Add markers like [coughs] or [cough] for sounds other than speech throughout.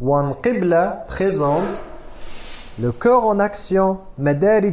Wan Qibla présente le cœur en action, Madarij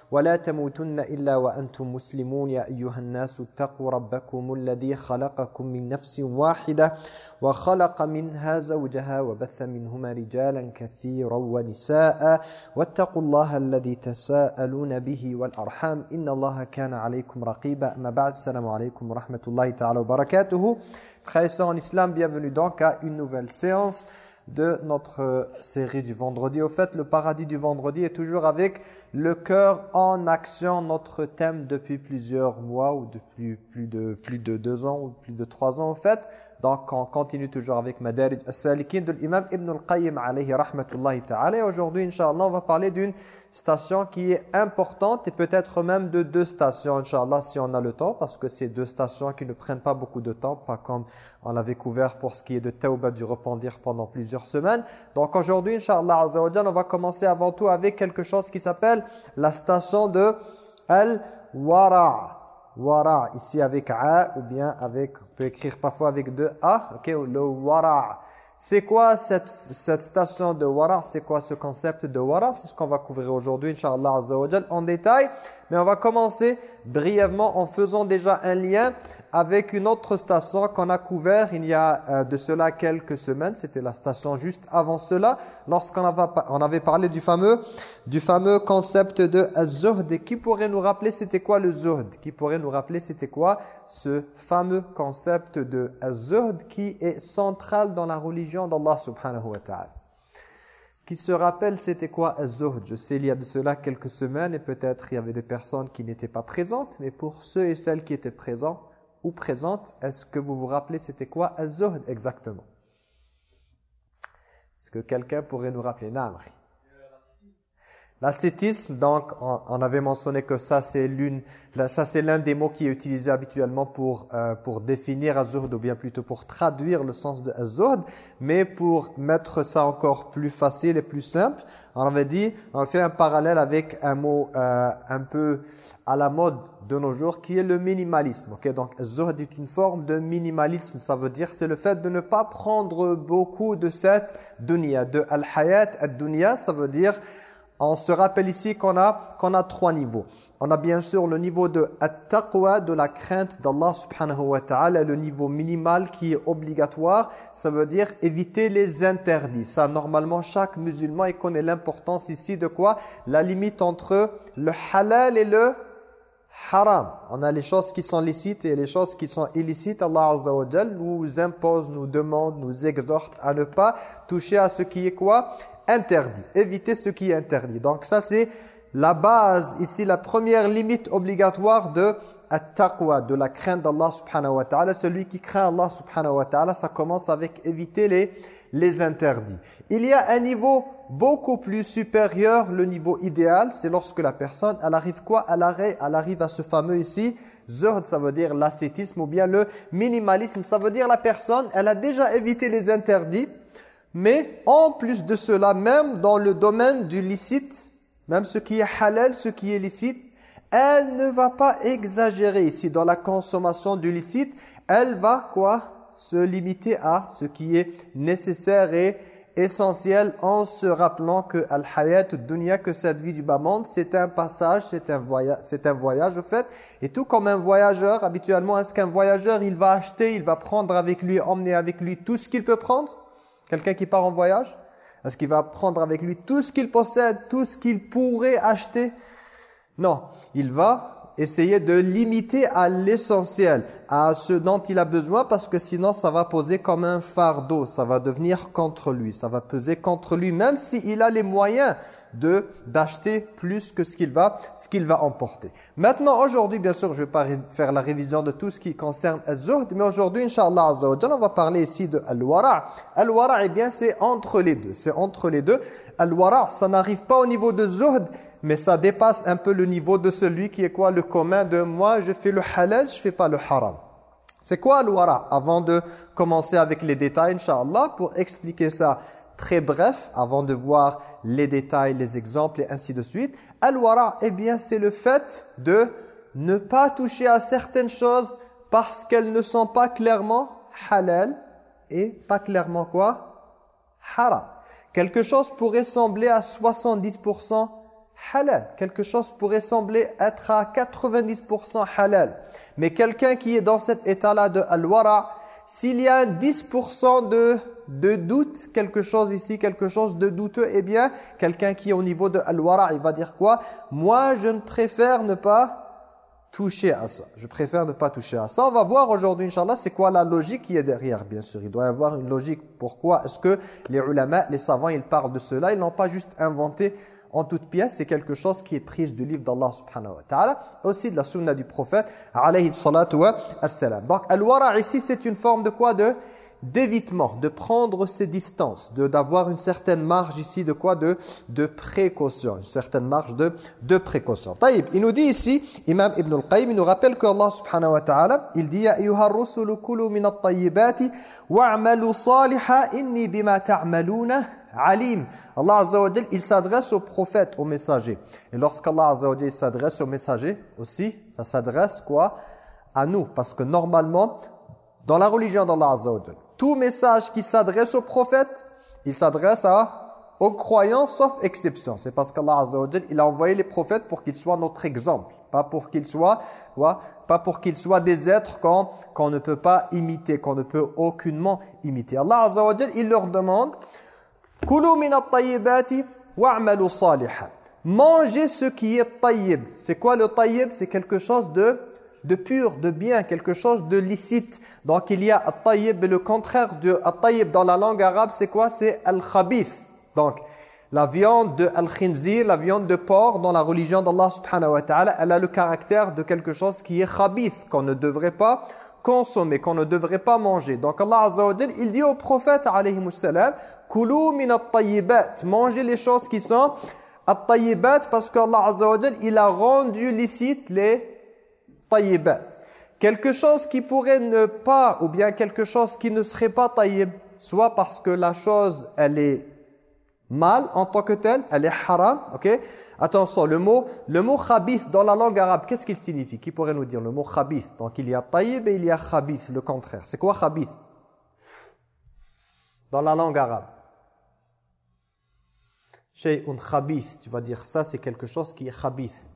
ولا تموتن إلا وأنتم مسلمون يا أيها الناس اتقوا ربكم الذي خلقكم من نفس واحدة وخلق منها زوجها وبث منهما رجالا كثيرا ونساء واتقوا الله الذي تساءلون به والأرحام إن الله كان عليكم رقيبا. أما بعد السلام عليكم ورحمة الله تعالى وبركاته. Frères en islam, bienvenue donc à une nouvelle séance. De notre série du vendredi. Au fait, le paradis du vendredi est toujours avec le cœur en action, notre thème depuis plusieurs mois ou depuis plus de, plus de deux ans ou plus de trois ans au fait. Donc on continue toujours avec Madarij al-Salikin de l'imam Ibn al-Qayyim alayhi rahmatullahi ta'ala. Aujourd'hui, Inch'Allah, on va parler d'une station qui est importante et peut-être même de deux stations, Inch'Allah, si on a le temps, parce que c'est deux stations qui ne prennent pas beaucoup de temps, pas comme on l'avait couvert pour ce qui est de Tawbah du repentir pendant plusieurs semaines. Donc aujourd'hui, Inch'Allah, on va commencer avant tout avec quelque chose qui s'appelle la station de Al-Wara' wara ici avec a ou bien avec on peut écrire parfois avec deux a OK le wara. C'est quoi cette cette station de wara? C'est quoi ce concept de wara? C'est ce qu'on va couvrir aujourd'hui inchallah azza en détail mais on va commencer brièvement en faisant déjà un lien avec une autre station qu'on a couvert il y a euh, de cela quelques semaines. C'était la station juste avant cela, lorsqu'on avait, parlé du fameux, du fameux concept de zuhd. Qui pourrait nous rappeler c'était quoi le zuhd? Qui pourrait nous rappeler c'était quoi ce fameux concept de zuhd qui est central dans la religion d'Allah subhanahu wa ta'ala? Qui se rappelle c'était quoi az-zuhd? Je sais il y a de cela quelques semaines et peut-être il y avait des personnes qui n'étaient pas présentes, mais pour ceux et celles qui étaient présents, ou présente, est-ce que vous vous rappelez c'était quoi Az-Zuhd exactement? Est-ce que quelqu'un pourrait nous rappeler? Namri L'ascétisme, donc, on, avait mentionné que ça c'est l'une, ça c'est l'un des mots qui est utilisé habituellement pour euh, pour définir az-zuhd ou bien plutôt pour traduire le sens de az-zuhd, mais pour mettre ça encore plus facile et plus simple, on avait dit, on fait un parallèle avec un mot euh, un peu à la mode de nos jours qui est le minimalisme. Ok, donc az-zuhd est une forme de minimalisme, ça veut dire c'est le fait de ne pas prendre beaucoup de cette dunya, de al-hayat ad-dunya, ça veut dire on se rappelle ici qu'on a, a trois niveaux. On a bien sûr le niveau de at-taqwa, de la crainte d'Allah subhanahu wa ta'ala, le niveau minimal qui est obligatoire. Ça veut dire éviter les interdits. Ça, normalement, chaque musulman, connaît l'importance ici de quoi? La limite entre le halal et le haram. On a les choses qui sont licites et les choses qui sont illicites. Allah Azza wa nous impose, nous demande, nous exhorte à ne pas toucher à ce qui est quoi? Interdit. Éviter ce qui est interdit. Donc ça c'est la base, ici la première limite obligatoire de at-taqwa, de la crainte d'Allah subhanahu wa ta'ala. Celui qui craint Allah subhanahu wa ta'ala, ça commence avec éviter les, les interdits. Il y a un niveau beaucoup plus supérieur, le niveau idéal, c'est lorsque la personne, elle arrive quoi? Elle arrive, elle arrive à ce fameux ici, zuhd, ça veut dire l'ascétisme ou bien le minimalisme, ça veut dire la personne, elle a déjà évité les interdits, mais en plus de cela, même dans le domaine du licite, même ce qui est halal, ce qui est licite, elle ne va pas exagérer ici. Dans la consommation du licite. Elle va quoi? Se limiter à ce qui est nécessaire et essentiel en se rappelant que al-hayat dunya que cette vie du bas monde c'est un passage c'est un voyage c'est un voyage au fait. Et tout comme un voyageur habituellement est-ce qu'un voyageur il va acheter il va prendre avec lui emmener avec lui tout ce qu'il peut prendre? Quelqu'un qui part en voyage, est-ce qu'il va prendre avec lui tout ce qu'il possède, tout ce qu'il pourrait acheter? Non, il va essayer de limiter à l'essentiel, à ce dont il a besoin, parce que sinon ça va poser comme un fardeau, ça va devenir contre lui, ça va peser contre lui, même s'il a les moyens de d'acheter plus que ce qu'il va ce qu'il va emporter. Maintenant aujourd'hui bien sûr, je vais pas faire la révision de tout ce qui concerne az-zuhd, mais aujourd'hui inchallah on va parler ici de al-wara'. Al-wara' eh bien c'est entre les deux, c'est entre les deux. Al-wara' ça n'arrive pas au niveau de zuhd, mais ça dépasse un peu le niveau de celui qui est quoi le commun de moi je fais le halal, je fais pas le haram. C'est quoi al-wara Avant de commencer avec les détails, Inch'Allah, pour expliquer ça très bref, avant de voir les détails, les exemples et ainsi de suite. Al-wara, eh bien, c'est le fait de ne pas toucher à certaines choses parce qu'elles ne sont pas clairement halal et pas clairement quoi? Haram. Quelque chose pourrait sembler à 70% halal. Quelque chose pourrait sembler être à 90% halal. Mais quelqu'un qui est dans cet état-là de al-wara, s'il y a 10% de, de doute, quelque chose ici, quelque chose de douteux, eh bien, quelqu'un qui est au niveau de al-wara, il va dire quoi? Moi, je ne préfère ne pas toucher à ça. Je préfère ne pas toucher à ça. On va voir aujourd'hui, Inch'Allah, c'est quoi la logique qui est derrière, bien sûr. Il doit y avoir une logique. Pourquoi est-ce que les ulama, les savants, ils parlent de cela? Ils n'ont pas juste inventé en toute pièce, c'est quelque chose qui est prise du livre d'Allah subhanahu wa ta'ala, aussi de la sunna du prophète, alayhi salatu wa. Donc, al-wara ici, c'est une forme de quoi? De d'évitement, de prendre ses distances, d'avoir une certaine marge ici de quoi de de précaution, une certaine marge de de précaution. Taïb, il nous dit ici, Imam Ibn al-Qayyim, il nous rappelle que Allah subhanahu wa ta'ala, il dit ayyuha ar-rusulu kulu min at-tayyibati wa'malu salihan inni bima ta'maluna alim. Allah Azza wa il s'adresse aux prophètes, aux messagers. Et lorsqu'Allah Azza wa s'adresse aux messagers aussi, ça s'adresse quoi? À nous. Parce que normalement, dans la religion d'Allah Azza wa tout message qui s'adresse aux prophètes, il s'adresse aux croyants sauf exception. C'est parce qu'Allah Azza il a envoyé les prophètes pour qu'ils soient notre exemple, pas pour qu'ils soient pas pour qu'ils soient des êtres qu'on ne peut pas imiter, qu'on ne peut aucunement imiter. Allah Azza il leur demande Mangez ce qui est tayyib. C'est quoi le tayyib? C'est quelque chose de, de pur, de bien, quelque chose de licite. Donc il y a tayyib, le contraire de tayyib dans la langue arabe, c'est quoi? C'est al-khabith. Donc la viande de al-khinzir, la viande de porc dans la religion d'Allah subhanahu wa ta'ala, elle a le caractère de quelque chose qui est khabith, qu'on ne devrait pas consommer, qu'on ne devrait pas manger. Donc Allah Azza wa il dit au prophète alayhi salam Kulu min Mangez les choses qui sont at-tayyibat parce qu'Allah Azza wa il a rendu licite les tayyibat. Quelque chose qui pourrait ne pas, ou bien quelque chose qui ne serait pas tayyib, soit parce que la chose, elle est mal en tant que telle, elle est haram, ok? Attention, le mot, le mot khabith dans la langue arabe, qu'est-ce qu'il signifie? Qui pourrait nous dire le mot khabith? Donc il y a tayyib et il y a khabith, le contraire. C'est quoi khabith? Dans la langue arabe un khabith, tu vas dire ça c'est quelque chose qui est khabith.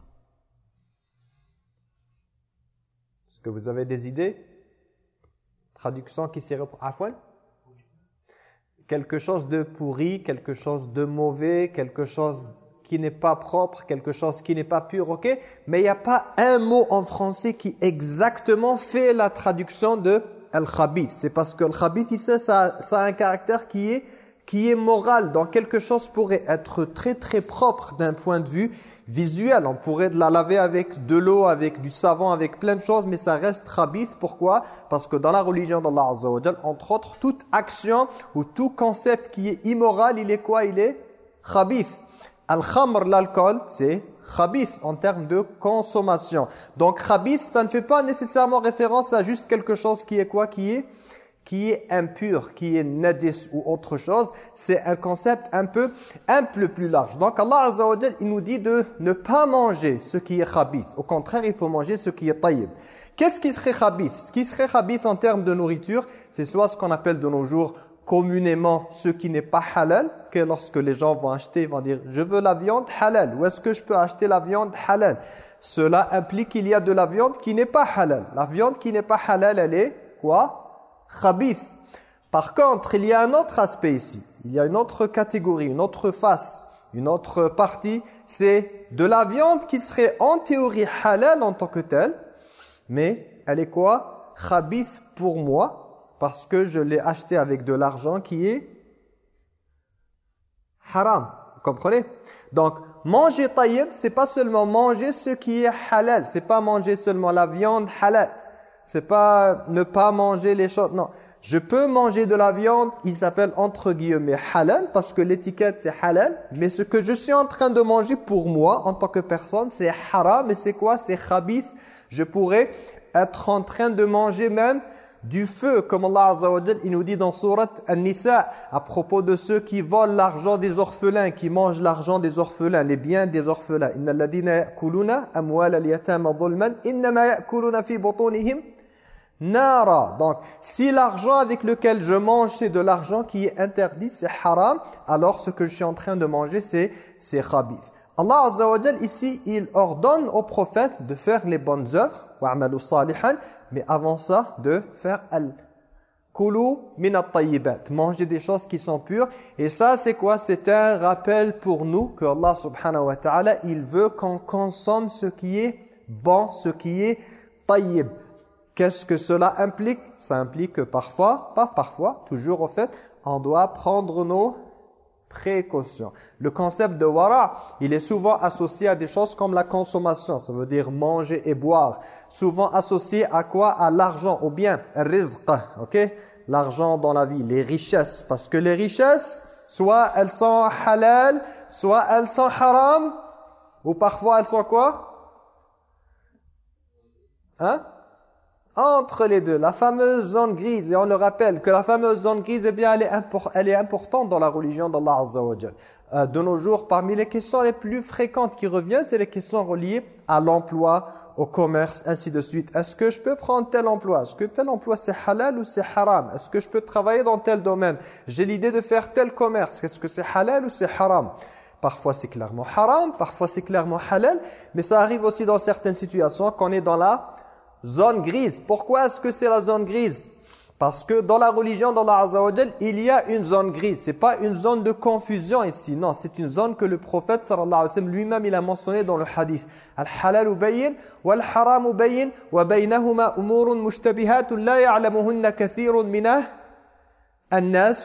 Que vous avez des idées? Traduction qui s'est repris. Quelque chose de pourri, quelque chose de mauvais, quelque chose qui n'est pas propre, quelque chose qui n'est pas pur, ok? Mais il n'y a pas un mot en français qui exactement fait la traduction de al-khabith. C'est parce que le khabith, ça, ça a un caractère qui est qui est moral, donc quelque chose pourrait être très très propre d'un point de vue visuel. On pourrait la laver avec de l'eau, avec du savon, avec plein de choses, mais ça reste khabith. Pourquoi? Parce que dans la religion d'Allah Azza entre autres, toute action ou tout concept qui est immoral, il est quoi? Il est khabith. Al-khamr, l'alcool, c'est khabith en termes de consommation. Donc khabith, ça ne fait pas nécessairement référence à juste quelque chose qui est quoi? Qui est qui est impur, qui est najis ou autre chose, c'est un concept un peu, un peu plus large. Donc Allah Azza wa il nous dit de ne pas manger ce qui est khabith. Au contraire, il faut manger ce qui est taïb. Qu'est-ce qui serait khabith? Ce qui serait khabith en termes de nourriture, c'est soit ce qu'on appelle de nos jours communément ce qui n'est pas halal, que lorsque les gens vont acheter, ils vont dire « je veux la viande halal » ou « est-ce que je peux acheter la viande halal ?» Cela implique qu'il y a de la viande qui n'est pas halal. La viande qui n'est pas halal, elle est quoi? Khabith. Par contre, il y a un autre aspect ici. Il y a une autre catégorie, une autre face, une autre partie. C'est de la viande qui serait en théorie halal en tant que telle. Mais elle est quoi? Khabith pour moi parce que je l'ai acheté avec de l'argent qui est haram. Vous comprenez? Donc, manger tayyib, c'est pas seulement manger ce qui est halal. C'est pas manger seulement la viande halal. C'est pas ne pas manger les choses. Non. Je peux manger de la viande, il s'appelle entre guillemets halal, parce que l'étiquette c'est halal, mais ce que je suis en train de manger pour moi, en tant que personne, c'est haram, et c'est quoi? C'est khabith. Je pourrais être en train de manger même du feu, comme Allah Azza wa il nous dit dans Surat An-Nisa, à propos de ceux qui volent l'argent des orphelins, qui mangent l'argent des orphelins, les biens des orphelins. « Inna alladhina ya'kuluna amwal al-yatama dhulman, innama ya'kuluna fi butunihim nara. Donc, si l'argent avec lequel je mange, c'est de l'argent qui est interdit, c'est haram, alors ce que je suis en train de manger, c'est khabith. Allah Azza wa ici, il ordonne au prophète de faire les bonnes œuvres, wa'amalu salihan, mais avant ça, de faire al kulu min manger des choses qui sont pures. Et ça, c'est quoi? C'est un rappel pour nous que Allah subhanahu wa ta'ala, il veut qu'on consomme ce qui est bon, ce qui est tayyib. Qu'est-ce que cela implique? Ça implique que parfois, pas parfois, toujours au fait, on doit prendre nos précautions. Le concept de wara, il est souvent associé à des choses comme la consommation, ça veut dire manger et boire. Souvent associé à quoi? À l'argent, ou bien rizq, ok? L'argent dans la vie, les richesses. Parce que les richesses, soit elles sont halal, soit elles sont haram, ou parfois elles sont quoi? Hein? Entre les deux, la fameuse zone grise, et on le rappelle que la fameuse zone grise, eh bien, elle est, importante dans la religion d'Allah Azza euh, De nos jours, parmi les questions les plus fréquentes qui reviennent, c'est les questions reliées à l'emploi, au commerce, ainsi de suite. Est-ce que je peux prendre tel emploi? Est-ce que tel emploi c'est halal ou c'est haram? Est-ce que je peux travailler dans tel domaine? J'ai l'idée de faire tel commerce. Est-ce que c'est halal ou c'est haram? Parfois c'est clairement haram, parfois c'est clairement halal, mais ça arrive aussi dans certaines situations qu'on est dans la zone grise. Pourquoi est-ce que c'est la zone grise? Parce que dans la religion d'Allah Azza wa il y a une zone grise. C'est pas une zone de confusion ici. Non, c'est une zone que le prophète sallallahu alayhi wa sallam lui-même il a mentionné dans le hadith. Al-halal bayyin wal haram bayyin wa baynahuma umurun mushtabihatun la ya'lamuhunna kathirun minah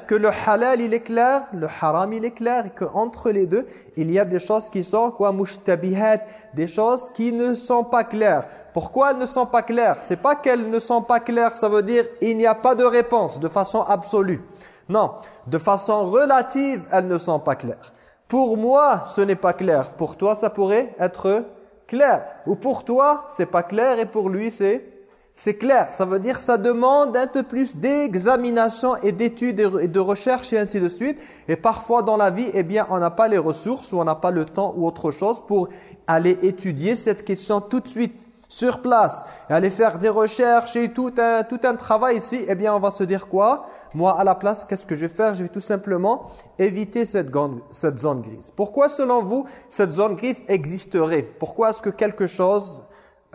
que le halal il est clair, le haram il est clair, et qu'entre les deux, il y a des choses qui sont quoi? Mushtabihat, des choses qui ne sont pas claires. Pourquoi elles ne sont pas claires? C'est pas qu'elles ne sont pas claires, ça veut dire il n'y a pas de réponse de façon absolue. Non, de façon relative, elles ne sont pas claires. Pour moi, ce n'est pas clair. Pour toi, ça pourrait être clair. Ou pour toi, c'est pas clair et pour lui, c'est clair. Ça veut dire ça demande un peu plus d'examination et d'études et de recherche et ainsi de suite. Et parfois dans la vie, eh bien, on n'a pas les ressources ou on n'a pas le temps ou autre chose pour aller étudier cette question tout de suite sur place et aller faire des recherches et tout un, tout un travail ici, eh bien on va se dire quoi? Moi à la place, qu'est-ce que je vais faire? Je vais tout simplement éviter cette, cette zone grise. Pourquoi selon vous cette zone grise existerait? Pourquoi est-ce que quelque chose,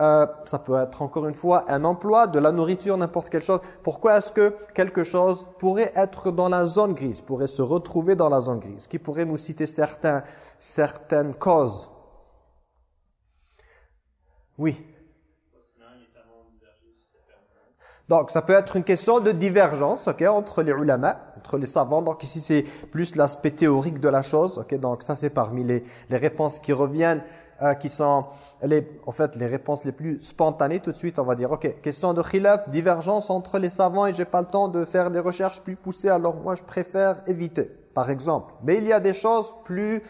euh, ça peut être encore une fois un emploi, de la nourriture, n'importe quelle chose, pourquoi est-ce que quelque chose pourrait être dans la zone grise, pourrait se retrouver dans la zone grise? Qui pourrait nous citer certains, certaines causes? Oui Donc, ça peut être une question de divergence ok, entre les ulama, entre les savants. Donc, ici, c'est plus l'aspect théorique de la chose. ok. Donc, ça, c'est parmi les, les, réponses qui reviennent, euh, qui sont les, en fait les réponses les plus spontanées. Tout de suite, on va dire, ok, question de khilaf, divergence entre les savants et j'ai pas le temps de faire des recherches plus poussées, alors moi, je préfère éviter, par exemple. Mais il y a des choses plus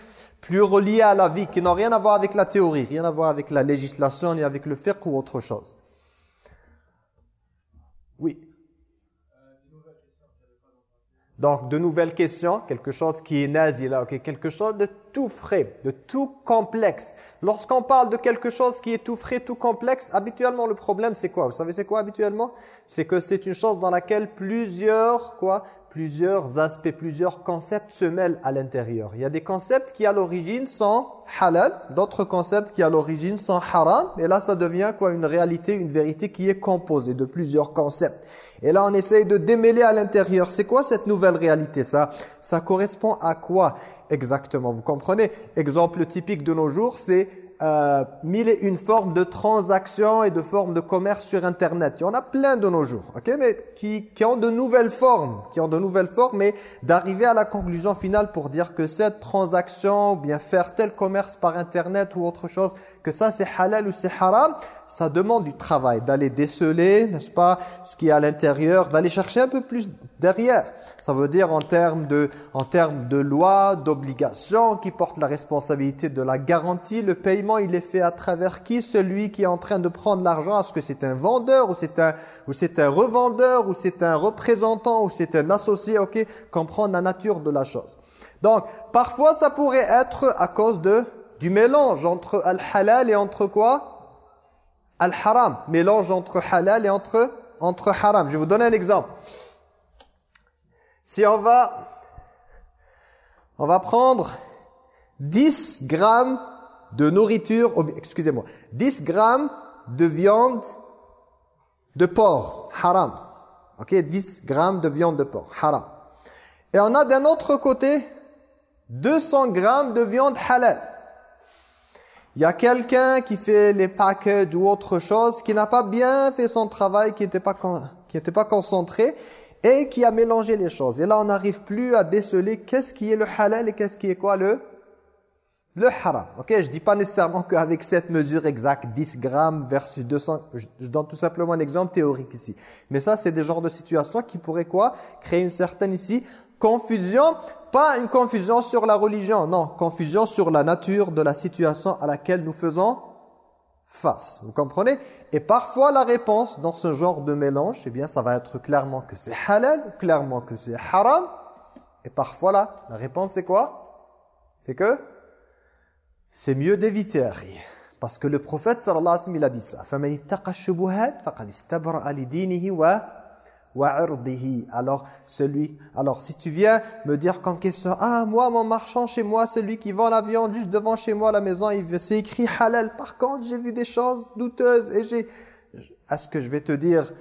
plus reliées à la vie, qui n'ont rien à voir avec la théorie, rien à voir avec la législation, ni avec le fiqh ou autre chose. Donc, de nouvelles questions, quelque chose qui est nazi là, quelque chose de tout frais, de tout complexe. Lorsqu'on parle de quelque chose qui est tout frais, tout complexe, habituellement le problème c'est quoi? Vous savez c'est quoi habituellement? C'est que c'est une chose dans laquelle plusieurs, quoi plusieurs aspects, plusieurs concepts se mêlent à l'intérieur. Il y a des concepts qui à l'origine sont halal, d'autres concepts qui à l'origine sont haram, et là ça devient quoi une réalité, une vérité qui est composée de plusieurs concepts. Et là on essaye de démêler à l'intérieur. C'est quoi cette nouvelle réalité ça? Ça correspond à quoi exactement? Vous comprenez? Exemple typique de nos jours, c'est euh, mille et une formes de transactions et de formes de commerce sur Internet. Il y en a plein de nos jours, ok, mais qui, qui ont de nouvelles formes, qui ont de nouvelles formes, mais d'arriver à la conclusion finale pour dire que cette transaction, ou bien faire tel commerce par Internet ou autre chose, que ça c'est halal ou c'est haram, ça demande du travail, d'aller déceler, n'est-ce pas, ce qui est à l'intérieur, d'aller chercher un peu plus derrière. Ça veut dire en termes de, en termes de loi, d'obligation, qui porte la responsabilité de la garantie. Le paiement, il est fait à travers qui? Celui qui est en train de prendre l'argent. Est-ce que c'est un vendeur ou c'est un, ou c'est un revendeur ou c'est un représentant ou c'est un associé? Ok, comprendre la nature de la chose. Donc, parfois, ça pourrait être à cause de du mélange entre al-halal et entre quoi? Al-haram. Mélange entre halal et entre, entre haram. Je vais vous donner un exemple. Si on va, on va prendre 10 grammes de nourriture, excusez-moi, 10 grammes de viande de porc, haram. Ok, 10 grammes de viande de porc, haram. Et on a d'un autre côté 200 grammes de viande halal. Il y a quelqu'un qui fait les packages ou autre chose, qui n'a pas bien fait son travail, qui n'était pas, qui n'était pas concentré et qui a mélangé les choses. Et là, on n'arrive plus à déceler qu'est-ce qui est le halal et qu'est-ce qui est quoi le le haram. Ok, je dis pas nécessairement [laughs] qu'avec cette mesure exacte, 10 grammes versus 200, je, donne tout simplement un exemple théorique ici. Mais ça, c'est des genres de situations qui pourraient quoi? Créer une certaine ici confusion, pas une confusion sur la religion, non, confusion sur la nature de la situation à laquelle nous faisons face. Vous comprenez Et parfois la réponse dans ce genre de mélange, eh bien ça va être clairement que c'est halal, clairement que c'est haram. Et parfois là, la réponse c'est quoi C'est que c'est mieux d'éviter Parce que le prophète sallallahu alayhi wa sallam il a dit ça. فَمَنِ اتَّقَى الشُّبُهَاتِ فَقَدْ اسْتَبْرَأَ لِدِينِهِ alors celui alors si tu viens me dire qu'en question ah moi mon marchand chez moi celui qui vend la viande juste devant chez moi la maison il c'est écrit halal. Par contre j'ai vu des choses douteuses et j'ai est-ce que je vais te dire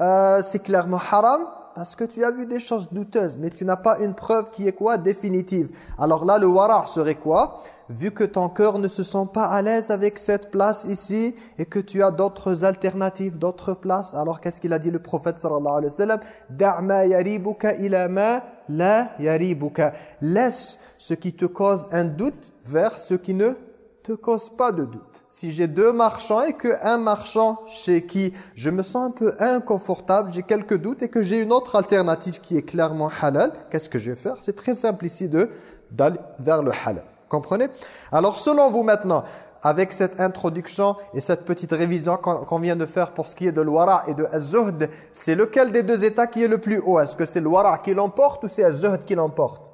euh, c'est clairement haram parce que tu as vu des choses douteuses mais tu n'as pas une preuve qui est quoi? Définitive. Alors là le wara serait quoi? Vu que ton cœur ne se sent pas à l'aise avec cette place ici et que tu as d'autres alternatives, d'autres places, alors qu'est-ce qu'il a dit le prophète sallallahu alayhi wa sallam? Da'ma yaribuka ila ma la yaribuka. Laisse ce qui te cause un doute vers ce qui ne te cause pas de doute. Si j'ai deux marchands et que un marchand chez qui je me sens un peu inconfortable, j'ai quelques doutes et que j'ai une autre alternative qui est clairement halal, qu'est-ce que je vais faire? C'est très simple ici de d'aller vers le halal. Comprenez? Alors selon vous maintenant, avec cette introduction et cette petite révision qu'on vient de faire pour ce qui est de l'wara et de az-zuhd, c'est lequel des deux états qui est le plus haut? Est-ce que c'est l'wara qui l'emporte ou c'est az-zuhd qui l'emporte?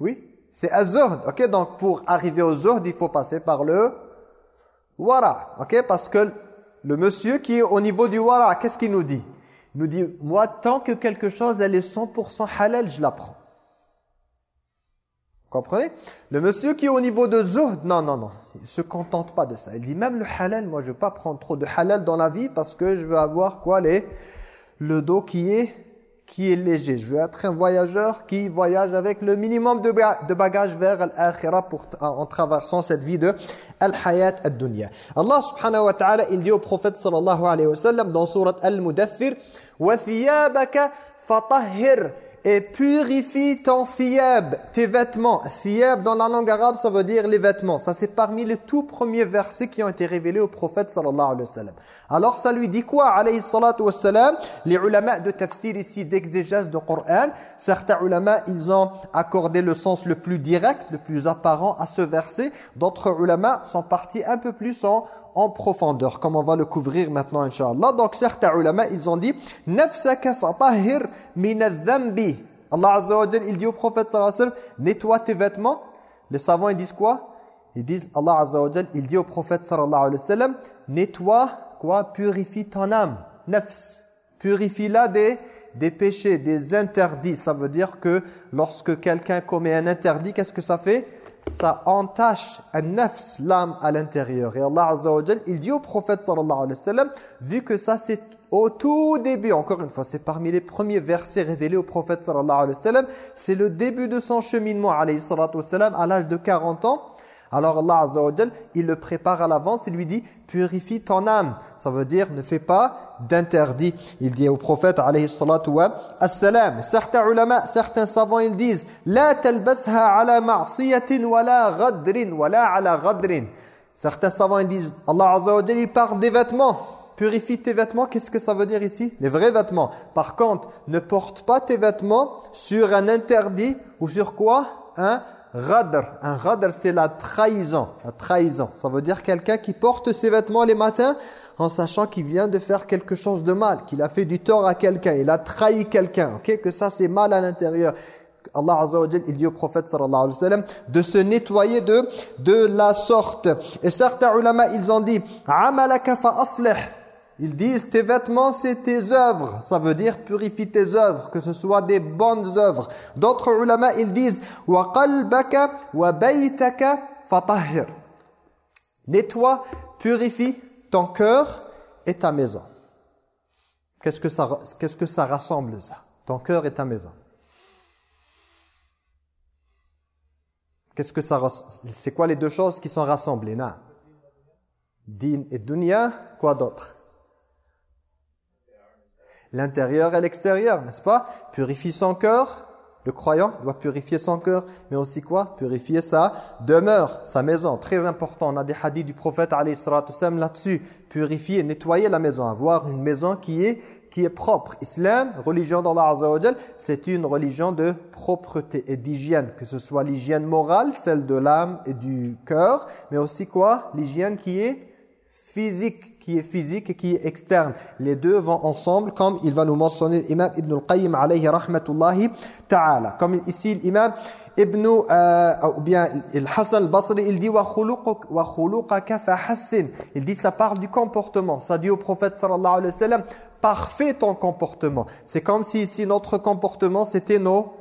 Oui c'est az-zuhd, ok? Donc pour arriver au zuhd, il faut passer par le wara, ok? Parce que le monsieur qui est au niveau du wara, qu'est-ce qu'il nous dit? nous dit, moi, tant que quelque chose, elle est 100% halal, je la prends. Vous comprenez? Le monsieur qui est au niveau de zuhd, non, non, non, il se contente pas de ça. Il dit, même le halal, moi, je ne veux pas prendre trop de halal dans la vie parce que je veux avoir, quoi, les, le dos qui est, qui est léger. Je veux être un voyageur qui voyage avec le minimum de, bagages vers l'akhirah en traversant cette vie de al-hayat al-dunya. Allah subhanahu wa ta'ala, il dit au prophète sallallahu alayhi wa sallam dans sourate Al-Mudathir, « et purifie ton thiyab, tes vêtements. Thiyab dans la langue arabe, ça veut dire les vêtements. Ça c'est parmi les tout premiers versets qui ont été révélés au prophète sallallahu alayhi wa sallam. Alors ça lui dit quoi alayhi salatu wa sallam Les ulama de tafsir ici d'exégèse de Coran, certains ulama ils ont accordé le sens le plus direct, le plus apparent à ce verset. D'autres ulama sont partis un peu plus en en profondeur, comme on va le couvrir maintenant, Inch'Allah. Donc, certains ulama, ils ont dit « Nafsaka fatahir min dhambi Allah Azza wa il dit au prophète sallallahu alayhi wa sallam « Nettoie tes vêtements ». Les savants, ils disent quoi? Ils disent, Allah Azza wa il dit au prophète sallallahu alayhi wa sallam « Nettoie, quoi? Purifie ton âme, nafs. Purifie-la des, des péchés, des interdits. Ça veut dire que lorsque quelqu'un commet un interdit, qu'est-ce que ça fait? Ça entache un nafs, l'âme à l'intérieur. Et Allah Azza il dit au prophète sallallahu alayhi wa sallam, vu que ça c'est au tout début, encore une fois, c'est parmi les premiers versets révélés au prophète sallallahu alayhi wa sallam, c'est le début de son cheminement alayhi salatu wa à l'âge de 40 ans. Alors Allah Azza il le prépare à l'avance, il lui dit « purifie ton âme ». Ça veut dire « ne fais pas d'interdit ». Il dit au prophète alayhi salatu wa salam. Certains savants, ils disent « La talbasha ala ma'siyatin wa la ghadrin wa la ala ghadrin ». Certains savants, ils disent « Allah Azza wa il parle des vêtements » purifie tes vêtements, qu'est-ce que ça veut dire ici? Les vrais vêtements. Par contre, ne porte pas tes vêtements sur un interdit ou sur quoi? Un radr. Un radr, c'est la trahison. La trahison. Ça veut dire quelqu'un qui porte ses vêtements les matins en sachant qu'il vient de faire quelque chose de mal, qu'il a fait du tort à quelqu'un, il a trahi quelqu'un, ok? Que ça c'est mal à l'intérieur. Allah Azza wa il dit au prophète sallallahu alayhi wa sallam de se nettoyer de, de la sorte. Et certains ulama, ils ont dit « Amalaka fa aslih » Ils disent tes vêtements c'est tes œuvres. Ça veut dire purifie tes œuvres, que ce soit des bonnes œuvres. D'autres ulama ils disent wa qalbaka wa baytaka fatahhir. Nettoie, purifie ton cœur et ta maison. Qu'est-ce que ça que ça rassemble ça? Ton cœur et ta maison. Qu'est-ce que ça c'est quoi les deux choses qui sont rassemblées na? Din et dunya, quoi d'autre? L'intérieur et l'extérieur, n'est-ce pas? Purifie son cœur, le croyant doit purifier son cœur, mais aussi quoi? Purifier sa demeure, sa maison. Très important, on a des hadiths du prophète là-dessus. Purifier, nettoyer la maison, avoir une maison qui est qui est propre. Islam, religion d'Allah Azza c'est une religion de propreté et d'hygiène, que ce soit l'hygiène morale, celle de l'âme et du cœur, mais aussi quoi? L'hygiène qui est physique, qui est physique et qui est externe. Les deux vont ensemble, comme il va nous mentionner l'imam Ibn al-Qayyim alayhi rahmatullahi ta'ala. Comme ici l'imam Ibn, euh, ou bien Hassan al-Basri, il dit khuluqaka fahassin. Il dit ça parle du comportement. Ça dit au prophète sallallahu alayhi wa parfait ton comportement. C'est comme si ici notre comportement c'était nos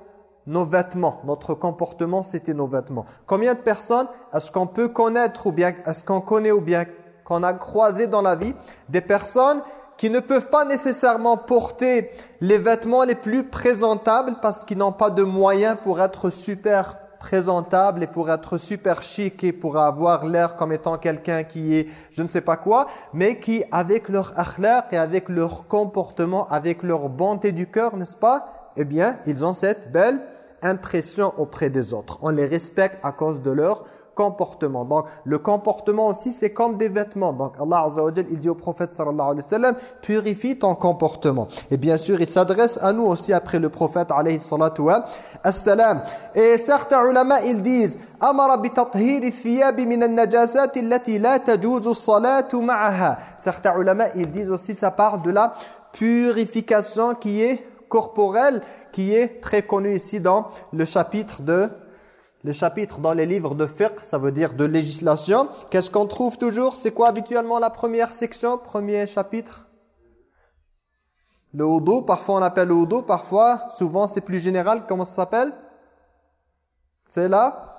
nos vêtements, notre comportement c'était nos vêtements. Combien de personnes est-ce qu'on peut connaître ou bien est-ce qu'on connaît ou bien qu'on a croisé dans la vie, des personnes qui ne peuvent pas nécessairement porter les vêtements les plus présentables parce qu'ils n'ont pas de moyens pour être super présentables et pour être super chic et pour avoir l'air comme étant quelqu'un qui est je ne sais pas quoi, mais qui avec leur akhlaq et avec leur comportement, avec leur bonté du cœur, n'est-ce pas? Eh bien, ils ont cette belle impression auprès des autres. On les respecte à cause de leur comportement. Donc, le comportement aussi, c'est comme des vêtements. Donc, Allah Azza wa il dit au prophète sallallahu alayhi wa sallam, purifie ton comportement. Et bien sûr, il s'adresse à nous aussi après le prophète alayhi salatu wa salam. Et certains ulama, ils disent, amara bi thiyabi min al-najasat allati la tajuzu salatu ma'aha. Certains ulama, ils disent aussi, ça part de la purification qui est corporelle, qui est très connue ici dans le chapitre de les chapitres dans les livres de fiqh, ça veut dire de législation. Qu'est-ce qu'on trouve toujours? C'est quoi habituellement la première section, premier chapitre? Le wudu, parfois on appelle le wudu, parfois, souvent c'est plus général, comment ça s'appelle? C'est là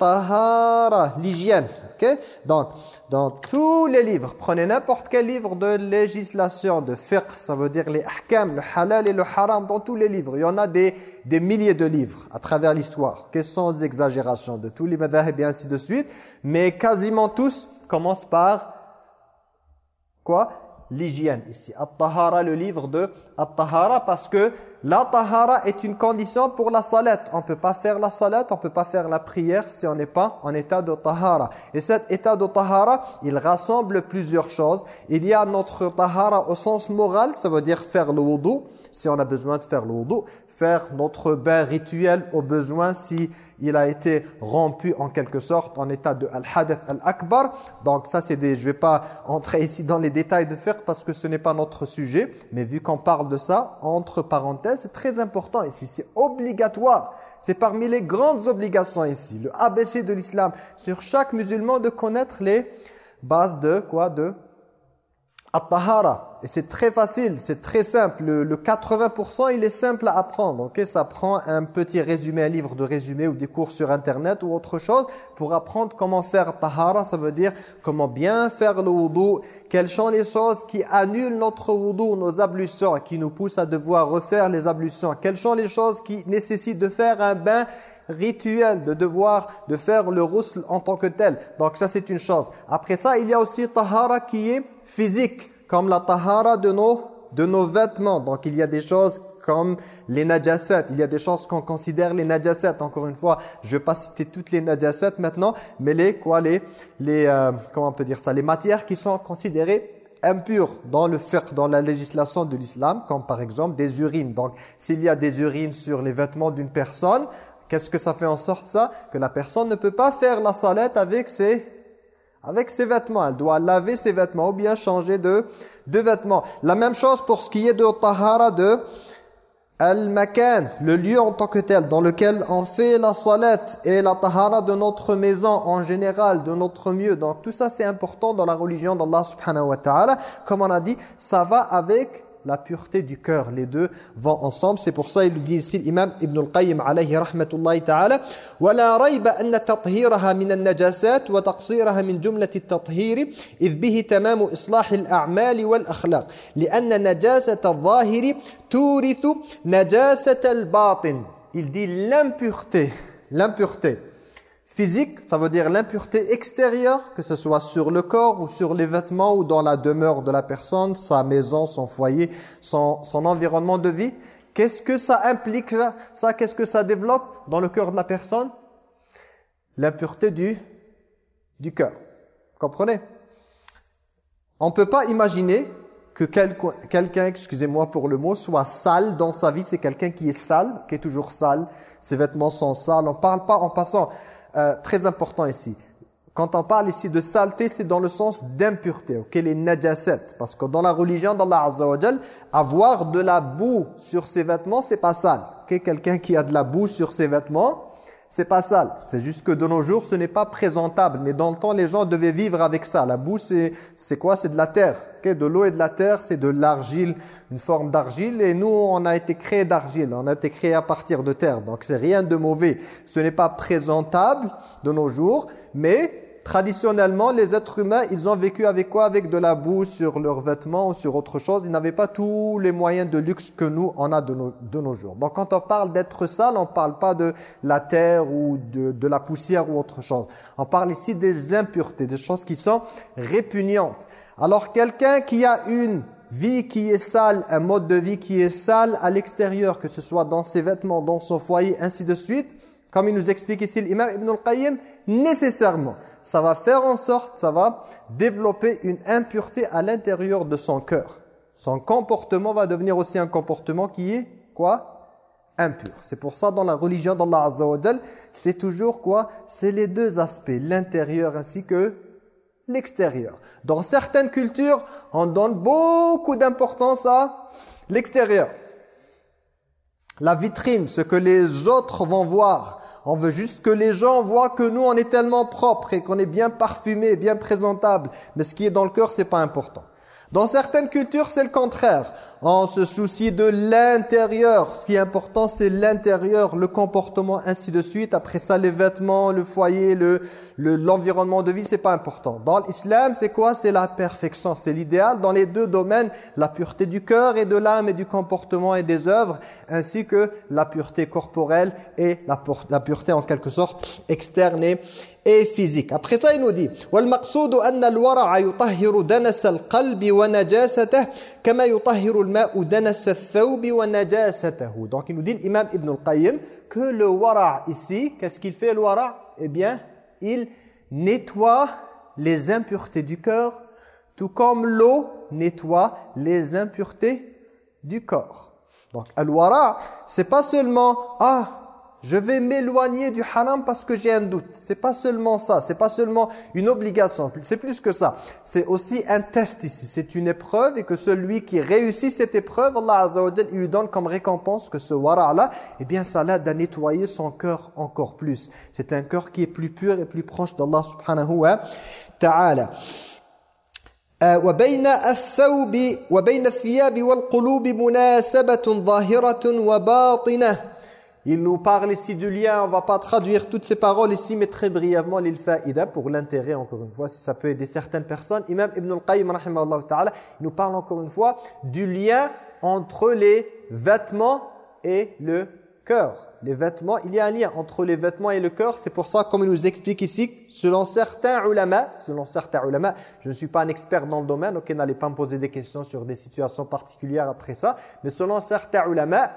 tahara, l'hygiène. ok? Donc, dans tous les livres, prenez n'importe quel livre de législation, de fiqh, ça veut dire les ahkam, le halal et le haram, dans tous les livres. Il y en a des, des milliers de livres à travers l'histoire. Quelles sont les exagérations de tous les madhahib et ainsi de suite. Mais quasiment tous commencent par quoi? L'hygiène ici. At-tahara, le livre de At-tahara, parce que la tahara est une condition pour la salat. On ne peut pas faire la salat, on ne peut pas faire la prière si on n'est pas en état de tahara. Et cet état de tahara, il rassemble plusieurs choses. Il y a notre tahara au sens moral, ça veut dire faire le wudu, si on a besoin de faire le wudu. Faire notre bain rituel au besoin si il a été rompu en quelque sorte en état de al-hadath al-akbar. Donc ça c'est des je vais pas entrer ici dans les détails de faire parce que ce n'est pas notre sujet, mais vu qu'on parle de ça entre parenthèses, c'est très important ici, c'est obligatoire. C'est parmi les grandes obligations ici, le ABC de l'islam. Sur chaque musulman de connaître les bases de quoi? De At-tahara. Et c'est très facile, c'est très simple. Le, 80%, il est simple à apprendre. Ok, Ça prend un petit résumé, un livre de résumé ou des cours sur Internet ou autre chose pour apprendre comment faire tahara. Ça veut dire comment bien faire le wudu. Quelles sont les choses qui annulent notre wudu, nos ablutions, qui nous poussent à devoir refaire les ablutions. Quelles sont les choses qui nécessitent de faire un bain rituel, de devoir de faire le rousl en tant que tel. Donc ça c'est une chose. Après ça, il y a aussi tahara qui est physique, comme la tahara de nos, de nos vêtements. Donc il y a des choses comme les najasat. Il y a des choses qu'on considère les najasat. Encore une fois, je vais pas citer toutes les najasat maintenant, mais les quoi les les euh, comment on peut dire ça, les matières qui sont considérées impures dans le fiqh, dans la législation de l'islam, comme par exemple des urines. Donc s'il y a des urines sur les vêtements d'une personne, qu'est-ce que ça fait en sorte ça? Que la personne ne peut pas faire la salette avec ses avec ses vêtements. Elle doit laver ses vêtements ou bien changer de, de vêtements. La même chose pour ce qui est de tahara de al-makan, le lieu en tant que tel, dans lequel on fait la salette et la tahara de notre maison en général, de notre mieux. Donc tout ça c'est important dans la religion d'Allah subhanahu wa ta'ala. Comme on a dit, ça va avec la pureté du cœur. Les deux vont ensemble. C'est pour ça il dit ici l'imam Ibn al-Qayyim alayhi rahmatullahi ta'ala ولا ريب أن تطهيرها من النجاسات وتقصيرها من جملة التطهير إذ به تمام إصلاح الأعمال والأخلاق لأن نجاسة الظاهر تورث الباطن Il dit l'impureté, l'impureté Physique, ça veut dire l'impureté extérieure, que ce soit sur le corps ou sur les vêtements ou dans la demeure de la personne, sa maison, son foyer, son, environnement de vie. Qu'est-ce que ça implique ça Qu'est-ce que ça développe dans le cœur de la personne? L'impureté du, du cœur. Comprenez? On ne peut pas imaginer que quelqu'un, excusez-moi pour le mot, soit sale dans sa vie. C'est quelqu'un qui est sale, qui est toujours sale. Ses vêtements sont sales. On ne parle pas en passant euh, très important ici. Quand on parle ici de saleté, c'est dans le sens d'impureté, ok, les najasat. Parce que dans la religion d'Allah Azza wa avoir de la boue sur ses vêtements, c'est pas sale. Ok, quelqu'un qui a de la boue sur ses vêtements, c'est pas sale. C'est juste que de nos jours, ce n'est pas présentable. Mais dans le temps, les gens devaient vivre avec ça. La boue, c'est quoi? C'est de la terre. De l'eau et de la terre, c'est de l'argile, une forme d'argile. Et nous, on a été créé d'argile. On a été créé à partir de terre. Donc, c'est rien de mauvais. Ce n'est pas présentable de nos jours, mais traditionnellement, les êtres humains, ils ont vécu avec quoi? Avec de la boue sur leurs vêtements ou sur autre chose. Ils n'avaient pas tous les moyens de luxe que nous, on a de nos, jours. Donc quand on parle d'être sale, on ne parle pas de la terre ou de, de la poussière ou autre chose. On parle ici des impuretés, des choses qui sont répugnantes. Alors quelqu'un qui a une vie qui est sale, un mode de vie qui est sale à l'extérieur, que ce soit dans ses vêtements, dans son foyer, ainsi de suite, comme il nous explique ici l'imam Ibn al-Qayyim, nécessairement, ça va faire en sorte, ça va développer une impureté à l'intérieur de son cœur. Son comportement va devenir aussi un comportement qui est, quoi? Impur. C'est pour ça, dans la religion d'Allah Azza c'est toujours quoi? C'est les deux aspects, l'intérieur ainsi que l'extérieur. Dans certaines cultures, on donne beaucoup d'importance à l'extérieur. La vitrine, ce que les autres vont voir. On veut juste que les gens voient que nous, on est tellement propre et qu'on est bien parfumé, bien présentable. Mais ce qui est dans le cœur, c'est pas important. Dans certaines cultures, c'est le contraire. On se soucie de l'intérieur. Ce qui est important, c'est l'intérieur, le comportement, ainsi de suite. Après ça, les vêtements, le foyer, le l'environnement de vie, c'est pas important. Dans l'islam, c'est quoi? C'est la perfection, c'est l'idéal. Dans les deux domaines, la pureté du cœur et de l'âme et du comportement et des œuvres, ainsi que la pureté corporelle et la, la pureté en quelque sorte externe et, et physique. Après ça, il nous dit وَالْمَقْصُودُ أَنَّ الْوَرَعَ يُطَهِّرُ دَنَسَ الْقَلْبِ وَنَجَاسَتَهُ كَمَا يُطَهِّرُ الْمَاءُ دَنَسَ الثَّوْبِ وَنَجَاسَتَهُ Donc il nous dit l'imam Ibn al-Qayyim que le wara ici, qu'est-ce qu'il fait le wara Eh bien, il nettoie les impuretés du cœur, tout comme l'eau nettoie les impuretés du corps. Donc, al-wara, c'est pas seulement « Ah, je vais m'éloigner du haram parce que j'ai un doute. C'est pas seulement ça, c'est pas seulement une obligation, c'est plus que ça. C'est aussi un test ici, c'est une épreuve et que celui qui réussit cette épreuve, Allah Azza wa il lui donne comme récompense que ce wara-là, eh bien ça l'aide à nettoyer son cœur encore plus. C'est un cœur qui est plus pur et plus proche d'Allah subhanahu wa ta'ala. وبين الثوب وبين الثياب والقلوب مناسبة ظاهرة وباطنة il nous parle ici du lien, on va pas traduire toutes ces paroles ici, mais très brièvement l'ilfa'ida pour l'intérêt, encore une fois, si ça peut aider certaines personnes. Imam Ibn al-Qayyim, il nous parle encore une fois du lien entre les vêtements et le cœur. Les vêtements, il y a un lien entre les vêtements et le cœur. C'est pour ça, comme il nous explique ici, selon certains ulama, selon certains ulama, je ne suis pas un expert dans le domaine, ok, n'allez pas me poser des questions sur des situations particulières après ça, mais selon certains ulama,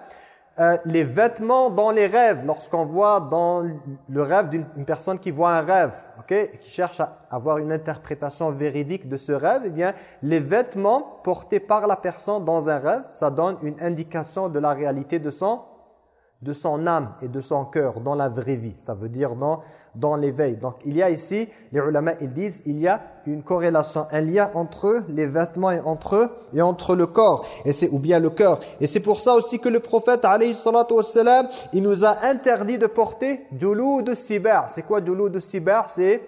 euh, les vêtements dans les rêves, lorsqu'on voit dans le rêve d'une personne qui voit un rêve, ok, qui cherche à avoir une interprétation véridique de ce rêve, eh bien, les vêtements portés par la personne dans un rêve, ça donne une indication de la réalité de son de son âme et de son cœur dans la vraie vie. Ça veut dire dans, dans l'éveil. Donc il y a ici, les ulama ils disent, il y a une corrélation, un lien entre les vêtements et entre eux et entre le corps et c'est ou bien le cœur. Et c'est pour ça aussi que le prophète alayhi salatu wassalam, il nous a interdit de porter du de cyber. C'est quoi du de cyber? C'est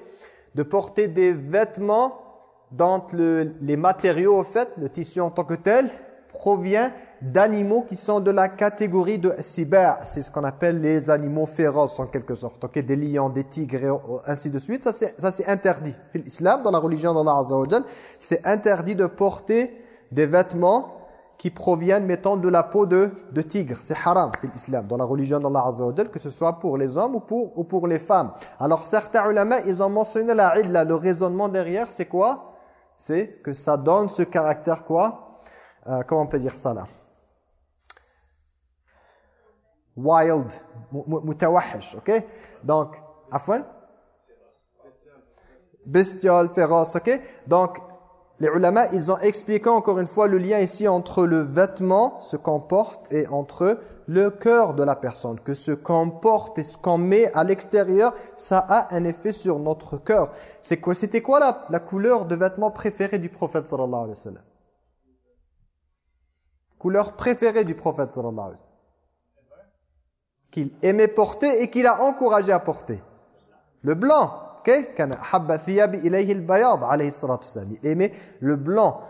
de porter des vêtements dont le, les matériaux au fait, le tissu en tant que tel provient d'animaux qui sont de la catégorie de cyber. C'est ce qu'on appelle les animaux féroces en quelque sorte. Okay? Des lions, des tigres et ainsi de suite. Ça c'est interdit. L'islam, dans la religion d'Allah Azza c'est interdit de porter des vêtements qui proviennent, mettons, de la peau de, de tigre. C'est haram, l'islam, dans la religion d'Allah Azza que ce soit pour les hommes ou pour, ou pour les femmes. Alors certains ulama, ils ont mentionné la illa, le raisonnement derrière, c'est quoi? C'est que ça donne ce caractère quoi? Euh, Comment on peut dire ça là? Wild, mutawahish, ok? Donc, afwan? Bestial, féroce, ok? Donc, les ulama, ils ont expliqué encore une fois le lien ici entre le vêtement, ce qu'on porte, et entre le cœur de la personne. Que ce qu'on porte et ce qu'on met à l'extérieur, ça a un effet sur notre cœur. C'est quoi C'était quoi la, la couleur de vêtement préférée du prophète sallallahu alayhi wa sallam? Couleur préférée du prophète sallallahu alayhi wa sallam qu'il aimait porter et qu'il a encouragé à porter. Le blanc, Il aimait le blanc.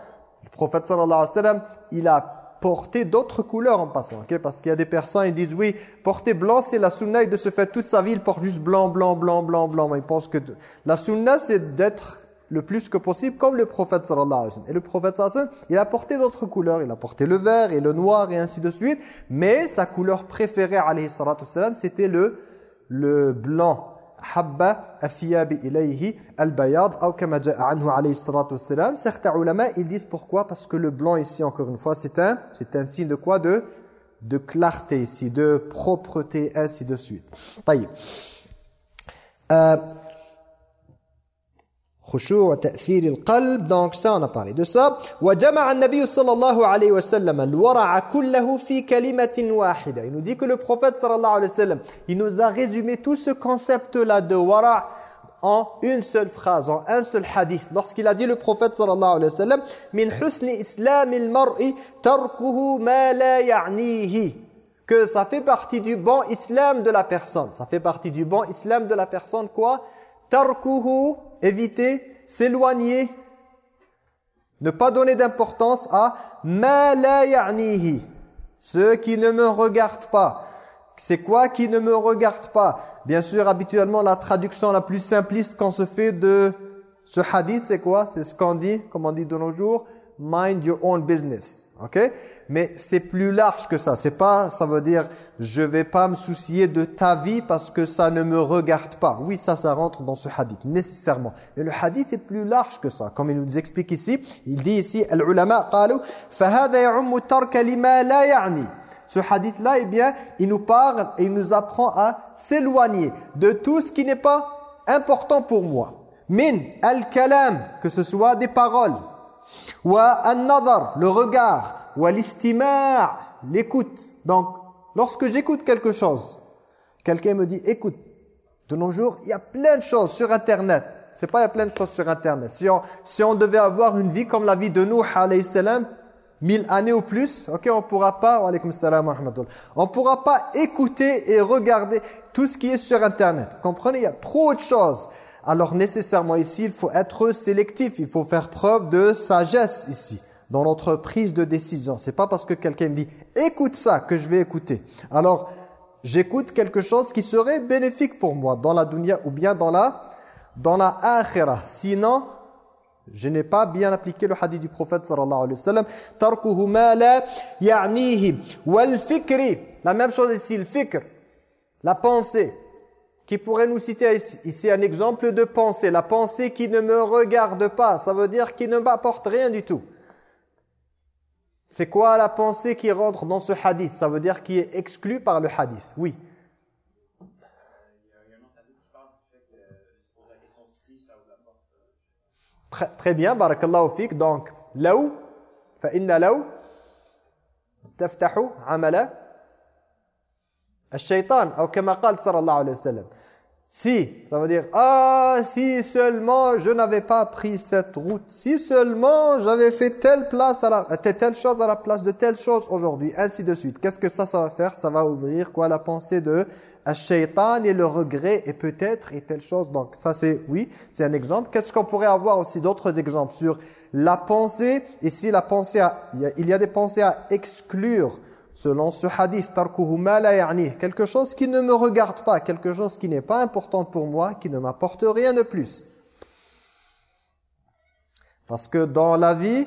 Le prophète sallallahu alayhi wa sallam, il a porté d'autres couleurs en passant, ok? Parce qu'il y a des personnes, ils disent, oui, porter blanc, c'est la sunna, et de se faire toute sa vie, il porte juste blanc, blanc, blanc, blanc, blanc. Ils pensent que la sunna, c'est d'être le plus que possible, comme le prophète sallallahu alayhi wa sallam. Et le prophète sallallahu alayhi wa sallam, il a porté d'autres couleurs. Il a porté le vert et le noir et ainsi de suite. Mais sa couleur préférée, alayhi sallallahu alayhi wa sallam, c'était le, le blanc. Habba afiyabi ilayhi al-bayad, ou kama anhu alayhi sallallahu alayhi wa sallam. Certains ulama, ils disent pourquoi? Parce que le blanc ici, encore une fois, c'est un, c'est un signe de quoi? De de clarté ici, de propreté, ainsi de suite. Taïb. Euh, donc ça on a parlé de ça. Il nous dit que le prophète sallallahu alayhi wa sallam il nous a résumé tout ce concept là de wara' en une seule phrase, en un seul hadith. Lorsqu'il a dit le prophète sallallahu alayhi wa sallam « Min husni islamil mar'i tarkuhu ma la ya'nihi » que ça fait partie du bon islam de la personne. Ça fait partie du bon islam de la personne quoi? Tarkuhu éviter, s'éloigner, ne pas donner d'importance à ma la ya'nihi, ce qui ne me regarde pas. C'est quoi qui ne me regarde pas? Bien sûr, habituellement, la traduction la plus simpliste qu'on se fait de ce hadith, c'est quoi? C'est ce qu'on dit, comme on dit de nos jours, mind your own business. OK? Mais c'est plus large que ça. C'est pas ça veut dire je vais pas me soucier de ta vie parce que ça ne me regarde pas. Oui, ça ça rentre dans ce hadith nécessairement. Mais le hadith est plus large que ça. Comme il nous explique ici, il dit ici al-ulama qalu فهذا يعم ترك لما لا يعني. Ce hadith là eh bien, il nous parle et il nous apprend à s'éloigner de tout ce qui n'est pas important pour moi. Min al-kalam que ce soit des paroles Wa an-nazar, le regard. Wa l'écoute. Donc, lorsque j'écoute quelque chose, quelqu'un me dit, écoute, de nos jours, il y a plein de choses sur Internet. C'est pas il y a plein de choses sur Internet. Si on, si on devait avoir une vie comme la vie de Nuh, alayhi salam, mille années ou plus, ok, on pourra pas, wa salam on pourra pas écouter et regarder tout ce qui est sur Internet. Vous comprenez, il y a trop de choses. alors nécessairement ici, il faut être sélectif, il faut faire preuve de sagesse ici, dans notre prise de décision. C'est pas parce que quelqu'un me dit « écoute ça » que je vais écouter. Alors, j'écoute quelque chose qui serait bénéfique pour moi dans la dunya ou bien dans la, dans la akhirah. Sinon, je n'ai pas bien appliqué le hadith du prophète sallallahu alayhi wa sallam. Tarkuhu ma la ya'nihi wal fikri. La même chose ici, le fikr, la pensée. Qui pourrait nous citer ici un exemple de pensée. La pensée qui ne me regarde pas, ça veut dire qui ne m'apporte rien du tout. C'est quoi la pensée qui rentre dans ce hadith Ça veut dire qui est exclu par le hadith. Oui. Très, très bien, barakallahu fik. Donc, laou, fa inna laou, taftahu amala الشيطان أو كما قال صلى الله عليه وسلم si, ça veut dire, ah, si seulement je n'avais pas pris cette route, si seulement j'avais fait telle, place à la, telle chose à la place de telle chose aujourd'hui, ainsi de suite. Qu'est-ce que ça, ça va faire? Ça va ouvrir quoi? La pensée de shaitan et le regret et peut-être et telle chose. Donc ça c'est, oui, c'est un exemple. Qu'est-ce qu'on pourrait avoir aussi d'autres exemples sur la pensée? Ici, la pensée, il y a des pensées à exclure selon ce hadith, quelque chose qui ne me regarde pas, quelque chose qui n'est pas important pour moi, qui ne m'apporte rien de plus. Parce que dans la vie,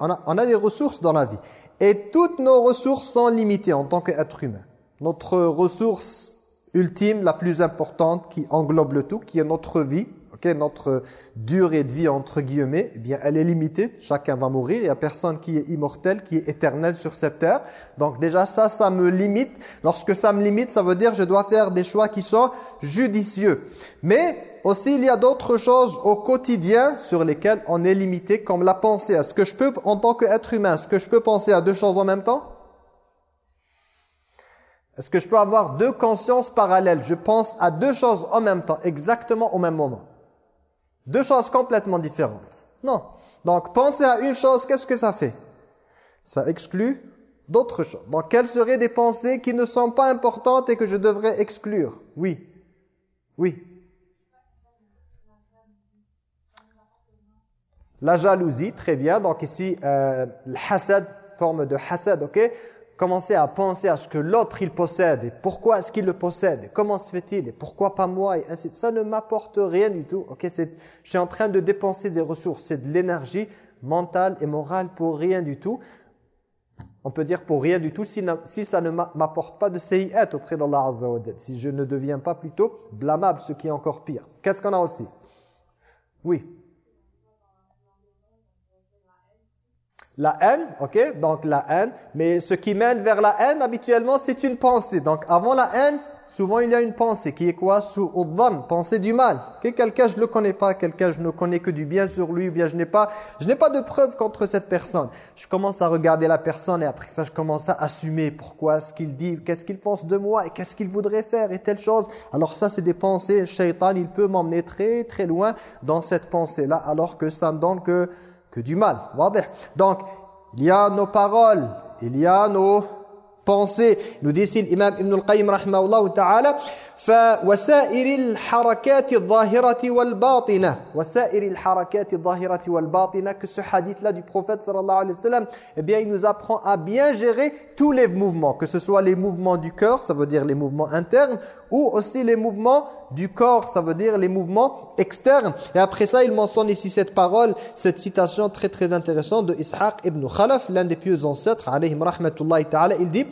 on, a, on a des ressources dans la vie. Et toutes nos ressources sont limitées en tant qu'être humain. Notre ressource ultime, la plus importante, qui englobe le tout, qui est notre vie, notre durée de vie, entre guillemets, eh bien, elle est limitée. Chacun va mourir. Il n'y a personne qui est immortel, qui est éternel sur cette terre. Donc déjà, ça, ça me limite. Lorsque ça me limite, ça veut dire que je dois faire des choix qui sont judicieux. Mais aussi, il y a d'autres choses au quotidien sur lesquelles on est limité, comme la pensée. Est-ce que je peux, en tant qu'être humain, est-ce que je peux penser à deux choses en même temps? Est-ce que je peux avoir deux consciences parallèles? Je pense à deux choses en même temps, exactement au même moment. Deux choses complètement différentes. Non. Donc, penser à une chose, qu'est-ce que ça fait? Ça exclut d'autres choses. Donc, quelles seraient des pensées qui ne sont pas importantes et que je devrais exclure? Oui. Oui. La jalousie, très bien. Donc ici, euh, le hasad, forme de hasad, ok? Commencer à penser à ce que l'autre il possède et pourquoi est-ce qu'il le possède, et comment se fait-il et pourquoi pas moi et ainsi ça ne m'apporte rien du tout. OK, c'est je suis en train de dépenser des ressources, c'est de l'énergie mentale et morale pour rien du tout. On peut dire pour rien du tout si, si ça ne m'apporte pas de sayyat auprès d'Allah Azza si je ne deviens pas plutôt blâmable, ce qui est encore pire. Qu'est-ce qu'on a aussi? Oui. La haine, ok Donc la haine, mais ce qui mène vers la haine, habituellement, c'est une pensée. Donc avant la haine, souvent il y a une pensée qui est quoi? Sous pensée du mal. Quelqu'un je le connais pas, quelqu'un je ne connais que du bien sur lui, bien je n'ai pas, je n'ai pas de preuve contre cette personne. Je commence à regarder la personne et après ça je commence à assumer pourquoi ce qu'il dit, qu'est-ce qu'il pense de moi et qu'est-ce qu'il voudrait faire et telle chose. Alors ça c'est des pensées, shaitan il peut m'emmener très très loin dans cette pensée-là alors que ça ne donne que que du mal. Donc, il y a nos paroles, il y a nos pensées. Nous dit l'imam Ibn al-Qayyim ta'ala فوسائر الحركات الظاهرة والباطنة وسائر الحركات الظاهرة والباطنة que ce hadith là du prophète sallallahu alayhi wa sallam eh bien il nous apprend à bien gérer tous les mouvements que ce soit les mouvements du cœur ça veut dire les mouvements internes ou aussi les mouvements du corps ça veut dire les mouvements externes et après ça il mentionne ici cette parole cette citation très très intéressante de Ishaq ibn Khalaf l'un des pieux ancêtres alayhim rahmatullahi ta'ala il dit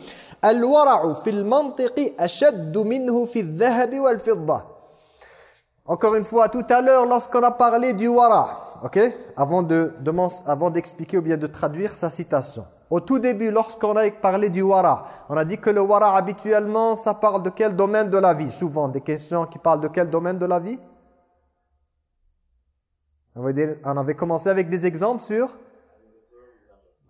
encore une fois, tout à l'heure, lorsqu'on a parlé du wara, ok avant d'expliquer ou bien de traduire sa citation. Au tout début, lorsqu'on a parlé du wara, on a dit que le wara, habituellement, ça parle de quel domaine de la vie? Souvent, des questions qui parlent de quel domaine de la vie? On avait commencé avec des exemples sur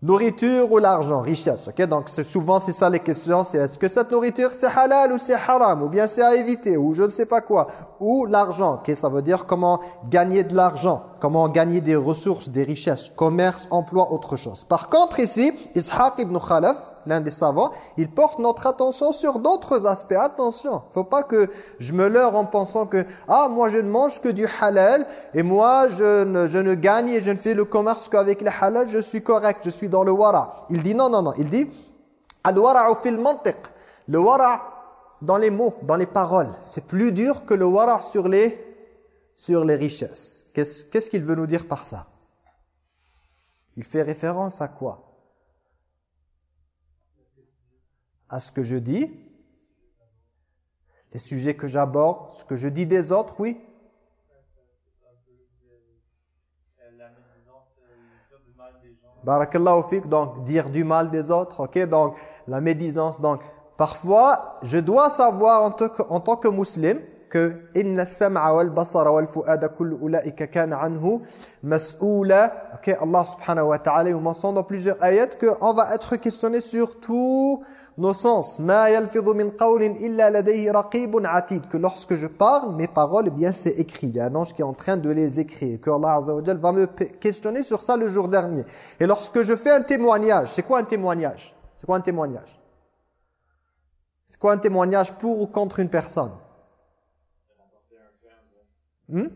Nourriture ou l'argent, richesse. ok? Donc souvent c'est ça les questions, c'est est-ce que cette nourriture c'est halal ou c'est haram? Ou bien c'est à éviter, ou je ne sais pas quoi? Ou l'argent, ok? Ça veut dire comment gagner de l'argent comment gagner des ressources, des richesses, commerce, emploi, autre chose. Par contre ici, Ishaq ibn Khalaf, l'un des savants, il porte notre attention sur d'autres aspects. Attention, faut pas que je me leurre en pensant que ah moi je ne mange que du halal et moi je ne, je ne gagne et je ne fais le commerce qu'avec le halal, je suis correct, je suis dans le wara. Il dit non non non, il dit al-wara'u fil mantiq. Le wara dans les mots, dans les paroles, c'est plus dur que le wara sur les sur les richesses. Qu'est-ce qu'il veut nous dire par ça? Il fait référence à quoi? À ce que je dis? Les sujets que j'aborde Ce que je dis des autres, oui. Barakallahu fik, donc dire du mal des autres, ok? Donc la médisance, donc parfois je dois savoir en en tant que musulman que inna sam'a wal basara wal fuada kullu ulaika kana anhu mas'oula OK Allah subhanahu wa ta'ala nous mentionne dans plusieurs ayats que on va être questionné sur tous nos sens. Ma yalfidhu min qawlin illa ladayhi raqibun atid. Que lorsque je parle mes paroles eh bien c'est écrit. Il y a un ange qui est en train de les écrire. Que Allah azza wa va me questionner sur ça le jour dernier. Et lorsque je fais un témoignage c'est quoi un témoignage? C'est quoi un témoignage? C'est quoi un témoignage pour ou contre une personne? Hmm?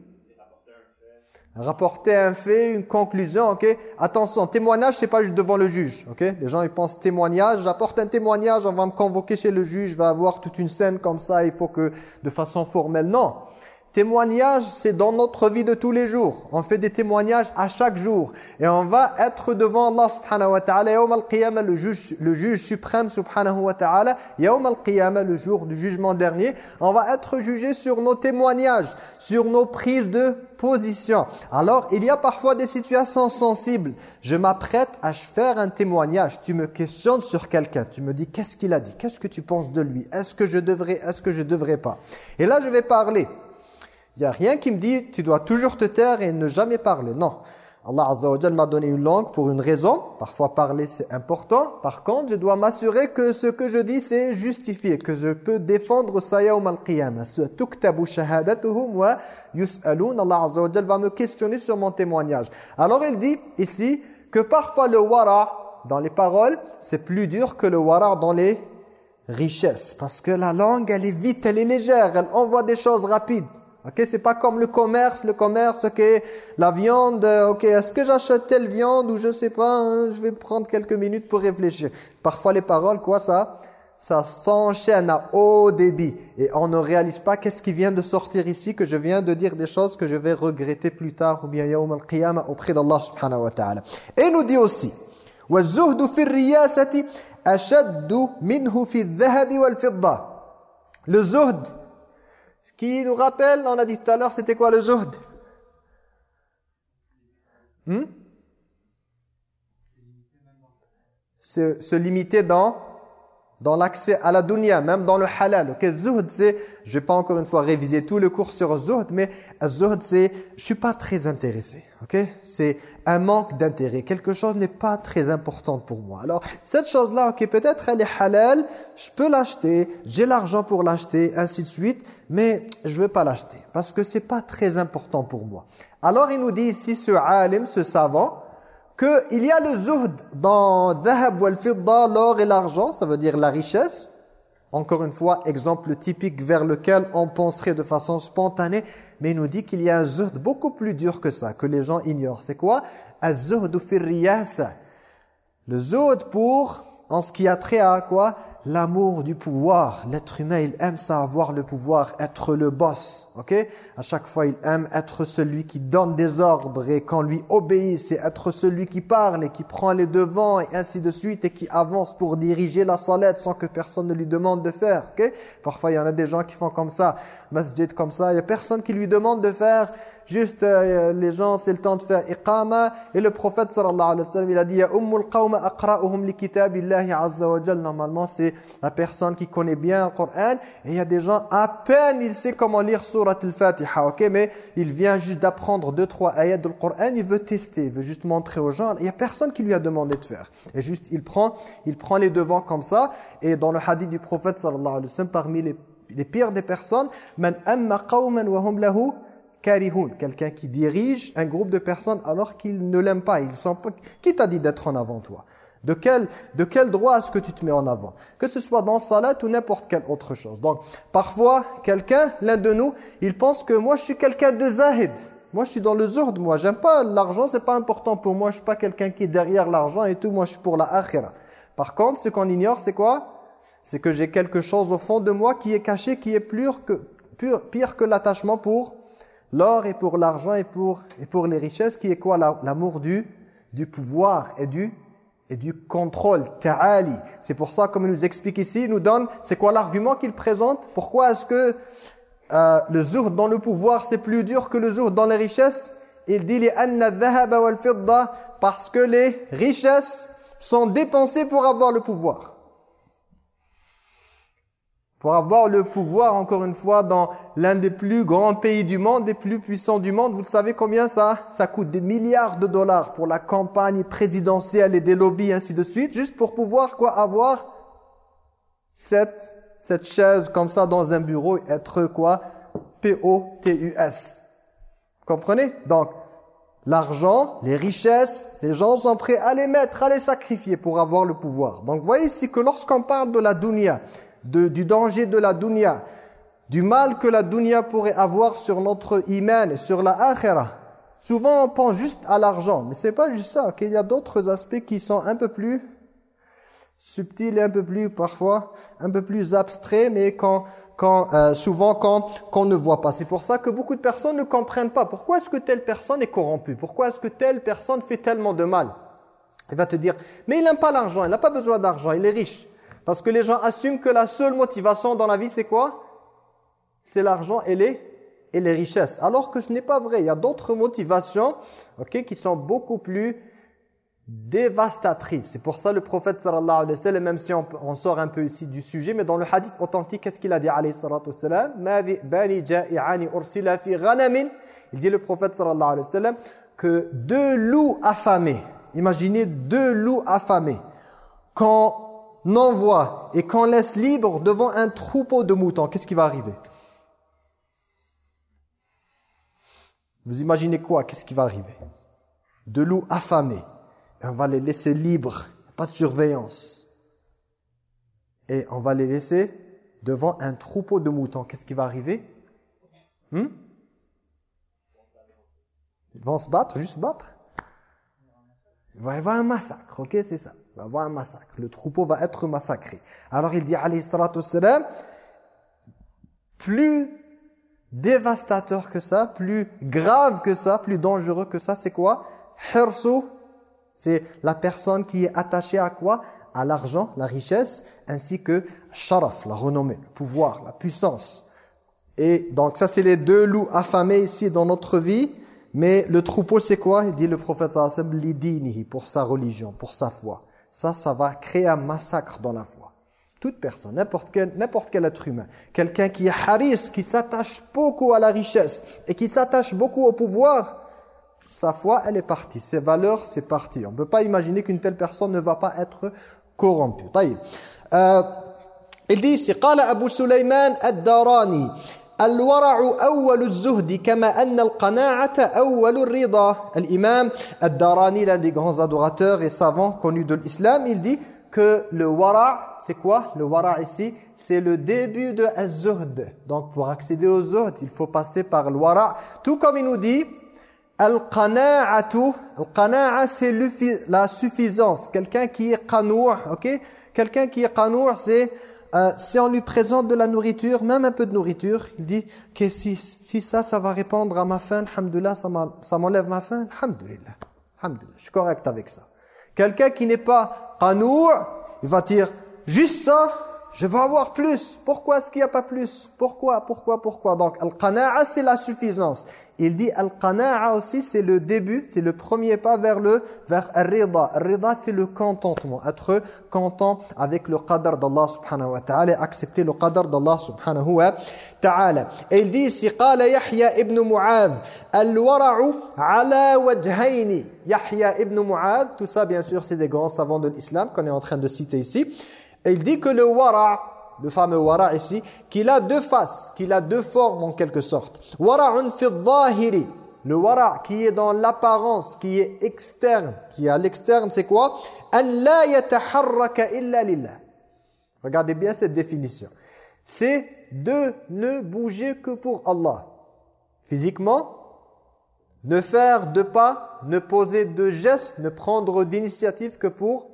Rapporter un fait, une conclusion, ok? Attention, témoignage, c'est pas juste devant le juge, ok? Les gens, ils pensent témoignage, j'apporte un témoignage, on va me convoquer chez le juge, vais avoir toute une scène comme ça, il faut que, de façon formelle, non Témoignage, c'est dans notre vie de tous les jours. On fait des témoignages à chaque jour. Et on va être devant Allah subhanahu wa ta'ala. Al-qiyamah, le juge, le juge suprême subhanahu wa ta'ala. Al-qiyamah, le jour du jugement dernier. On va être jugé sur nos témoignages, sur nos prises de position. Alors, il y a parfois des situations sensibles. Je m'apprête à faire un témoignage. Tu me questionnes sur quelqu'un. Tu me dis, qu'est-ce qu'il a dit? Qu'est-ce que tu penses de lui? Est-ce que je devrais Est-ce que je devrais pas? Et là, je vais parler. Il n'y a rien qui me dit tu dois toujours te taire et ne jamais parler. Non. Allah Azza wa m'a donné une langue pour une raison. Parfois parler c'est important. Par contre, je dois m'assurer que ce que je dis c'est justifié, que je peux défendre ça yawm al-qiyamah. Tuktabu shahadatuhum wa yus'alun. Allah Azza wa va me questionner sur mon témoignage. Alors il dit ici que parfois le wara dans les paroles, c'est plus dur que le wara dans les richesses parce que la langue elle est vite, elle est légère, elle envoie des choses rapides. Ok, c'est pas comme le commerce, le commerce, ok, la viande, euh, ok, est-ce que j'achète telle viande ou je sais pas, hein, je vais prendre quelques minutes pour réfléchir. Parfois les paroles, quoi ça Ça s'enchaîne à haut débit et on ne réalise pas qu'est-ce qui vient de sortir ici, que je viens de dire des choses que je vais regretter plus tard ou bien yawm al-qiyamah auprès d'Allah subhanahu wa ta'ala. Et nous dit aussi, وَالزُّهْدُ فِي الرِّيَاسَةِ أَشَدُّ مِنْهُ فِي الذَّهَبِ وَالْفِضَّةِ Le zuhd, qui nous rappelle, on a dit tout à l'heure, c'était quoi le zuhd? Hmm? se, se limiter dans dans l'accès à la dunya, même dans le halal. Ok, zuhd, c'est, je vais pas encore une fois réviser tout le cours sur zuhd, mais zuhd, c'est, je suis pas très intéressé. Ok, c'est un manque d'intérêt. Quelque chose n'est pas très important pour moi. Alors, cette chose-là, ok, peut-être elle est halal, je peux l'acheter, j'ai l'argent pour l'acheter, ainsi de suite, mais je vais pas l'acheter parce que c'est pas très important pour moi. Alors, il nous dit ici, ce alim, ce savant, qu'il y a le zuhd dans dhahab wal fidda, l'or et l'argent, ça veut dire la richesse. Encore une fois, exemple typique vers lequel on penserait de façon spontanée, mais il nous dit qu'il y a un zuhd beaucoup plus dur que ça, que les gens ignorent. C'est quoi? Le zuhd pour, en ce qui a trait à quoi? L'amour du pouvoir. L'être humain, il aime ça, avoir le pouvoir, être le boss. ok? À chaque fois, il aime être celui qui donne des ordres et qu'on lui obéit. C'est être celui qui parle et qui prend les devants et ainsi de suite et qui avance pour diriger la salette sans que personne ne lui demande de faire. ok? Parfois, il y en a des gens qui font comme ça, masjid comme ça. Il n'y a personne qui lui demande de faire juste euh, les gens c'est le temps de faire iqama. Et le prophète sallallahu alayhi wa sallam il a dit ya ummul qawma aqra'uhum li kitabillahi azza wa jalla normalement c'est la personne qui connaît bien le Coran. Et il y a des gens à peine il sait comment lire surat al-Fatiha OK mais il vient juste d'apprendre deux trois ayats du Coran. Il veut tester il veut juste montrer aux gens. Il y a personne qui lui a demandé de faire. Et juste il prend il prend les devants comme ça. Et dans le hadith du prophète sallallahu alayhi wa sallam parmi les les pires des personnes man amma qawman wa hum lahu quelqu'un qui dirige un groupe de personnes alors qu'ils ne l'aiment pas. Ils sont pas... Qui t'a dit d'être en avant toi? De quel, de quel droit est-ce que tu te mets en avant? Que ce soit dans salat ou n'importe quelle autre chose. Donc, parfois, quelqu'un, l'un de nous, il pense que moi, je suis quelqu'un de zahid. Moi, je suis dans le zurd, moi. J'aime pas l'argent, c'est pas important pour moi. Je suis pas quelqu'un qui est derrière l'argent et tout. Moi, je suis pour la akhira. Par contre, ce qu'on ignore, c'est quoi? C'est que j'ai quelque chose au fond de moi qui est caché, qui est pur que, pire que l'attachement pour l'or et pour l'argent et pour, et pour les richesses, qui est quoi? L'amour du, du pouvoir et du et du contrôle, ta'ali. C'est pour ça, comme il nous explique ici, il nous donne, c'est quoi l'argument qu'il présente? Pourquoi est-ce que euh, le zuhd dans le pouvoir, c'est plus dur que le zuhd dans les richesses? Il dit, parce que les richesses sont dépensées pour avoir le pouvoir pour avoir le pouvoir, encore une fois, dans l'un des plus grands pays du monde, des plus puissants du monde. Vous savez combien ça Ça coûte des milliards de dollars pour la campagne présidentielle et des lobbies, ainsi de suite, juste pour pouvoir quoi avoir cette, cette chaise comme ça dans un bureau, être quoi P-O-T-U-S. Comprenez? Donc, l'argent, les richesses, les gens sont prêts à les mettre, à les sacrifier pour avoir le pouvoir. Donc, voyez ici que lorsqu'on parle de la dunya, du danger de la dunya, du mal que la dunya pourrait avoir sur notre iman et sur la akhira. Souvent on pense juste à l'argent, mais c'est pas juste ça, qu'il y a d'autres aspects qui sont un peu plus subtils et un peu plus parfois un peu plus abstraits, mais quand, quand euh, souvent quand ne voit pas. C'est pour ça que beaucoup de personnes ne comprennent pas. Pourquoi est-ce que telle personne est corrompue? Pourquoi est-ce que telle personne fait tellement de mal? Il va te dire, mais il n'aime pas l'argent, il n'a pas besoin d'argent, il est riche. Parce que les gens assument que la seule motivation dans la vie, c'est quoi? C'est l'argent et les, et les richesses. Alors que ce n'est pas vrai. Il y a d'autres motivations ok, qui sont beaucoup plus dévastatrices. C'est pour ça le prophète, sallallahu alayhi wa sallam, même si on, sort un peu ici du sujet, mais dans le hadith authentique, qu'est-ce qu'il a dit, alayhi Il dit le prophète, sallallahu alayhi wa sallam, que deux loups affamés, imaginez deux loups affamés, quand envoie et qu'on laisse libre devant un troupeau de moutons, qu'est-ce qui va arriver? Vous imaginez quoi? Qu'est-ce qui va arriver? De loups affamés. On va les laisser libres, pas de surveillance. Et on va les laisser devant un troupeau de moutons. Qu'est-ce qui va arriver? Hmm? Ils vont se battre, juste se battre? Il va y avoir un massacre, ok? C'est ça va avoir un massacre. Le troupeau va être massacré. Alors il dit, alayhi salatu wassalam, plus dévastateur que ça, plus grave que ça, plus dangereux que ça, c'est quoi? Hirsu, c'est la personne qui est attachée à quoi? À l'argent, la richesse, ainsi que sharaf, la renommée, le pouvoir, la puissance. Et donc ça, c'est les deux loups affamés ici dans notre vie. Mais le troupeau, c'est quoi? Il dit le prophète sallallahu pour sa religion, pour sa foi ça, ça va créer un massacre dans la foi. Toute personne, n'importe quel, quel être humain, quelqu'un qui est haris, qui s'attache beaucoup à la richesse et qui s'attache beaucoup au pouvoir, sa foi, elle est partie. Ses valeurs, c'est parti. On ne peut pas imaginer qu'une telle personne ne va pas être corrompue. Euh, il dit ici, « Qala Abu ad-Darani » الورع أول الزهد كما أن القناعة أول الرضا الإمام الداراني l'un des grands adorateurs et savants connus de l'islam il dit que le wara c'est quoi le wara ici c'est le début de az-zuhd donc pour accéder au zuhd il faut passer par le wara tout comme il nous dit al-qana'atu al-qana'a c'est la suffisance quelqu'un qui est qanour OK quelqu'un qui est qanour c'est euh, si on lui présente de la nourriture, même un peu de nourriture, il dit que si, si ça, ça va répondre à ma faim, alhamdoulilah, ça m'enlève ma faim, alhamdoulilah, alhamdoulilah, je suis correct avec ça. Quelqu'un qui n'est pas qanour, il va dire, juste ça, je veux avoir plus. Pourquoi est-ce qu'il n'y a pas plus? Pourquoi? Pourquoi? Pourquoi? Donc, Al-Qana'a, c'est la suffisance. Il dit Al-Qana'a aussi, c'est le début, c'est le premier pas vers le vers Rida. Rida, c'est le contentement. Être content avec le qadar d'Allah subhanahu wa ta'ala et accepter le qadar d'Allah subhanahu wa ta'ala. Et il dit ici, Qala Yahya ibn Mu'adh, Al-Wara'u ala wajhayni. Yahya ibn Mu'adh, tout ça, bien sûr, c'est des grands savants de l'islam qu'on est en train de citer ici. Et il dit que le wara, le fameux wara ici, qu'il a deux faces, qu'il a deux formes en quelque sorte. Wara'un fi dhahiri. Le wara qui est dans l'apparence, qui est externe, qui est à l'externe, c'est quoi? An la yataharraka illa lillah. Regardez bien cette définition. C'est de ne bouger que pour Allah. Physiquement, ne faire de pas, ne poser de gestes, ne prendre d'initiative que pour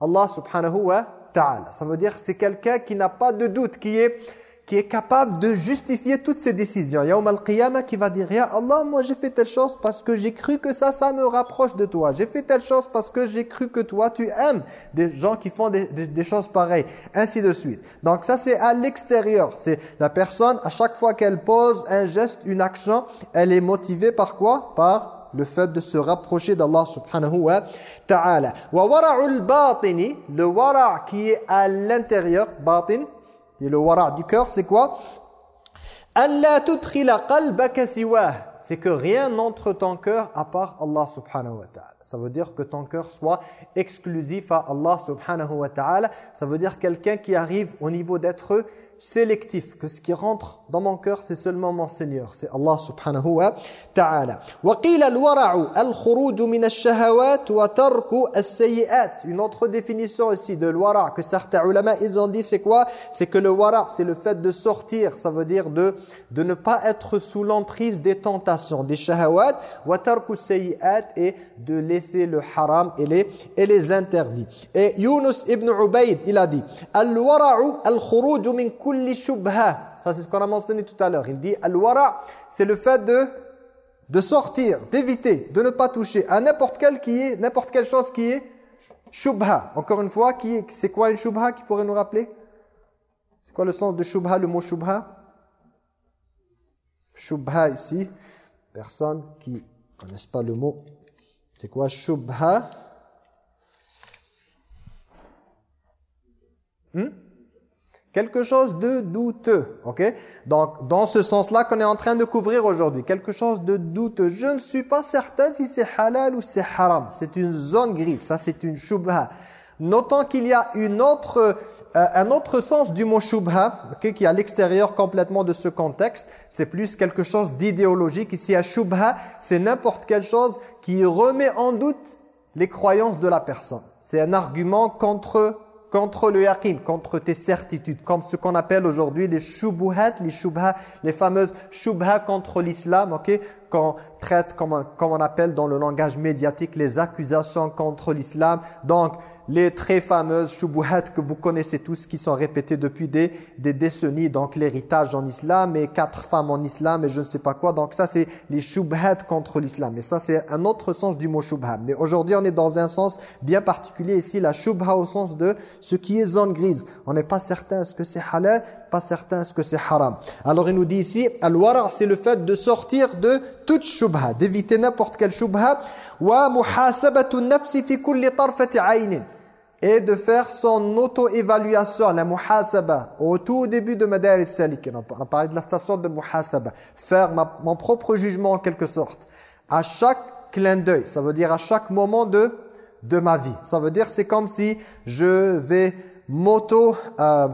Allah subhanahu wa Ça veut dire c'est quelqu'un qui n'a pas de doute, qui est qui est capable de justifier toutes ses décisions. Yawm al-Qiyamah qui va dire, Ya Allah, moi j'ai fait telle chose parce que j'ai cru que ça, ça me rapproche de toi. J'ai fait telle chose parce que j'ai cru que toi, tu aimes des gens qui font des, des, choses pareilles, ainsi de suite. Donc ça, c'est à l'extérieur. C'est la personne, à chaque fois qu'elle pose un geste, une action, elle est motivée par quoi? Par le fait de se rapprocher d'Allah subhanahu wa ta'ala. Wa batini, le wara' qui est à l'intérieur, wara du cœur, c'est quoi? C'est que rien n'entre ton cœur à part Allah subhanahu wa ta'ala. Ça veut dire que ton cœur soit exclusif à Allah subhanahu wa ta'ala. Ça veut dire quelqu'un qui arrive au niveau d'être sélectif, que ce qui rentre dans mon cœur, c'est seulement mon Seigneur, c'est Allah subhanahu wa ta'ala. Une autre définition aussi de wara que certains ulama, ils ont dit, c'est quoi? C'est que le wara, c'est le fait de sortir, ça veut dire de, de ne pas être sous l'emprise des tentations, des shahawat, wa et de laisser le haram et les, et les interdits. Et Yunus ibn Ubaid, il a dit, al-wara'u al-khuruju kulli shubha. Ça, c'est ce qu'on a mentionné tout à l'heure. Il dit, al-wara, c'est le fait de, de sortir, d'éviter, de ne pas toucher à n'importe quel qui est, n'importe quelle chose qui est shubha. Encore une fois, qui est, c'est quoi une shubha qui pourrait nous rappeler? C'est quoi le sens de shubha, le mot shubha? Shubha ici, personne qui ne connaissent pas le mot. C'est quoi shubha? Hmm? Quelque chose de douteux, ok? Donc, dans ce sens-là qu'on est en train de couvrir aujourd'hui, quelque chose de douteux. Je ne suis pas certain si c'est halal ou c'est haram. C'est une zone grise, ça c'est une shubha. Notons qu'il y a une autre, euh, un autre sens du mot shubha, okay, qui est à l'extérieur complètement de ce contexte. C'est plus quelque chose d'idéologique. Ici, à shubha, c'est n'importe quelle chose qui remet en doute les croyances de la personne. C'est un argument contre contre le yaqin, contre tes certitudes, comme ce qu'on appelle aujourd'hui les shubuhat, les shubha, les fameuses shubha contre l'islam, ok, qu'on traite comme on, comme on appelle dans le langage médiatique les accusations contre l'islam. Donc, les très fameuses shubuhat que vous connaissez tous qui sont répétées depuis des, des décennies. Donc l'héritage en islam et quatre femmes en islam et je ne sais pas quoi. Donc ça c'est les shubuhat contre l'islam. Et ça c'est un autre sens du mot shubha. Mais aujourd'hui on est dans un sens bien particulier. Ici la shubha au sens de ce qui est zone grise. On n'est pas certain est-ce que c'est halal pas certain est-ce que c'est haram. Alors il nous dit ici al-wara c'est le fait de sortir de toute shubha d'éviter n'importe quelle shubha et de faire son auto-évaluation, la muhasaba, au tout début de Madarij Salik. On a parlé de la station de muhasaba. Faire mon propre jugement en quelque sorte. À chaque clin d'œil, ça veut dire à chaque moment de, de ma vie. Ça veut dire c'est comme si je vais m'auto... Euh,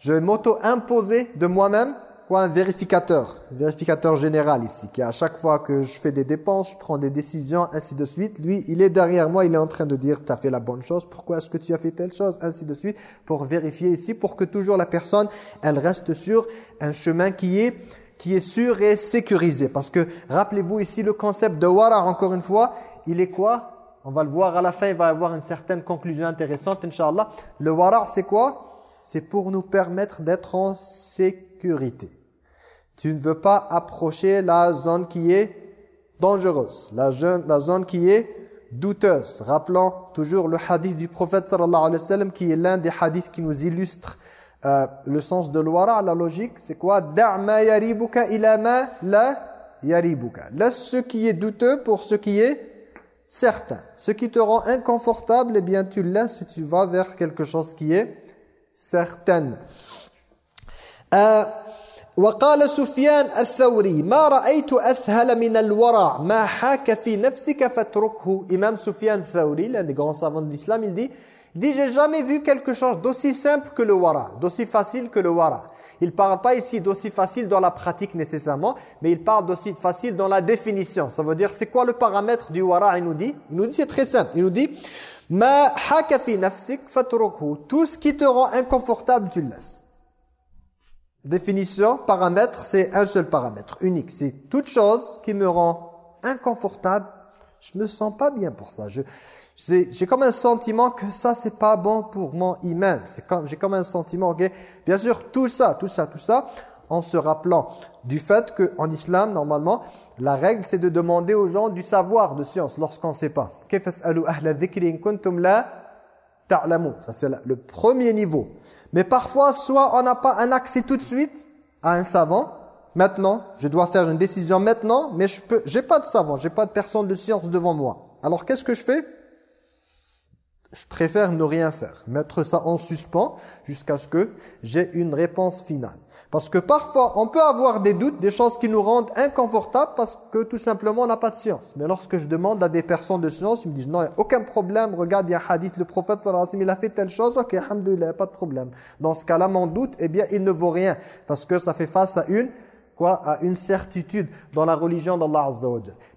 je vais m'auto-imposer de moi-même quoi un vérificateur, vérificateur général ici, qui à chaque fois que je fais des dépenses, je prends des décisions, ainsi de suite. Lui, il est derrière moi, il est en train de dire, tu as fait la bonne chose, pourquoi est-ce que tu as fait telle chose, ainsi de suite, pour vérifier ici, pour que toujours la personne, elle reste sur un chemin qui est qui est sûr et sécurisé. Parce que, rappelez-vous ici, le concept de wara, encore une fois, il est quoi? On va le voir à la fin, il va y avoir une certaine conclusion intéressante, Inch'Allah. Le wara, c'est quoi? C'est pour nous permettre d'être en sécurité tu ne veux pas approcher la zone qui est dangereuse, la, zone qui est douteuse. Rappelons toujours le hadith du prophète sallallahu qui est l'un des hadiths qui nous illustre euh, le sens de l'ouara, la logique. C'est quoi? Yaribuka ila ma la yaribuka. Laisse ce qui est douteux pour ce qui est certain. Ce qui te rend inconfortable, eh bien tu laisses et tu vas vers quelque chose qui est certain. Euh, وقال سفيان الثوري ما رأيت أسهل من الورع ما حاك في نفسك فاتركه Imam Sufyan Thawri, l'un des grands savants de l'islam, il dit, il dit j'ai jamais vu quelque chose d'aussi simple que le wara, d'aussi facile que le wara. Il ne parle pas ici d'aussi facile dans la pratique nécessairement, mais il parle d'aussi facile dans la définition. Ça veut dire, c'est quoi le paramètre du wara Il nous dit, il nous dit c'est très simple. Il nous dit, ma haka fi nafsik fatruku. Tout ce qui te rend inconfortable, tu le laisses. Définition, paramètre, c'est un seul paramètre, unique. C'est toute chose qui me rend inconfortable. Je me sens pas bien pour ça. J'ai comme un sentiment que ça, c'est pas bon pour mon iman. J'ai comme un sentiment, ok? Bien sûr, tout ça, tout ça, tout ça, en se rappelant du fait qu'en islam, normalement, la règle, c'est de demander aux gens du savoir de science lorsqu'on ne sait pas. Ça, c'est le premier niveau. Mais parfois, soit on n'a pas un accès tout de suite à un savant. Maintenant, je dois faire une décision maintenant, mais je peux, j'ai pas de savant, j'ai pas de personne de science devant moi. Alors qu'est-ce que je fais? Je préfère ne rien faire, mettre ça en suspens jusqu'à ce que j'ai une réponse finale. Parce que parfois, on peut avoir des doutes, des choses qui nous rendent inconfortables parce que tout simplement, on n'a pas de science. Mais lorsque je demande à des personnes de science, ils me disent non, il n'y a aucun problème, regarde, il y a un hadith, le prophète il a fait telle chose, ok, alhamdoulilah, pas de problème. Dans ce cas-là, mon doute, eh bien, il ne vaut rien parce que ça fait face à une quoi à une certitude dans la religion d'Allah Azza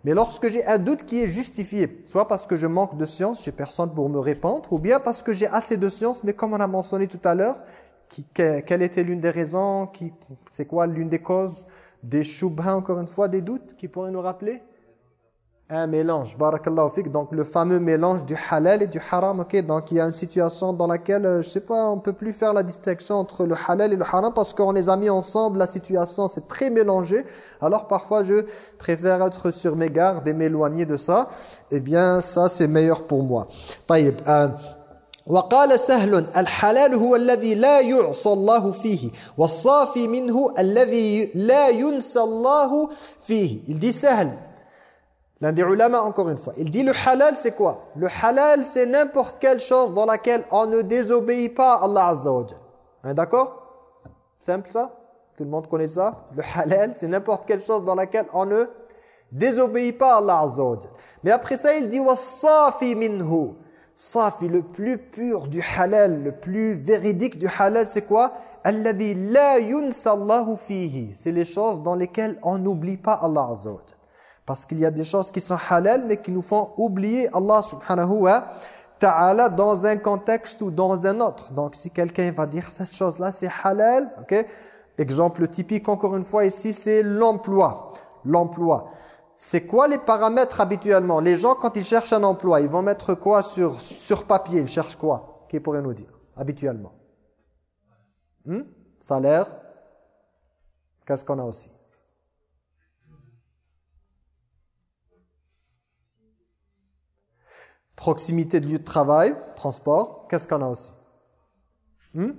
Mais lorsque j'ai un doute qui est justifié, soit parce que je manque de science, j'ai personne pour me répondre, ou bien parce que j'ai assez de science, mais comme on a mentionné tout à l'heure, quelle était l'une des raisons C'est quoi l'une des causes des shubha, encore une fois, des doutes qui pourraient nous rappeler? Un mélange, barakallahu fik, donc le fameux mélange du halal et du haram, ok? Donc il y a une situation dans laquelle, euh, je sais pas, on peut plus faire la distinction entre le halal et le haram parce qu'on les a mis ensemble, la situation c'est très mélangé. Alors parfois je préfère être sur mes gardes et m'éloigner de ça. Eh bien ça c'est meilleur pour moi. Euh, وقال سهل الحلال هو الذي لا يعصى الله فيه والصافي منه الذي لا ينسى الله فيه il dit Sahl l'un des ulama encore une fois il dit le halal c'est quoi le halal c'est n'importe quelle chose dans laquelle on ne désobéit pas à Allah Azza wa hein, d'accord simple ça tout le monde connaît ça le halal c'est n'importe quelle chose dans laquelle on ne désobéit pas à Allah Azza wa mais après ça il dit wasafi minhu safi, le plus pur du halal, le plus véridique du halal, c'est quoi? Alladhi la yunsallahu fihi. C'est les choses dans lesquelles on n'oublie pas Allah Azza Parce qu'il y a des choses qui sont halal, mais qui nous font oublier Allah subhanahu wa ta'ala dans un contexte ou dans un autre. Donc si quelqu'un va dire cette chose-là, c'est halal, ok? Exemple typique encore une fois ici, c'est l'emploi. L'emploi. C'est quoi les paramètres habituellement? Les gens, quand ils cherchent un emploi, ils vont mettre quoi sur, sur papier? Ils cherchent quoi? Qui pourrait nous dire habituellement? Hmm? Salaire? Qu'est-ce qu'on a aussi? Proximité de lieu de travail, transport. Qu'est-ce qu'on a aussi? Hmm?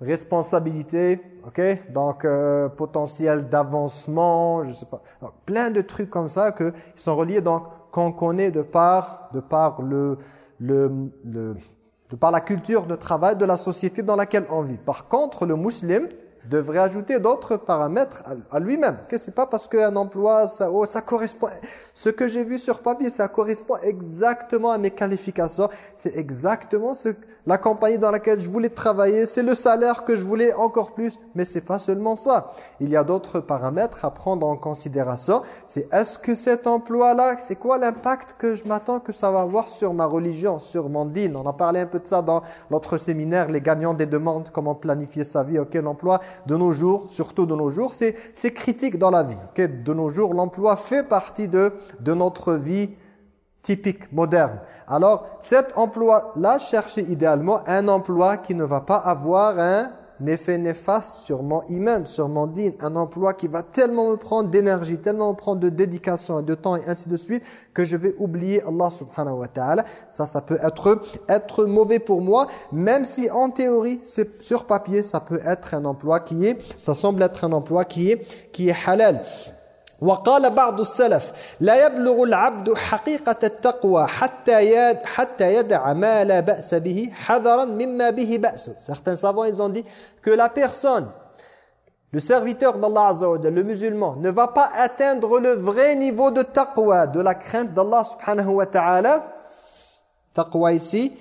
responsabilité, ok? Donc euh, potentiel d'avancement, je sais pas, plein de trucs comme ça qui sont reliés donc qu'on connaît de par de par le, le le de par la culture de travail de la société dans laquelle on vit. Par contre, le musulman devrait ajouter d'autres paramètres à, lui-même. Que c'est pas parce qu'un emploi, ça, oh, ça correspond. Ce que j'ai vu sur papier, ça correspond exactement à mes qualifications. C'est exactement ce, la compagnie dans laquelle je voulais travailler. C'est le salaire que je voulais encore plus. Mais c'est pas seulement ça. Il y a d'autres paramètres à prendre en considération. C'est est-ce que cet emploi-là, c'est quoi l'impact que je m'attends que ça va avoir sur ma religion, sur mon dîne On a parlé un peu de ça dans l'autre séminaire, les gagnants des demandes, comment planifier sa vie, auquel emploi de nos jours, surtout de nos jours, c'est critique dans la vie. De nos jours, l'emploi fait partie de, notre vie typique, moderne. Alors, cet emploi-là, cherchez idéalement un emploi qui ne va pas avoir un effet néfaste iman, sur mon din, un emploi qui va tellement me prendre d'énergie, tellement me prendre de dédication et de temps et ainsi de suite, que je vais oublier Allah subhanahu wa ta'ala. Ça, ça peut être, être mauvais pour moi, même si en théorie, c'est sur papier, ça peut être un emploi qui est, ça semble être un emploi qui est, qui est halal وقال بعض السلف لا يبلغ العبد حقيقة التقوى حتى حتى يدع ما لا بأس به حذرا مما به بأس certains savants ils ont dit que la personne le serviteur d'Allah Azza wa le musulman ne va pas atteindre le vrai niveau de taqwa de la crainte d'Allah subhanahu wa ta'ala taqwa ici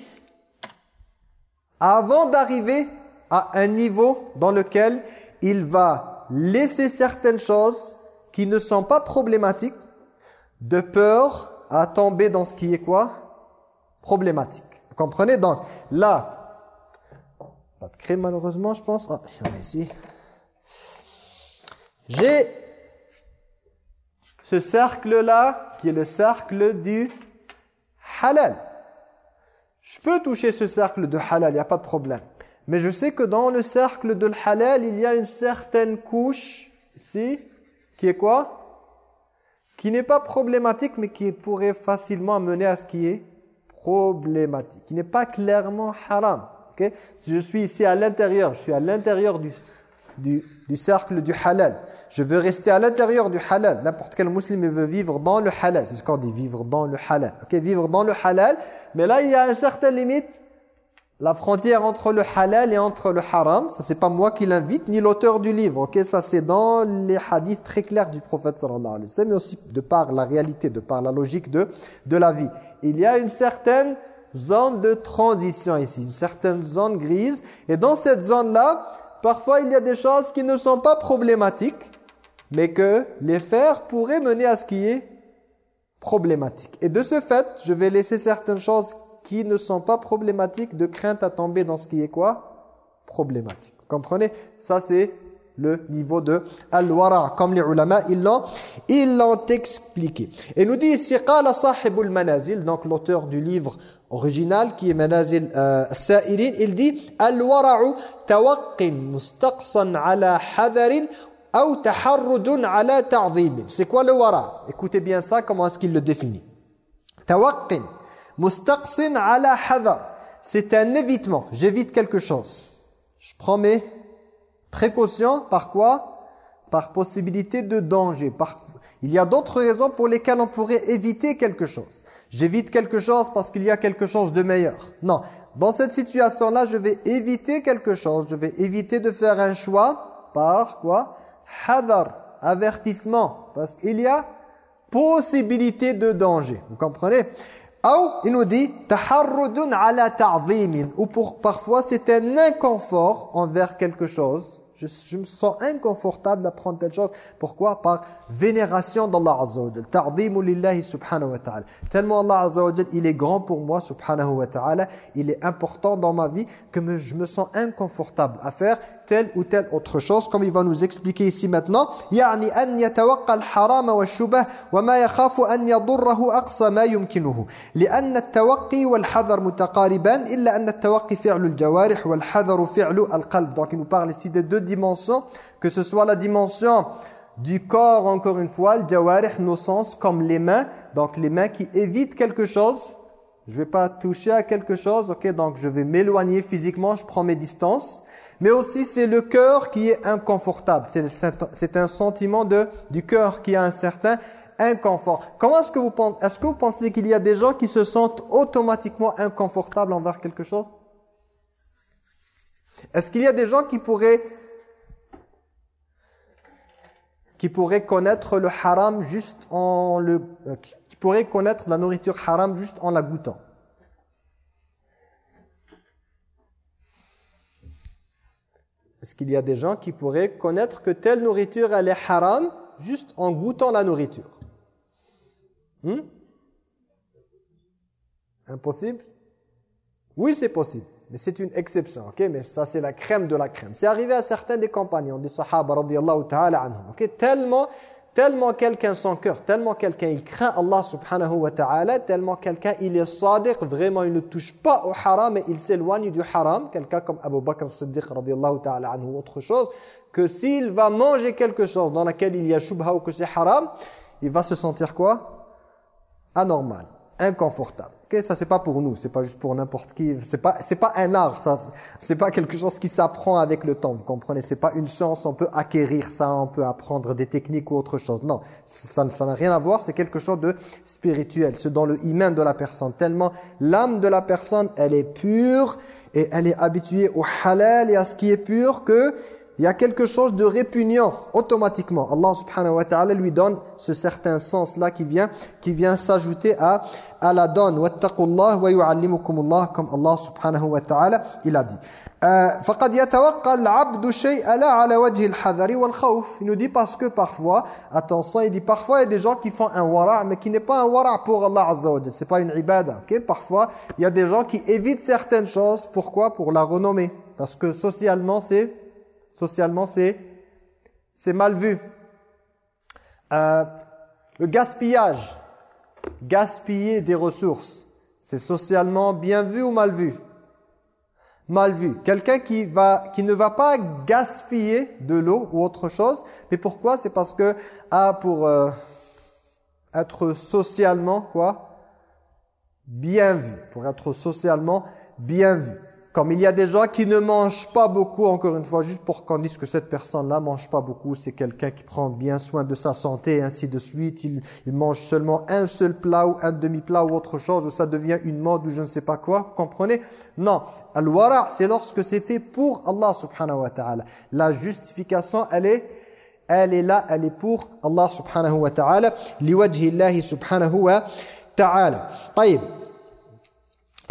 avant d'arriver à un niveau dans lequel il va laisser certaines choses qui ne sont pas problématiques de peur à tomber dans ce qui est quoi? Problématique. Vous comprenez? Donc là, pas de crème malheureusement je pense. Ah, ici. J'ai ce cercle-là qui est le cercle du halal. Je peux toucher ce cercle de halal, il n'y a pas de problème. Mais je sais que dans le cercle de halal, il y a une certaine couche ici qui est quoi? Qui n'est pas problématique, mais qui pourrait facilement mener à ce qui est problématique. Qui n'est pas clairement haram. Si je suis ici à l'intérieur, je suis à l'intérieur du, du, du, cercle du halal. Je veux rester à l'intérieur du halal. N'importe quel musulman veut vivre dans le halal. C'est ce qu'on dit, vivre dans le halal. Vivre dans le halal. Mais là, il y a une certaine limite la frontière entre le halal et entre le haram, ça c'est pas moi qui l'invite, ni l'auteur du livre, ok? Ça c'est dans les hadiths très clairs du prophète sallallahu alayhi wa sallam, mais aussi de par la réalité, de par la logique de, de la vie. Il y a une certaine zone de transition ici, une certaine zone grise, et dans cette zone-là, parfois il y a des choses qui ne sont pas problématiques, mais que les faire pourraient mener à ce qui est problématique. Et de ce fait, je vais laisser certaines choses qui ne sont pas problématiques de crainte à tomber dans ce qui est quoi? Problématique. Vous comprenez? Ça c'est le niveau de al-wara comme les ulama ils l'ont expliqué. Et nous dit ici sahibul manazil donc l'auteur du livre original qui est Manazil euh, Sa'irin il dit al-wara'u tawaqqin mustaqsan ala hadarin ou taharrudun ala ta'zim. C'est quoi le wara? Écoutez bien ça comment est-ce qu'il le définit? Tawaqqin Mustaqsin ala hadar. C'est un évitement. J'évite quelque chose. Je prends mes précautions. Par quoi? Par possibilité de danger. Il y a d'autres raisons pour lesquelles on pourrait éviter quelque chose. J'évite quelque chose parce qu'il y a quelque chose de meilleur. Non. Dans cette situation-là, je vais éviter quelque chose. Je vais éviter de faire un choix par quoi? Hadar, avertissement. Parce qu'il y a possibilité de danger. Vous comprenez? Il nous dit ala ou pour parfois c'est un inconfort envers quelque chose je, me sens inconfortable d'apprendre telle chose. Pourquoi? Par vénération d'Allah Azza wa subhanahu wa ta'ala. Tellement Allah Azza il est grand pour moi subhanahu wa ta'ala. Il est important dans ma vie que je me sens inconfortable à faire telle ou telle autre chose, comme il va nous expliquer ici maintenant. Donc il nous parle ici des deux dimensions, que ce soit la dimension du corps, encore une fois, le jawarih, nos sens, comme les mains, donc les mains qui évitent quelque chose, je ne vais pas toucher à quelque chose, ok, donc je vais m'éloigner physiquement, je prends mes distances mais aussi c'est le cœur qui est inconfortable, c'est un sentiment du cœur qui a un certain inconfort. Comment est-ce que vous pensez, est-ce que vous pensez qu'il y a des gens qui se sentent automatiquement inconfortables envers quelque chose? Est-ce qu'il y a des gens qui pourraient qui pourrait connaître le haram juste en le euh, qui pourrait connaître la nourriture haram juste en la goûtant? Est-ce qu'il y a des gens qui pourraient connaître que telle nourriture elle est haram juste en goûtant la nourriture? Hmm? Impossible? Oui, c'est possible. Mais c'est une exception, Mais ça, c'est la crème de la crème. C'est arrivé à certains des compagnons, des sahaba, radiallahu ta'ala anhum, ok? Tellement, tellement quelqu'un son cœur, tellement quelqu'un, il craint Allah subhanahu wa ta'ala, tellement quelqu'un, il est sadiq, vraiment, il ne touche pas au haram, mais il s'éloigne du haram. Quelqu'un comme Abu Bakr Siddiq, radiallahu ta'ala anhu, ou autre chose, que s'il va manger quelque chose dans laquelle il y a shubha ou que c'est haram, il va se sentir quoi? Anormal. inconfortable. Ok, ça c'est pas pour nous, c'est pas juste pour n'importe qui, c'est pas c'est pas un art, ça. C'est pas quelque chose qui s'apprend avec le temps, vous comprenez, c'est pas une science, on peut acquérir ça, on peut apprendre des techniques ou autre chose. Non, ça ça n'a rien à voir, c'est quelque chose de spirituel, c'est dans le iman de la personne. Tellement l'âme de la personne, elle est pure et elle est habituée au halal et à ce qui est pur que il y a quelque chose de répugnant automatiquement. Allah subhanahu wa ta'ala lui donne ce certain sens-là qui vient, qui vient s'ajouter à, à la donne. Wattaqullah wa yu'allimukumullah comme Allah subhanahu wa ta'ala il a dit. فقد يتوقع العبد شيء لا على وجه الحذر والخوف. Il nous dit parce que parfois, attention, il dit parfois il y a des gens qui font un wara mais qui n'est pas un wara pour Allah azza wa C'est pas une ibada, OK Parfois, il y a des gens qui évitent certaines choses, pourquoi Pour la renommer parce que socialement c'est Socialement, c'est c'est mal vu. Euh, le gaspillage, gaspiller des ressources, c'est socialement bien vu ou mal vu? Mal vu. Quelqu'un qui ne va pas gaspiller de l'eau ou autre chose, mais pourquoi? C'est parce que ah pour euh, être socialement quoi? Bien vu, pour être socialement bien vu. Comme il y a des gens qui ne mangent pas beaucoup, encore une fois, juste pour qu'on dise que cette personne-là mange pas beaucoup, c'est quelqu'un qui prend bien soin de sa santé et ainsi de suite. Il, mange seulement un seul plat ou un demi-plat ou autre chose, ou ça devient une mode ou je ne sais pas quoi, vous comprenez Non, al-wara, c'est lorsque c'est fait pour Allah subhanahu wa ta'ala. La justification, elle est elle est là, elle est pour Allah subhanahu wa ta'ala, liwajhi subhanahu wa ta'ala. والدناءة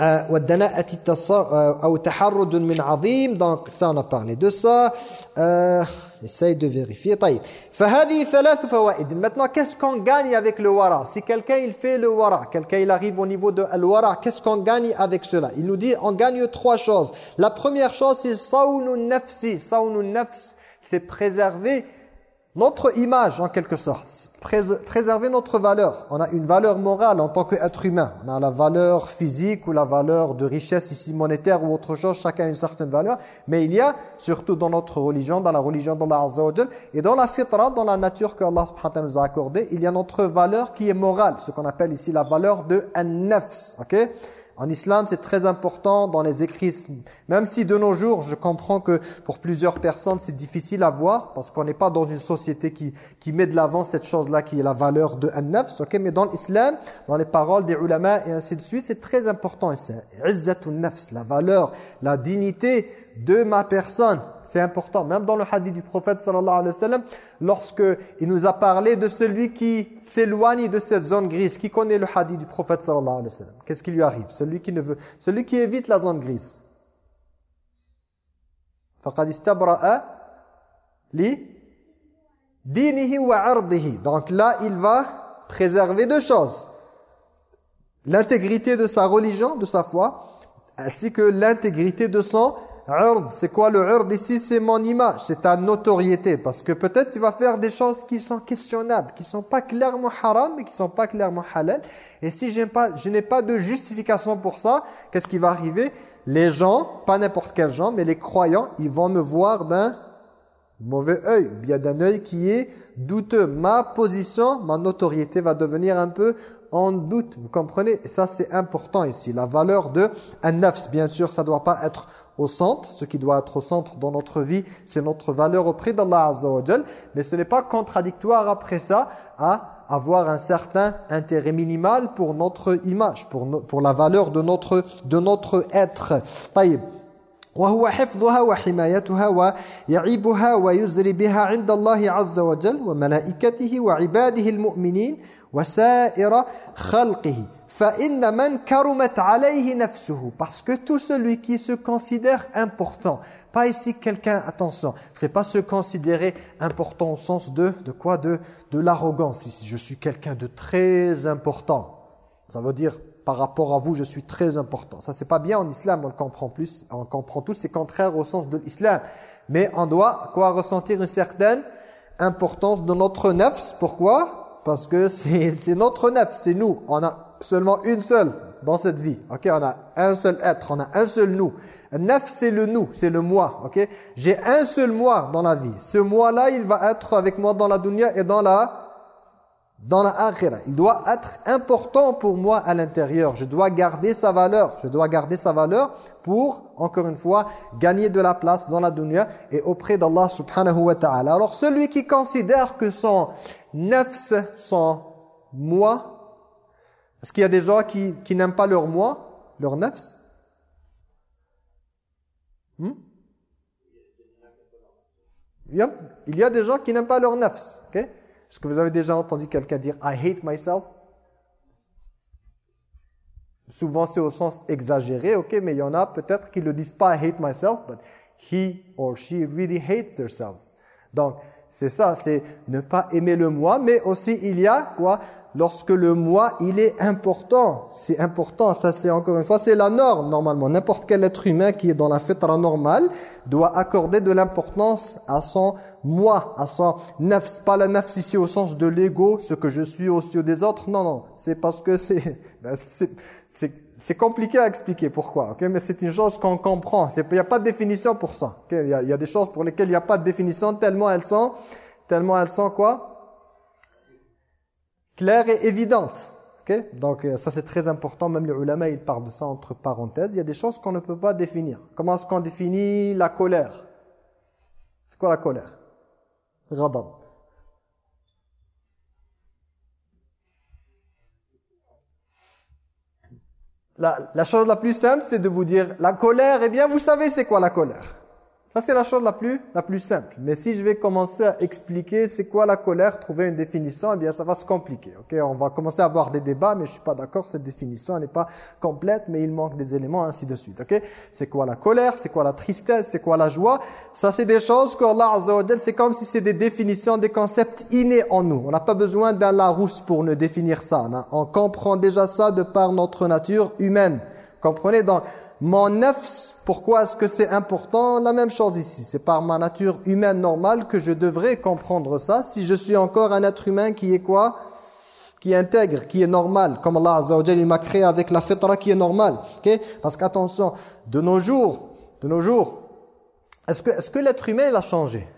Euh, euh, donc ça on a parlé de ça. Euh, essaye de vérifier. maintenant qu'est-ce qu'on gagne avec le wara? Si quelqu'un il fait le wara quelqu'un il arrive au niveau de al wara qu'est-ce qu'on gagne avec cela? Il nous dit on gagne trois choses. La première chose c'est saounun nafsi. Saounun nafs c'est préserver notre image en quelque sorte, préserver notre valeur. On a une valeur morale en tant qu'être humain. On a la valeur physique ou la valeur de richesse ici monétaire ou autre chose, chacun a une certaine valeur. Mais il y a, surtout dans notre religion, dans la religion d'Allah Azza et dans la fitra, dans la nature que Allah nous a accordée, il y a notre valeur qui est morale, ce qu'on appelle ici la valeur de an-nafs. ok? En islam, c'est très important dans les écrits, même si de nos jours, je comprends que pour plusieurs personnes, c'est difficile à voir, parce qu'on n'est pas dans une société qui, qui met de l'avant cette chose-là qui est la valeur de an-nafs, ok? Mais dans l'islam, dans les paroles des ulama et ainsi de suite, c'est très important, c'est nafs, la valeur, la dignité de ma personne. C'est important. Même dans le hadith du prophète sallallahu alayhi wa sallam, lorsque il nous a parlé de celui qui s'éloigne de cette zone grise. Qui connaît le hadith du prophète sallallahu alayhi wa sallam Qu'est-ce qui lui arrive Celui qui ne veut, celui qui évite la zone grise. فَقَدْ اسْتَبْرَأَ li dinihi wa ardihi. Donc là, il va préserver deux choses. L'intégrité de sa religion, de sa foi, ainsi que l'intégrité de son c'est quoi le urd ici? C'est mon image, c'est ta notoriété. Parce que peut-être tu vas faire des choses qui sont questionnables, qui sont pas clairement haram, mais qui sont pas clairement halal. Et si pas, je n'ai pas de justification pour ça, qu'est-ce qui va arriver? Les gens, pas n'importe quel gens, mais les croyants, ils vont me voir d'un mauvais œil, bien d'un œil qui est douteux. Ma position, ma notoriété va devenir un peu en doute, vous comprenez? Et ça c'est important ici, la valeur de un nafs, bien sûr, ça doit pas être au centre, ce qui doit être au centre dans notre vie, c'est notre valeur auprès d'Allah Azza wa mais ce n'est pas contradictoire après ça à avoir un certain intérêt minimal pour notre image, pour, pour la valeur de notre, de notre être. طيب. وهو حفظها وحمايتها ويعيبها ويزري بها عند الله عز وجل وملائكته وعباده المؤمنين وسائر خلقه parce que tout celui qui se considère important. Pas ici quelqu'un attention c'est pas se considérer important au sens de de quoi de de l'arrogance. Ici je suis quelqu'un de très important. Ça veut dire par rapport à vous je suis très important. Ça c'est pas bien en islam on le comprend plus on comprend tout c'est contraire au sens de l'islam. Mais on doit quoi ressentir une certaine importance de notre nefs pourquoi? Parce que c'est notre nefs c'est nous. On a seulement une seule dans cette vie. Ok, on a un seul être, on a un seul nous. Neuf, c'est le nous, c'est le moi. Ok, j'ai un seul moi dans la vie. Ce moi-là, il va être avec moi dans la dunya et dans la dans la akhirah. Il doit être important pour moi à l'intérieur. Je dois garder sa valeur. Je dois garder sa valeur pour, encore une fois, gagner de la place dans la dunya et auprès d'Allah subhanahu wa ta'ala. Alors celui qui considère que son nefs, son moi, est-ce qu'il y a des gens qui, n'aiment pas leur moi, leur nefs hmm? Il y a des gens qui n'aiment pas leur nefs. est-ce que vous avez déjà entendu quelqu'un dire « I hate myself » Souvent, c'est au sens exagéré, mais il y en a peut-être qui ne le disent pas « I hate myself », but he or she really hates themselves. Donc, c'est ça, c'est ne pas aimer le moi, mais aussi il y a quoi? Lorsque le moi, il est important. C'est important, ça c'est encore une fois, c'est la norme normalement. N'importe quel être humain qui est dans la fitra normale doit accorder de l'importance à son moi, à son nefs. Pas la nefs ici au sens de l'ego, ce que je suis aux yeux des autres. Non, non, c'est parce que c'est... [laughs] Ben, c'est compliqué à expliquer pourquoi, ok? Mais c'est une chose qu'on comprend. Il n'y a pas de définition pour ça. Il y, a, des choses pour lesquelles il n'y a pas de définition tellement elles sont, tellement elles sont quoi? Claire et évidente. Okay? Donc euh, ça c'est très important, même les ulama ils parlent de ça entre parenthèses. Il y a des choses qu'on ne peut pas définir. Comment est-ce qu'on définit la colère? C'est quoi la colère? Ghadab. La, la chose la plus simple, c'est de vous dire la colère, eh bien vous savez c'est quoi la colère. Ça, c'est la chose la plus, la plus simple. Mais si je vais commencer à expliquer c'est quoi la colère, trouver une définition, eh bien, ça va se compliquer. Ok, On va commencer à avoir des débats, mais je suis pas d'accord, cette définition n'est pas complète, mais il manque des éléments, ainsi de suite. Ok, C'est quoi la colère? C'est quoi la tristesse? C'est quoi la joie? Ça, c'est des choses que Allah Azza c'est comme si c'est des définitions, des concepts innés en nous. On n'a pas besoin d'un Larousse pour ne définir ça. On comprend déjà ça de par notre nature humaine. Comprenez? Donc, mon nefs, pourquoi est-ce que c'est important La même chose ici? C'est par ma nature humaine normale que je devrais comprendre ça. Si je suis encore un être humain qui est quoi? Qui intègre, qui est normal. Comme Allah Azza il m'a créé avec la fitra qui est normale. Parce qu'attention, de nos jours, de nos jours, est-ce que, l'être humain il a changé?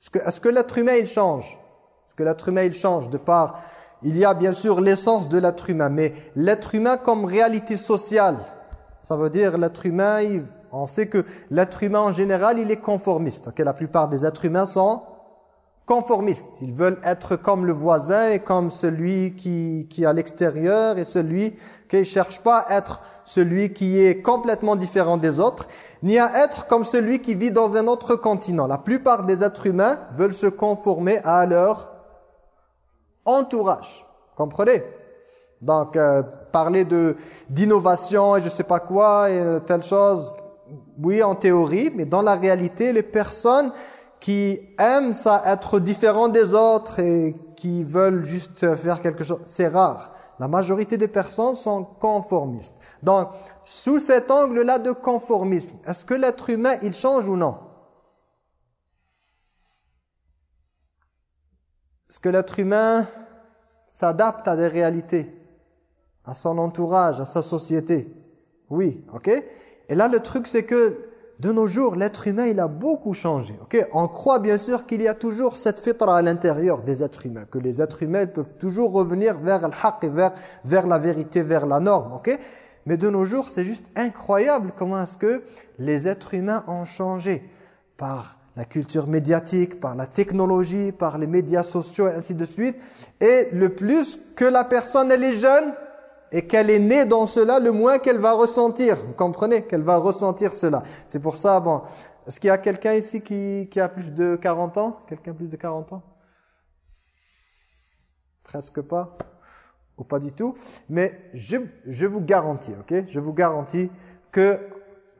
Est-ce que, l'être humain il change? Est-ce que l'être humain il change de part... Il y a bien sûr l'essence de l'être humain, mais l'être humain comme réalité sociale, ça veut dire l'être humain, on sait que l'être humain en général, il est conformiste. Okay? La plupart des êtres humains sont conformistes. Ils veulent être comme le voisin et comme celui qui, qui est à l'extérieur et celui qui ne cherche pas à être celui qui est complètement différent des autres, ni à être comme celui qui vit dans un autre continent. La plupart des êtres humains veulent se conformer à leur entourage. Comprenez? Donc, euh, parler d'innovation et je sais pas quoi et euh, telle chose, oui en théorie, mais dans la réalité, les personnes qui aiment ça être différent des autres et qui veulent juste faire quelque chose, c'est rare. La majorité des personnes sont conformistes. Donc, sous cet angle-là de conformisme, est-ce que l'être humain, il change ou non? Est-ce que l'être humain s'adapte à des réalités? À son entourage, à sa société. Oui, ok? Et là, le truc, c'est que de nos jours, l'être humain, il a beaucoup changé. ok? On croit bien sûr qu'il y a toujours cette fitra à l'intérieur des êtres humains, que les êtres humains peuvent toujours revenir vers le haqq, vers, vers la vérité, vers la norme. ok? Mais de nos jours, c'est juste incroyable comment est-ce que les êtres humains ont changé par la culture médiatique, par la technologie, par les médias sociaux et ainsi de suite. Et le plus que la personne, elle est jeune, et qu'elle est née dans cela, le moins qu'elle va ressentir. Vous comprenez Qu'elle va ressentir cela. C'est pour ça, bon, est-ce qu'il y a quelqu'un ici qui, qui, a plus de 40 ans Quelqu'un plus de 40 ans Presque pas Ou pas du tout Mais je, je vous garantis, ok Je vous garantis que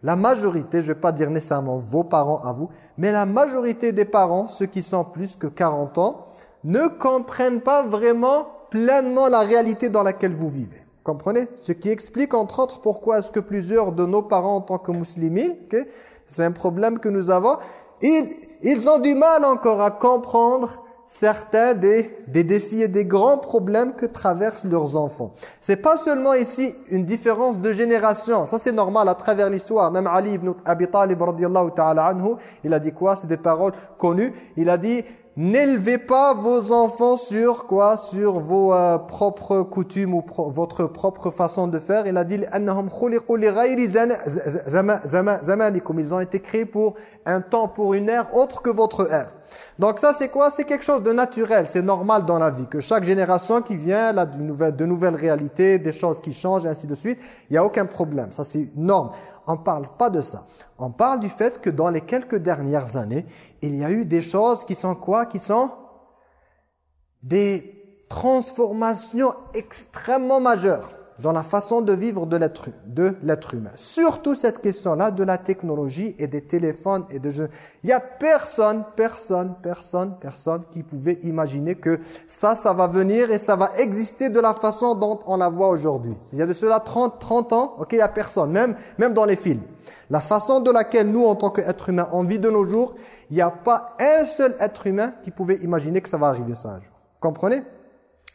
la majorité, je ne vais pas dire nécessairement vos parents à vous, mais la majorité des parents, ceux qui sont plus que 40 ans, ne comprennent pas vraiment pleinement la réalité dans laquelle vous vivez. Comprenez? Ce qui explique entre autres pourquoi est-ce que plusieurs de nos parents en tant que musulmans, c'est un problème que nous avons, ils, ils ont du mal encore à comprendre certains des, des défis et des grands problèmes que traversent leurs enfants. C'est pas seulement ici une différence de génération, ça c'est normal à travers l'histoire. Même Ali ibn Abi Talib il a dit quoi? C'est des paroles connues. Il a dit N'élevez pas vos enfants sur quoi? Sur vos euh, propres coutumes ou votre propre façon de faire. Il a dit Ils ont été créés pour un temps, pour une ère autre que votre ère. Donc ça c'est quoi? C'est quelque chose de naturel, c'est normal dans la vie. Que chaque génération qui vient, a de nouvelles, de nouvelles réalités, des choses qui changent et ainsi de suite, il n'y a aucun problème. Ça c'est une norme. On ne parle pas de ça. On parle du fait que dans les quelques dernières années, il y a eu des choses qui sont quoi? Qui sont des transformations extrêmement majeures dans la façon de vivre de l'être humain. Surtout cette question-là de la technologie et des téléphones et de jeux. Il n'y a personne, personne, personne, personne qui pouvait imaginer que ça, ça va venir et ça va exister de la façon dont on la voit aujourd'hui. Il y a de cela 30, 30 ans, ok, il n'y a personne, même, même dans les films. La façon de laquelle nous, en tant qu'êtres humains, on vit de nos jours, il n'y a pas un seul être humain qui pouvait imaginer que ça va arriver ça un jour. Comprenez?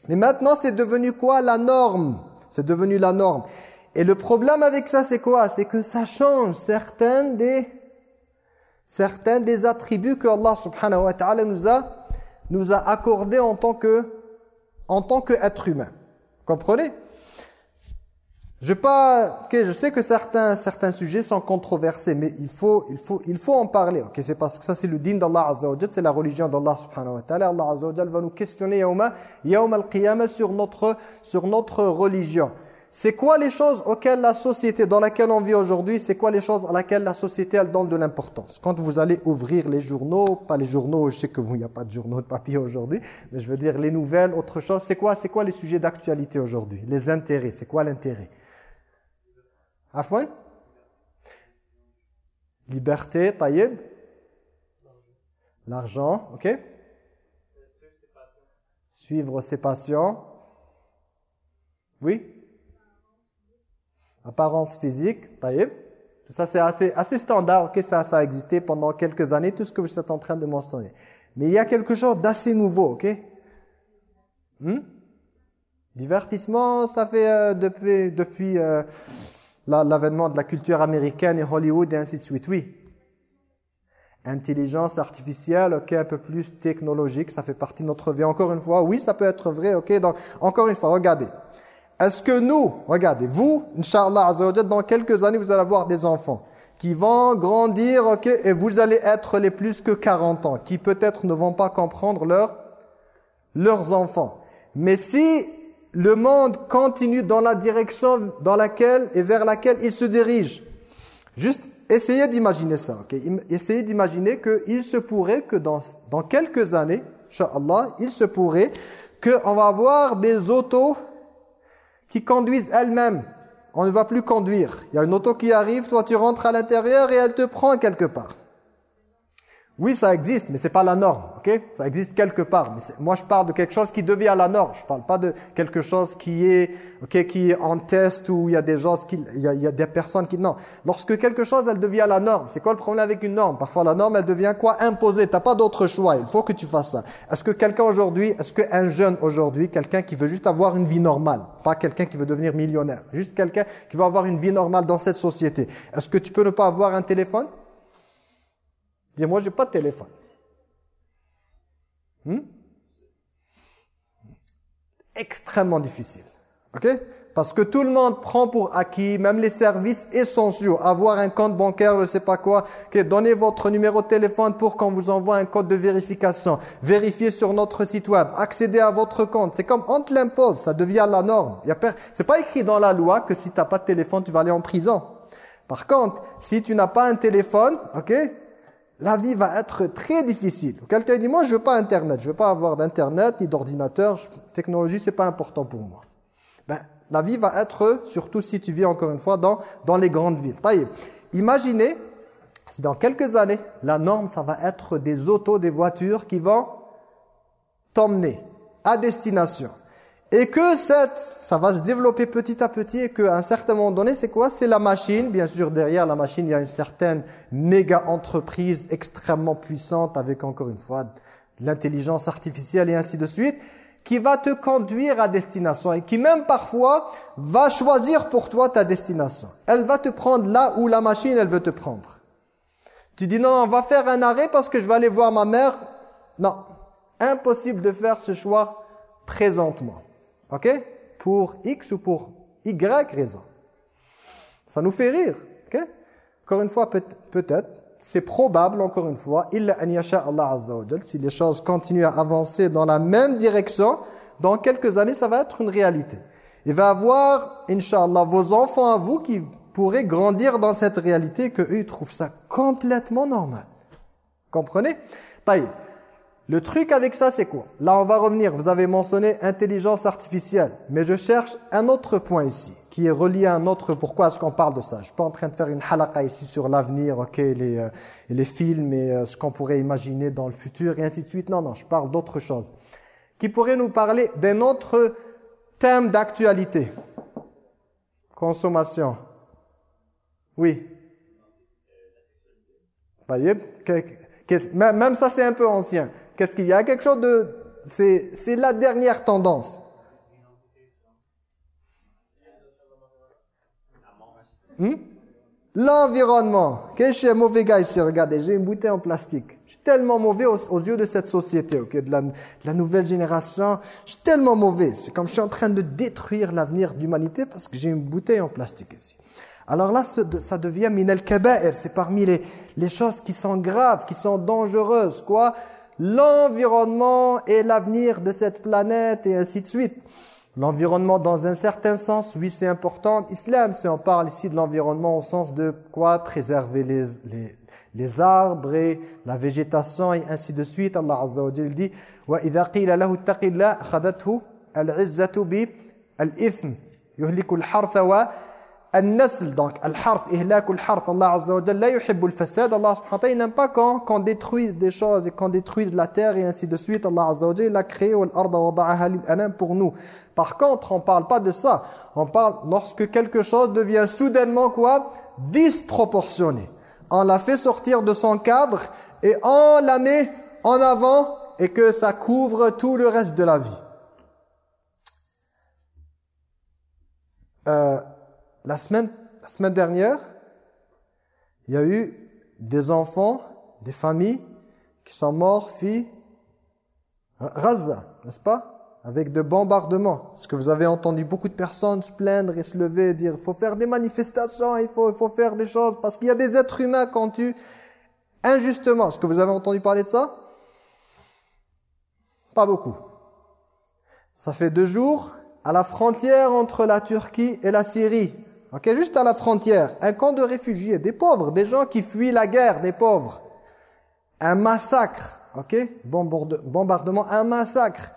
Mais maintenant, c'est devenu quoi La norme? C'est devenu la norme. Et le problème avec ça, c'est quoi? C'est que ça change certains des, certains des attributs que Allah subhanahu wa ta'ala nous a, nous a accordés en tant que en tant qu'être humain. Comprenez? Je, sais que certains, certains sujets sont controversés, mais il faut, il faut, il faut en parler. Okay, c'est parce que ça, c'est le din d'Allah Azza wa c'est la religion d'Allah subhanahu wa ta'ala. Allah Azza wa va nous questionner yawma al-qiyamah sur notre, sur notre religion. C'est quoi les choses auxquelles la société dans laquelle on vit aujourd'hui, c'est quoi les choses à laquelle la société elle donne de l'importance? Quand vous allez ouvrir les journaux, pas les journaux, je sais que vous, il n'y a pas de journaux de papier aujourd'hui, mais je veux dire les nouvelles, autre chose, c'est quoi C'est quoi les sujets d'actualité aujourd'hui? Les intérêts, c'est quoi l'intérêt? Afwan Liberté, taïb L'argent, ok Suivre ses passions. Oui Apparence physique, taïb. Tout ça, c'est assez, assez standard. Ok, ça, ça a existé pendant quelques années, tout ce que vous êtes en train de mentionner. Mais il y a quelque chose d'assez nouveau, ok hmm? Divertissement, ça fait euh, depuis, depuis euh, l'avènement de la culture américaine et Hollywood et ainsi de suite. Oui. Intelligence artificielle, ok, un peu plus technologique, ça fait partie de notre vie. Encore une fois, oui, ça peut être vrai, ok. Donc, encore une fois, regardez. Est-ce que nous, regardez, vous, Inch'Allah dans quelques années, vous allez avoir des enfants qui vont grandir, ok, et vous allez être les plus que 40 ans, qui peut-être ne vont pas comprendre leur, leurs enfants. Mais si le monde continue dans la direction dans laquelle et vers laquelle il se dirige. Juste essayez d'imaginer ça. Essayez d'imaginer qu'il se pourrait que dans, dans quelques années, Inch'Allah, il se pourrait qu'on va avoir des autos qui conduisent elles-mêmes. On ne va plus conduire. Il y a une auto qui arrive, toi tu rentres à l'intérieur et elle te prend quelque part. Oui, ça existe, mais c'est pas la norme, ok? Ça existe quelque part. Mais moi, je parle de quelque chose qui devient la norme. Je parle pas de quelque chose qui est, ok, qui est en test où il y a des gens, qui, il, y a, il y a des personnes qui, non. Lorsque quelque chose, elle devient la norme. C'est quoi le problème avec une norme? Parfois, la norme, elle devient quoi? Imposée. T'as pas d'autre choix. Il faut que tu fasses ça. Est-ce que quelqu'un aujourd'hui, est-ce qu'un jeune aujourd'hui, quelqu'un qui veut juste avoir une vie normale, pas quelqu'un qui veut devenir millionnaire, juste quelqu'un qui veut avoir une vie normale dans cette société, est-ce que tu peux ne pas avoir un téléphone? Moi j'ai pas de téléphone. Hmm? Extrêmement difficile. OK? Parce que tout le monde prend pour acquis, même les services essentiels, avoir un compte bancaire, je ne sais pas quoi, que donnez votre numéro de téléphone pour qu'on vous envoie un code de vérification, vérifiez sur notre site web, accédez à votre compte. C'est comme on te l'impose, ça devient la norme. C'est pas écrit dans la loi que si tu n'as pas de téléphone, tu vas aller en prison. Par contre, si tu n'as pas un téléphone, ok, la vie va être très difficile. Quelqu'un dit, moi je veux pas Internet, je veux pas avoir d'Internet ni d'ordinateur, technologie c'est pas important pour moi. Ben, la vie va être, surtout si tu vis encore une fois dans, dans les grandes villes. Imaginez, si dans quelques années, la norme ça va être des autos, des voitures qui vont t'emmener à destination. Et que cette, ça va se développer petit à petit et qu'à un certain moment donné, c'est quoi? C'est la machine. Bien sûr, derrière la machine, il y a une certaine méga entreprise extrêmement puissante avec, encore une fois, l'intelligence artificielle et ainsi de suite, qui va te conduire à destination et qui même parfois va choisir pour toi ta destination. Elle va te prendre là où la machine, elle veut te prendre. Tu dis non, on va faire un arrêt parce que je vais aller voir ma mère. Non, Impossible de faire ce choix présentement. OK? Pour X ou pour Y raison. Ça nous fait rire. OK? Encore une fois, peut-être, c'est probable, encore une fois, illa an Allah Azza si les choses continuent à avancer dans la même direction, dans quelques années, ça va être une réalité. Il va y avoir, Inch'Allah, vos enfants à vous qui pourraient grandir dans cette réalité que eux ils trouvent ça complètement normal. Comprenez? Taï. Le truc avec ça, c'est quoi? Là, on va revenir. Vous avez mentionné intelligence artificielle. Mais je cherche un autre point ici, qui est relié à un autre. Pourquoi est-ce qu'on parle de ça? Je ne suis pas en train de faire une halakha ici sur l'avenir, ok, les, euh, les films et euh, ce qu'on pourrait imaginer dans le futur, et ainsi de suite. Non, non, je parle d'autre chose. Qui pourrait nous parler d'un autre thème d'actualité Consommation. Oui. Même ça, c'est un peu ancien. Qu'est-ce qu'il y a Quelque chose de... C'est la dernière tendance. Hmm? L'environnement. Suis un mauvais gars ici, regardez, j'ai une bouteille en plastique. Je suis tellement mauvais aux, yeux de cette société, ok, de la, de la nouvelle génération. Je suis tellement mauvais. C'est comme je suis en train de détruire l'avenir de l'humanité parce que j'ai une bouteille en plastique ici. Alors là, ça devient minel kaba'ir. C'est parmi les, les choses qui sont graves, qui sont dangereuses. Quoi? l'environnement et l'avenir de cette planète et ainsi de suite. L'environnement dans un certain sens, oui c'est important. Islam, si on parle ici de l'environnement au sens de quoi? Préserver les, les, les, arbres et la végétation et ainsi de suite. Allah Azza wa Jal dit « Al-nasl, donc al-harf, ihlak al-harf, Allah Azza wa Jalla, la yuhibbu al-fasad, Allah subhanahu il n'aime pas quand qu'on détruise des choses et qu'on détruise la terre et ainsi de suite. Allah Azza wa Jalla, il a créé al-arda wada'aha lil-anam pour nous. Par contre, on parle pas de ça. On parle lorsque quelque chose devient soudainement quoi? Disproportionné. On la fait sortir de son cadre et on la met en avant et que ça couvre tout le reste de la vie. Euh, la semaine, dernière, il y a eu des enfants, des familles qui sont morts, filles, Raza, n'est-ce pas? Avec de bombardements. Parce que vous avez entendu beaucoup de personnes se plaindre et se lever et dire il faut faire des manifestations, il faut, il faut faire des choses, parce qu'il y a des êtres humains qu'on tue injustement. Est-ce que vous avez entendu parler de ça? Pas beaucoup. Ça fait deux jours, à la frontière entre la Turquie et la Syrie, Ok, juste à la frontière, un camp de réfugiés, des pauvres, des gens qui fuient la guerre, des pauvres. Un massacre, ok, bombardement, un massacre.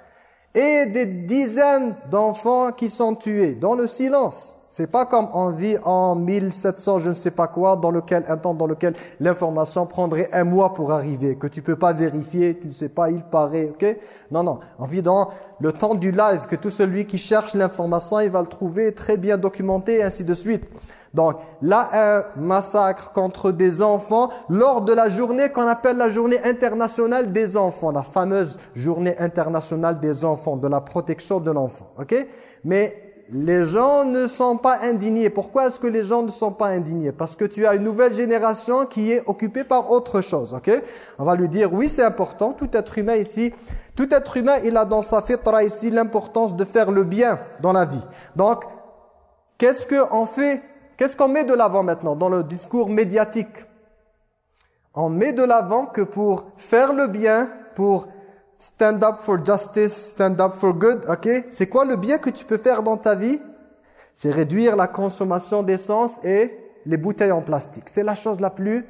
Et des dizaines d'enfants qui sont tués dans le silence. C'est pas comme on vit en 1700, je ne sais pas quoi, dans lequel un temps dans lequel l'information prendrait un mois pour arriver, que tu peux pas vérifier, tu ne sais pas, il paraît, ok? Non, non, on vit dans le temps du live, que tout celui qui cherche l'information, il va le trouver très bien documenté, ainsi de suite. Donc là, un massacre contre des enfants lors de la journée qu'on appelle la journée internationale des enfants, la fameuse journée internationale des enfants, de la protection de l'enfant, ok? Mais les gens ne sont pas indignés. Pourquoi est-ce que les gens ne sont pas indignés? Parce que tu as une nouvelle génération qui est occupée par autre chose. ok? On va lui dire, oui, c'est important. Tout être humain ici, tout être humain, il a dans sa fitra ici l'importance de faire le bien dans la vie. Donc, qu'est-ce qu'on fait? Qu'est-ce qu'on met de l'avant maintenant dans le discours médiatique? On met de l'avant que pour faire le bien, pour Stand up for justice, stand up for good, ok? C'est quoi le bien que tu peux faire dans ta vie? C'est réduire la consommation d'essence et les bouteilles en plastique. C'est la chose la plus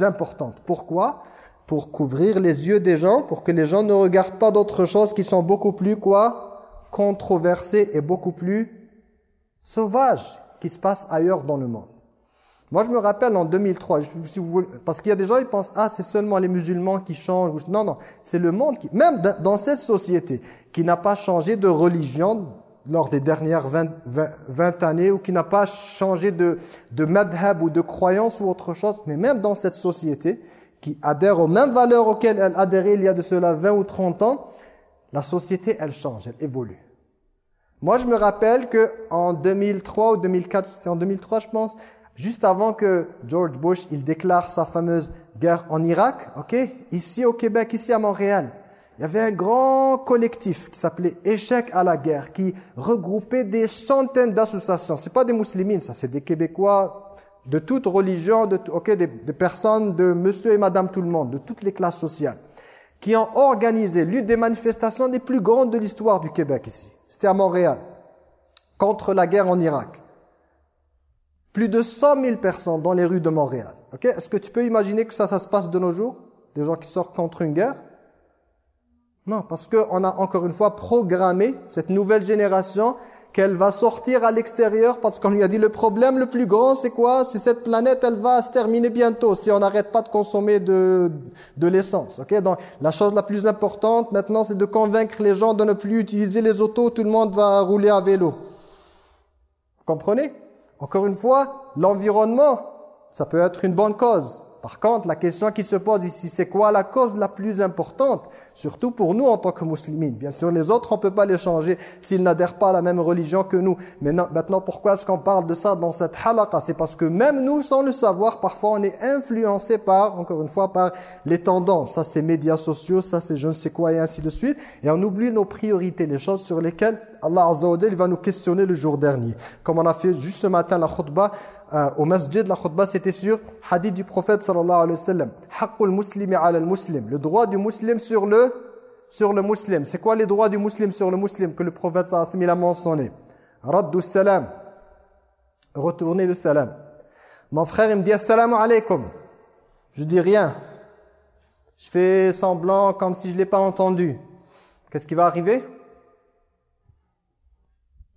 importante. Pourquoi? Pour couvrir les yeux des gens, pour que les gens ne regardent pas d'autres choses qui sont beaucoup plus, quoi? Controversées et beaucoup plus sauvages qui se passent ailleurs dans le monde. Moi, je me rappelle en 2003, si vous parce qu'il y a des gens, ils pensent, ah, c'est seulement les musulmans qui changent. Non, non, c'est le monde qui, même dans cette société, qui n'a pas changé de religion lors des dernières 20, 20, années, ou qui n'a pas changé de, de madhab ou de croyance ou autre chose, mais même dans cette société, qui adhère aux mêmes valeurs auxquelles elle adhérait il y a de cela 20 ou 30 ans, la société, elle change, elle évolue. Moi, je me rappelle que en 2003 ou 2004, c'est en 2003, je pense, juste avant que George Bush il déclare sa fameuse guerre en Irak, ok? Ici au Québec, ici à Montréal, il y avait un grand collectif qui s'appelait Échec à la guerre, qui regroupait des centaines d'associations. C'est pas des musulmans, ça, c'est des Québécois de toute religion, de, des personnes de monsieur et madame tout le monde, de toutes les classes sociales, qui ont organisé l'une des manifestations les plus grandes de l'histoire du Québec ici. C'était à Montréal, contre la guerre en Irak. Plus de 100 000 personnes dans les rues de Montréal. Est-ce que tu peux imaginer que ça, ça se passe de nos jours? Des gens qui sortent contre une guerre? Non, parce qu'on a encore une fois programmé cette nouvelle génération qu'elle va sortir à l'extérieur parce qu'on lui a dit le problème le plus grand c'est quoi? C'est cette planète elle va se terminer bientôt si on n'arrête pas de consommer de, de l'essence. ok? Donc la chose la plus importante maintenant c'est de convaincre les gens de ne plus utiliser les autos, tout le monde va rouler à vélo. Vous comprenez? Encore une fois, l'environnement, ça peut être une bonne cause. Par contre, la question qui se pose ici, c'est quoi la cause la plus importante Surtout pour nous en tant que musulmans? Bien sûr, les autres, on ne peut pas les changer s'ils n'adhèrent pas à la même religion que nous. Mais maintenant, pourquoi est-ce qu'on parle de ça dans cette halaqa C'est parce que même nous, sans le savoir, parfois on est influencé par, encore une fois, par les tendances. Ça, c'est médias sociaux, ça, c'est je ne sais quoi, et ainsi de suite. Et on oublie nos priorités, les choses sur lesquelles Allah Azza va nous questionner le jour dernier. Comme on a fait juste ce matin la khutbah, euh, au masjid, la khutbah c'était sur hadith du prophète sallallahu alayhi wa sallam. Haqqul muslimi ala. Le droit du musulman sur le, sur le musulman. C'est quoi les droits du musulman sur le musulman que le prophète sallallahu alayhi wa sallam a mentionné? Raddu salam. Retourner le salam. Mon frère il me dit assalamu alaykum. Je dis rien. Je fais semblant comme si je ne l'ai pas entendu. Qu'est-ce qui va arriver?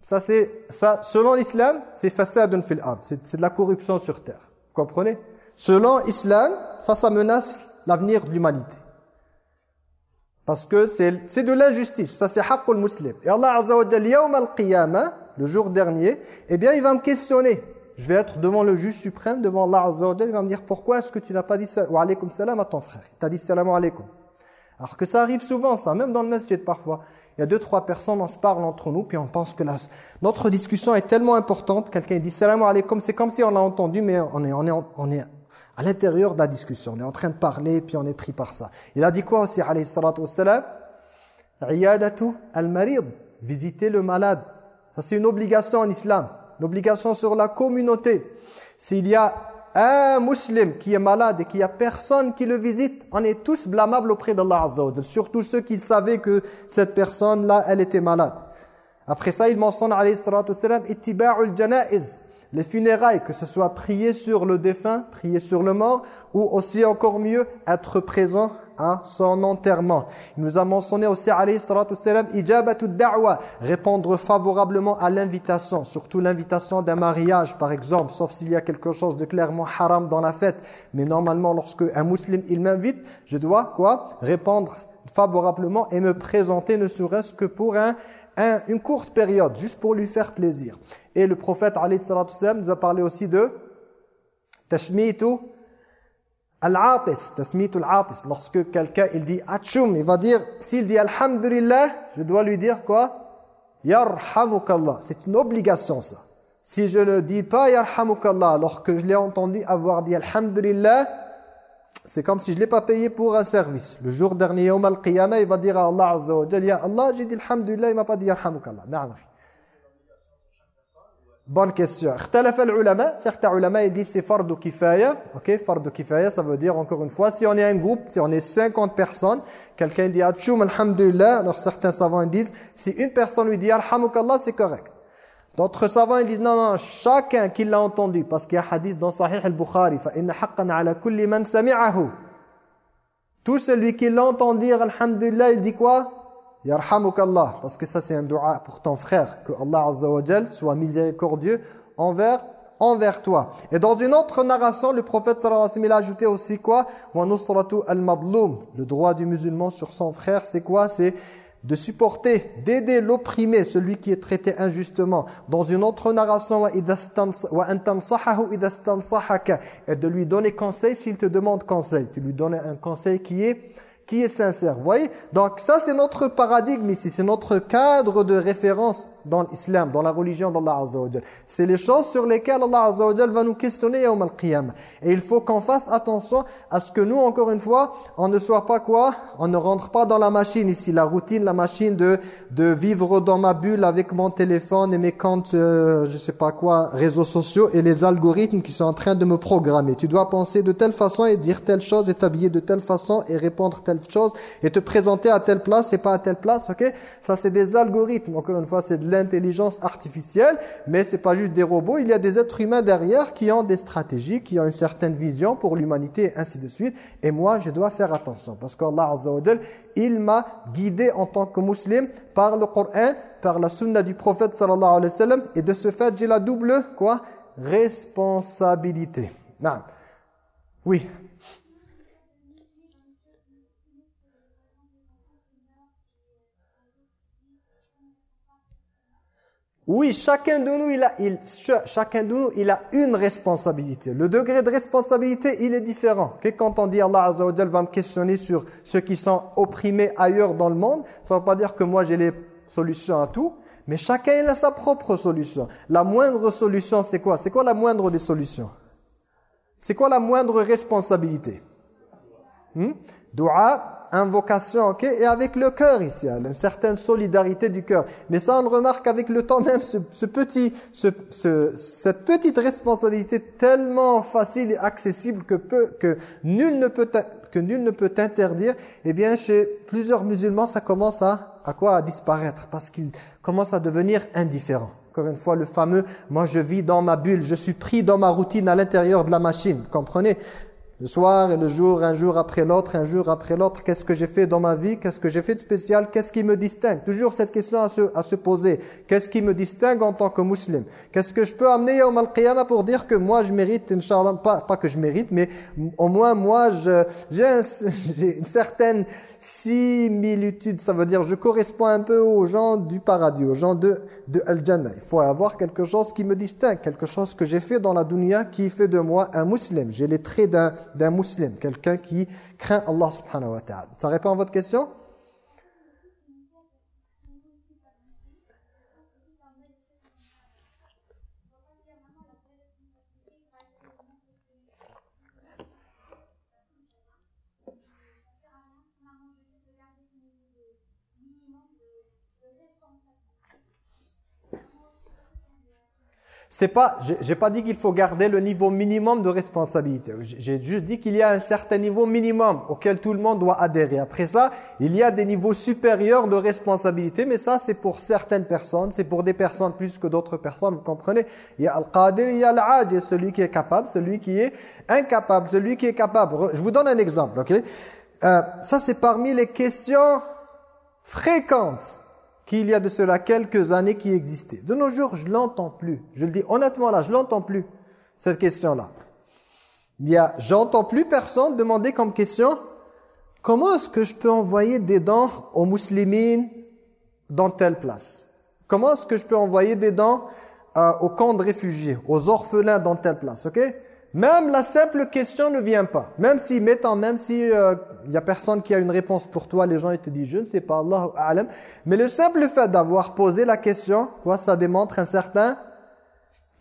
Ça, c'est, ça, selon l'islam, c'est fasadun fil ard. C'est de la corruption sur terre. Vous comprenez? Selon l'islam, ça, ça menace l'avenir de l'humanité. Parce que c'est de l'injustice. Ça, c'est haqqul muslim. Et Allah Azza wa al-qiyamah, le jour dernier, eh bien, il va me questionner. Je vais être devant le juge suprême, devant Allah Azza wa il va me dire, pourquoi est-ce que tu n'as pas dit wa alaykum salam à ton frère Tu as dit salam alaykum. Alors que ça arrive souvent, ça, même dans le masjid parfois il y a deux, trois personnes, on se parle entre nous, puis on pense que notre discussion est tellement importante, quelqu'un dit « Salam alaikum », c'est comme si on l'a entendu, mais on est, on est, on est à l'intérieur de la discussion. On est en train de parler, puis on est pris par ça. Il a dit quoi aussi, alayhi salatu wassalam? Al-marid, visiter le malade. Ça, c'est une obligation en islam, l'obligation sur la communauté. S'il y a un musulman qui est malade et qu'il n'y a personne qui le visite, on est tous blâmables auprès d'Allah Azza Surtout ceux qui savaient que cette personne-là, elle était malade. Après ça, il mentionne, alayhi salatu wassalam, ittiba'ul janaiz les funérailles, que ce soit prier sur le défunt, prier sur le mort, ou aussi encore mieux, être présent à son enterrement. Il nous a mentionné aussi, alayhi salatu salam, da'wa, répondre favorablement à l'invitation, surtout l'invitation d'un mariage par exemple, sauf s'il y a quelque chose de clairement haram dans la fête. Mais normalement, lorsque un musulman, il m'invite, je dois quoi Répondre favorablement et me présenter ne serait-ce que pour un, une courte période, juste pour lui faire plaisir. Et le prophète alayhi nous a parlé aussi de tashmitu Al-atis, tasmitul atis. Lorsque quelqu'un il dit atchoum, il va dire, s'il dit alhamdulillah, je dois lui dire quoi? Yarhamukallah. C'est une obligation ça. Si je ne dis pas yarhamukallah, alors que je l'ai entendu avoir dit alhamdulillah, c'est comme si je ne l'ai pas payé pour un service. Le jour dernier, Yawm al-Qiyamah, il va dire à Allah Azza wa Allah, j'ai dit alhamdulillah, il m'a pas dit yarhamukallah. Na'am. Bonne question. Certains ulama ils disent c'est fardu kifaya. Ok, fardu kifaya, ça veut dire encore une fois, si on est un groupe, si on est 50 personnes, quelqu'un dit atchoum alhamdulillah, alors certains savants disent, si une personne lui dit alhamukallah, c'est correct. D'autres savants ils disent non, non, chacun qui l'a entendu, parce qu'il y a hadith dans Sahih al-Bukhari, Tout celui qui l'entend dire, alhamdulillah, il dit quoi? Yarhamukallah, parce que ça c'est un dua pour ton frère, que Allah soit miséricordieux envers envers toi. Et dans une autre narration, le prophète sallallahu a ajouté aussi quoi? Wa nusratu al-madlum, le droit du musulman sur son frère, c'est quoi? C'est de supporter, d'aider l'opprimé, celui qui est traité injustement. Dans une autre narration, et de lui donner conseil s'il te demande conseil. Tu lui donnes un conseil qui est qui est sincère. Vous voyez? Donc ça, c'est notre paradigme ici, c'est notre cadre de référence dans l'islam, dans la religion d'Allah Azza wa C'est les choses sur lesquelles Allah Azza wa va nous questionner au al-qiyamah. Et il faut qu'on fasse attention à ce que nous, encore une fois, on ne soit pas quoi? On ne rentre pas dans la machine ici, la routine, la machine de, de vivre dans ma bulle avec mon téléphone et mes comptes, euh, je sais pas quoi, réseaux sociaux et les algorithmes qui sont en train de me programmer. Tu dois penser de telle façon et dire telle chose et t'habiller de telle façon et répondre telle chose et te présenter à telle place et pas à telle place, ok? Ça c'est des algorithmes, encore une fois c'est de l'intelligence artificielle, mais c'est pas juste des robots, il y a des êtres humains derrière qui ont des stratégies, qui ont une certaine vision pour l'humanité ainsi de suite. Et moi je dois faire attention parce qu'Allah Azza il m'a guidé en tant que musulman par le Coran, par la sunna du prophète sallallahu alayhi wa sallam et de ce fait j'ai la double quoi? Responsabilité. Non. Oui. Oui, chacun de nous, il a, il, chacun de nous, il a une responsabilité. Le degré de responsabilité, il est différent. quand on dit Allah Azza va me questionner sur ceux qui sont opprimés ailleurs dans le monde, ça ne veut pas dire que moi j'ai les solutions à tout, mais chacun il a sa propre solution. La moindre solution, c'est quoi? C'est quoi la moindre des solutions? C'est quoi la moindre responsabilité? Hmm? Dua, invocation, ok Et avec le cœur ici, hein, une certaine solidarité du cœur. Mais ça, on remarque avec le temps même, ce, petit, ce, cette petite responsabilité tellement facile et accessible que, peu, que nul ne peut que nul ne peut interdire, eh bien chez plusieurs musulmans ça commence à, à quoi? À disparaître parce qu'il commence à devenir indifférent. Encore une fois le fameux moi je vis dans ma bulle, je suis pris dans ma routine à l'intérieur de la machine, comprenez? Le soir et le jour, un jour après l'autre, un jour après l'autre, qu'est-ce que j'ai fait dans ma vie? Qu'est-ce que j'ai fait de spécial? Qu'est-ce qui me distingue? Toujours cette question à se, à se poser. Qu'est-ce qui me distingue en tant que musulman? Qu'est-ce que je peux amener au Al-Qiyamah pour dire que moi je mérite, Inch'Allah, pas, pas que je mérite, mais au moins moi [laughs] j'ai une certaine similitude, ça veut dire je corresponds un peu aux gens du paradis, aux gens de, de Al-Jannah. Il faut avoir quelque chose qui me distingue, quelque chose que j'ai fait dans la dunya qui fait de moi un musulman. J'ai les traits d'un musulman, quelqu'un qui craint Allah subhanahu wa ta'ala. Ça répond à votre question? C'est pas, j'ai pas dit qu'il faut garder le niveau minimum de responsabilité. J'ai juste dit qu'il y a un certain niveau minimum auquel tout le monde doit adhérer. Après ça, il y a des niveaux supérieurs de responsabilité, mais ça c'est pour certaines personnes, c'est pour des personnes plus que d'autres personnes, vous comprenez? Il y a Al-Qadir, il y a Al-Aj, celui qui est capable, celui qui est incapable, celui qui est capable. Je vous donne un exemple, ok? Euh, Ça c'est parmi les questions fréquentes qu'il y a de cela quelques années qui existait. De nos jours, je l'entends plus. Je le dis honnêtement là, je l'entends plus, cette question-là. Il y a, j'entends plus personne demander comme question, comment est-ce que je peux envoyer des dents aux musulmans dans telle place? Comment est-ce que je peux envoyer des dents euh, aux camps de réfugiés, aux orphelins dans telle place, ok? Même la simple question ne vient pas. Même si, mettant, même si il euh, y a personne qui a une réponse pour toi, les gens ils te disent je ne sais pas, Allah alam. Mais le simple fait d'avoir posé la question, quoi, ça démontre un certain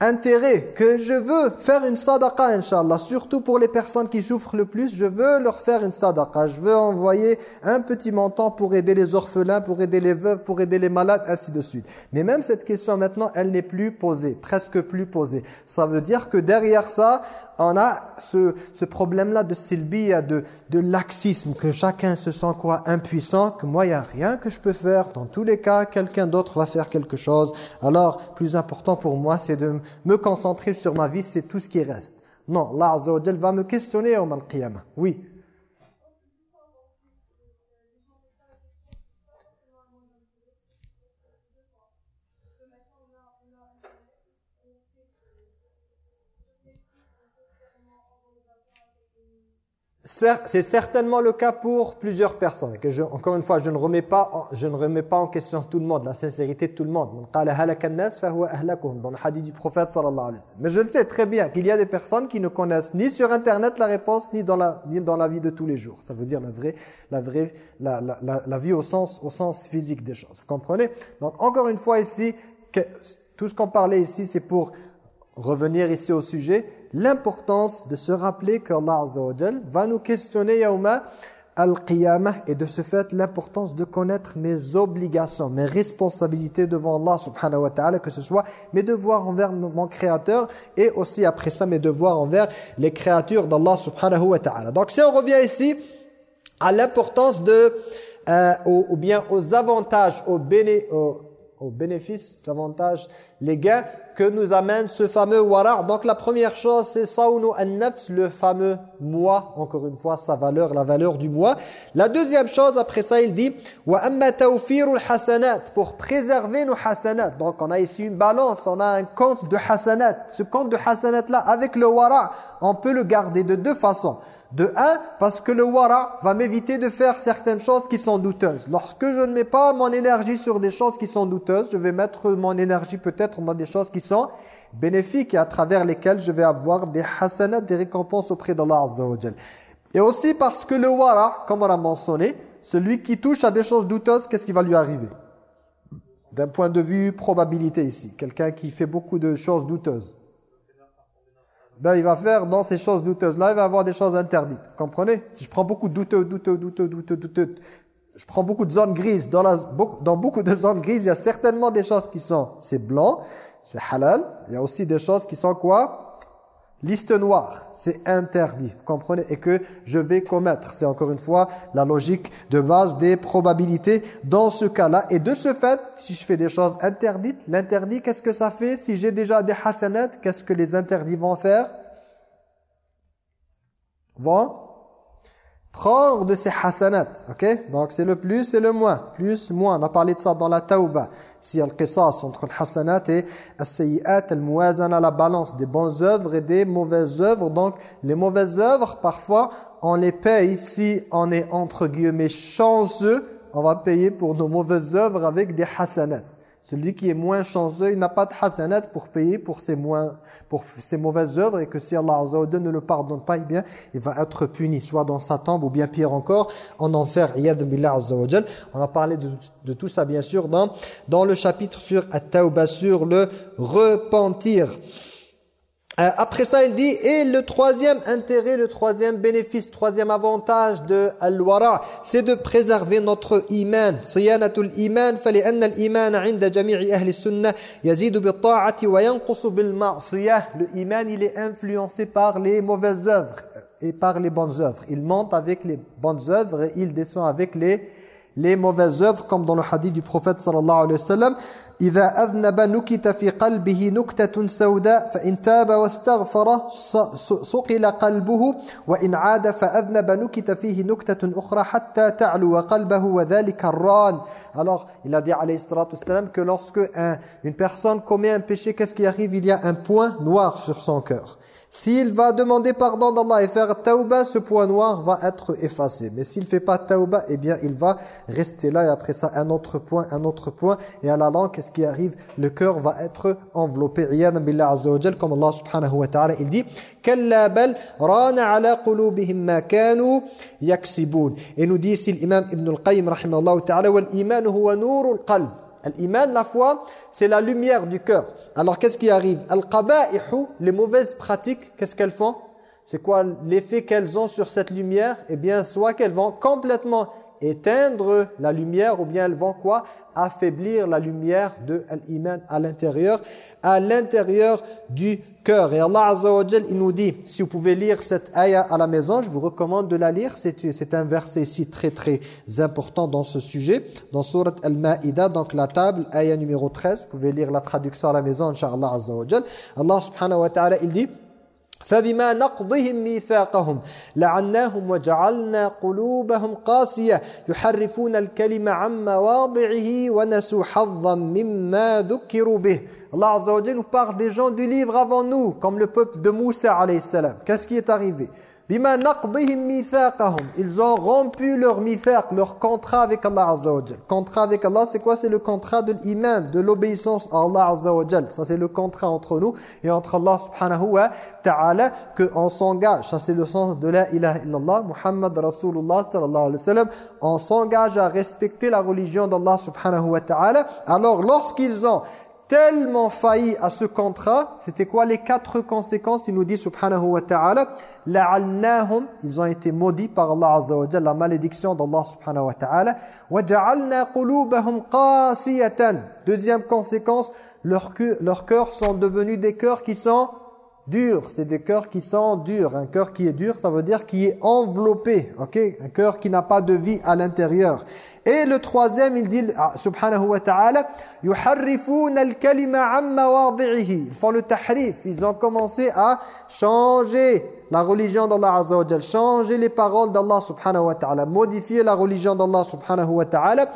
intérêt que je veux faire une sadaqa inshallah surtout pour les personnes qui souffrent le plus je veux leur faire une sadaqa. Je veux envoyer un petit montant pour aider les orphelins pour aider les veuves pour aider les malades ainsi de suite. Mais même cette question maintenant elle n'est plus posée presque plus posée. Ça veut dire que derrière ça on a ce, ce problème-là de sylbia, de, de laxisme, que chacun se sent quoi impuissant, que moi, il n'y a rien que je peux faire. Dans tous les cas, quelqu'un d'autre va faire quelque chose. Alors, plus important pour moi, c'est de me concentrer sur ma vie, c'est tout ce qui reste. Non, Allah Azza wa va me questionner au Qiyamah. Oui. C'est certainement le cas pour plusieurs personnes. Que je, encore une fois, je ne, remets pas en, je ne remets pas en question tout le monde, la sincérité de tout le monde. Dans le hadith du prophète sallallahu. Mais je le sais très bien qu'il y a des personnes qui ne connaissent ni sur internet la réponse, ni dans la, ni dans la vie de tous les jours. Ça veut dire la vraie, la vraie, la, la, la, la vie au sens, au sens physique des choses. Vous comprenez? Donc encore une fois ici, tout ce qu'on parlait ici, c'est pour revenir ici au sujet, l'importance de se rappeler qu'Allah va nous questionner yauma al-qiyamah et de ce fait l'importance de connaître mes obligations, mes responsabilités devant Allah subhanahu wa ta'ala, que ce soit mes devoirs envers mon créateur et aussi après ça mes devoirs envers les créatures d'Allah subhanahu wa ta'ala. Donc si on revient ici à l'importance de, euh, ou, bien aux avantages, aux, béné, aux, aux bénéfices, avantages, les gains que nous amène ce fameux wara'. Donc la première chose, c'est saunu an-nafs, le fameux moi, encore une fois, sa valeur, la valeur du moi. La deuxième chose, après ça, il dit wa amma tawfirul hasanat, pour préserver nos hasanat. Donc on a ici une balance, on a un compte de hasanat. Ce compte de hasanat là, avec le wara', on peut le garder de deux façons. De un, parce que le wara va m'éviter de faire certaines choses qui sont douteuses. Lorsque je ne mets pas mon énergie sur des choses qui sont douteuses, je vais mettre mon énergie peut-être dans des choses qui sont bénéfiques et à travers lesquelles je vais avoir des hasanats, des récompenses auprès d'Allah Azza Et aussi parce que le wara, comme on a mentionné, celui qui touche à des choses douteuses, qu'est-ce qui va lui arriver? D'un point de vue probabilité ici, quelqu'un qui fait beaucoup de choses douteuses ben, il va faire dans ces choses douteuses-là, il va avoir des choses interdites. Vous comprenez? Si je prends beaucoup de douteux, douteux, douteux, douteux, douteux, je prends beaucoup de zones grises. Dans, beaucoup de zones grises, il y a certainement des choses qui sont, c'est blanc, c'est halal. Il y a aussi des choses qui sont quoi? Liste noire, c'est interdit, vous comprenez Et que je vais commettre. C'est encore une fois la logique de base des probabilités dans ce cas-là. Et de ce fait, si je fais des choses interdites, l'interdit, qu'est-ce que ça fait Si j'ai déjà des hasanat, qu'est-ce que les interdits vont faire Vont prendre de ces hasanat, ok? Donc c'est le plus et le moins, plus, moins. On a parlé de ça dans la tauba. Si al-qisas entre le hasanat et al-sayyi'at, al-muwazana, la balance des bonnes œuvres et des mauvaises œuvres. Donc les mauvaises œuvres, parfois, on les paye si on est entre guillemets chanceux, on va payer pour nos mauvaises œuvres avec des hasanat. Celui qui est moins chanceux, il n'a pas de hasanat pour payer pour ses, moins, pour ses mauvaises œuvres et que si Allah Azza ne le pardonne pas, eh bien, il va être puni, soit dans sa tombe ou bien pire encore, en enfer. On a parlé de, de, tout ça bien sûr dans, dans le chapitre sur At-Tawbah, sur le repentir. Euh, après ça, il dit, et le troisième intérêt, le troisième bénéfice, troisième avantage de al-wara, c'est de préserver notre iman. Siyanatul iman, فلأن الإيمان عند جميع أهل السنة يزيد بالطاعة وينقص بالمعصية. Le iman, il est influencé par les mauvaises œuvres et par les bonnes œuvres. Il monte avec les bonnes œuvres et il descend avec les les mauvaises œuvres, comme dans le hadith du prophète sallallahu alayhi wa sallam. إذا أذنب نكت في قلبه نكتة سوداء فإن تاب واستغفر صقل قلبه وإن عاد فأذنب نكت فيه نكتة أخرى حتى تعلو قلبه وذلك الران Alors, il a dit alayhi que lorsque un, une personne commet un péché, qu'est-ce qui arrive Il y a un point noir sur son cœur. S'il va demander pardon d'Allah et faire tauba, ce point noir va être effacé. Mais s'il ne fait pas tauba, eh bien il va rester là et après ça un autre point, un autre point. Et à la langue, qu'est-ce qui arrive? Le cœur va être enveloppé. billah azza wa comme Allah subhanahu wa ta'ala, il dit Et nous dit ici l'imam Ibn al-Qayyim rahimahullah ta'ala « Wal iman huwa nurul qalb » L'iman, la foi, c'est la lumière du cœur. Alors qu'est-ce qui arrive? Al-qaba'ihu, les mauvaises pratiques, qu'est-ce qu'elles font? C'est quoi l'effet qu'elles ont sur cette lumière? Eh bien, soit qu'elles vont complètement éteindre la lumière ou bien elles vont quoi? Affaiblir la lumière de l'iman à l'intérieur, à l'intérieur du cœur. Et Allah Azza wa il nous dit, si vous pouvez lire cette ayah à la maison, je vous recommande de la lire. C'est un verset ici très très important dans ce sujet. Dans Surat Al-Ma'ida, donc la table, ayah numéro 13. Vous pouvez lire la traduction à la maison, Inch'Allah Azza wa Allah subhanahu wa ta'ala, il dit فبما نقضهم ميثاقهم لعناهم وجعلنا قلوبهم قاسية يحرفون الكلمة عن مواضعه ونسوا حظا مما ذكروا به Allah nous parle des gens du livre avant nous, comme le peuple de Moussa alayhi salam. Qu'est-ce qui est arrivé? Ils ont rompu leur mithaq, leur contrat avec Allah Contrat avec Allah, c'est quoi? C'est le contrat de l'iman, de l'obéissance à Allah Ça c'est le contrat entre nous et entre Allah subhanahu wa ta'ala qu'on s'engage. Ça c'est le sens de la ilaha illallah, Muhammad Rasulullah sallallahu alayhi wa. On s'engage à respecter la religion d'Allah subhanahu wa ta'ala. Alors lorsqu'ils ont tellement failli à ce contrat, c'était quoi les quatre conséquences? Il nous dit subhanahu wa ta'ala, la'alnahum, ils ont été maudits par Allah azza wa la malédiction d'Allah subhanahu wa ta'ala, wa ja'alna qulubahum qasiyatan. Deuxième conséquence, leurs cœurs sont devenus des cœurs qui sont durs, c'est des cœurs qui sont durs. Un cœur qui est dur, ça veut dire qui est enveloppé, ok? Un cœur qui n'a pas de vie à l'intérieur. Et le troisième, il dit, ah, subhanahu wa ta'ala, Ils font le tahrif, ils ont commencé à changer la religion d'Allah Azza wa changer les paroles d'Allah subhanahu wa ta'ala, modifier la religion d'Allah subhanahu wa ta'ala.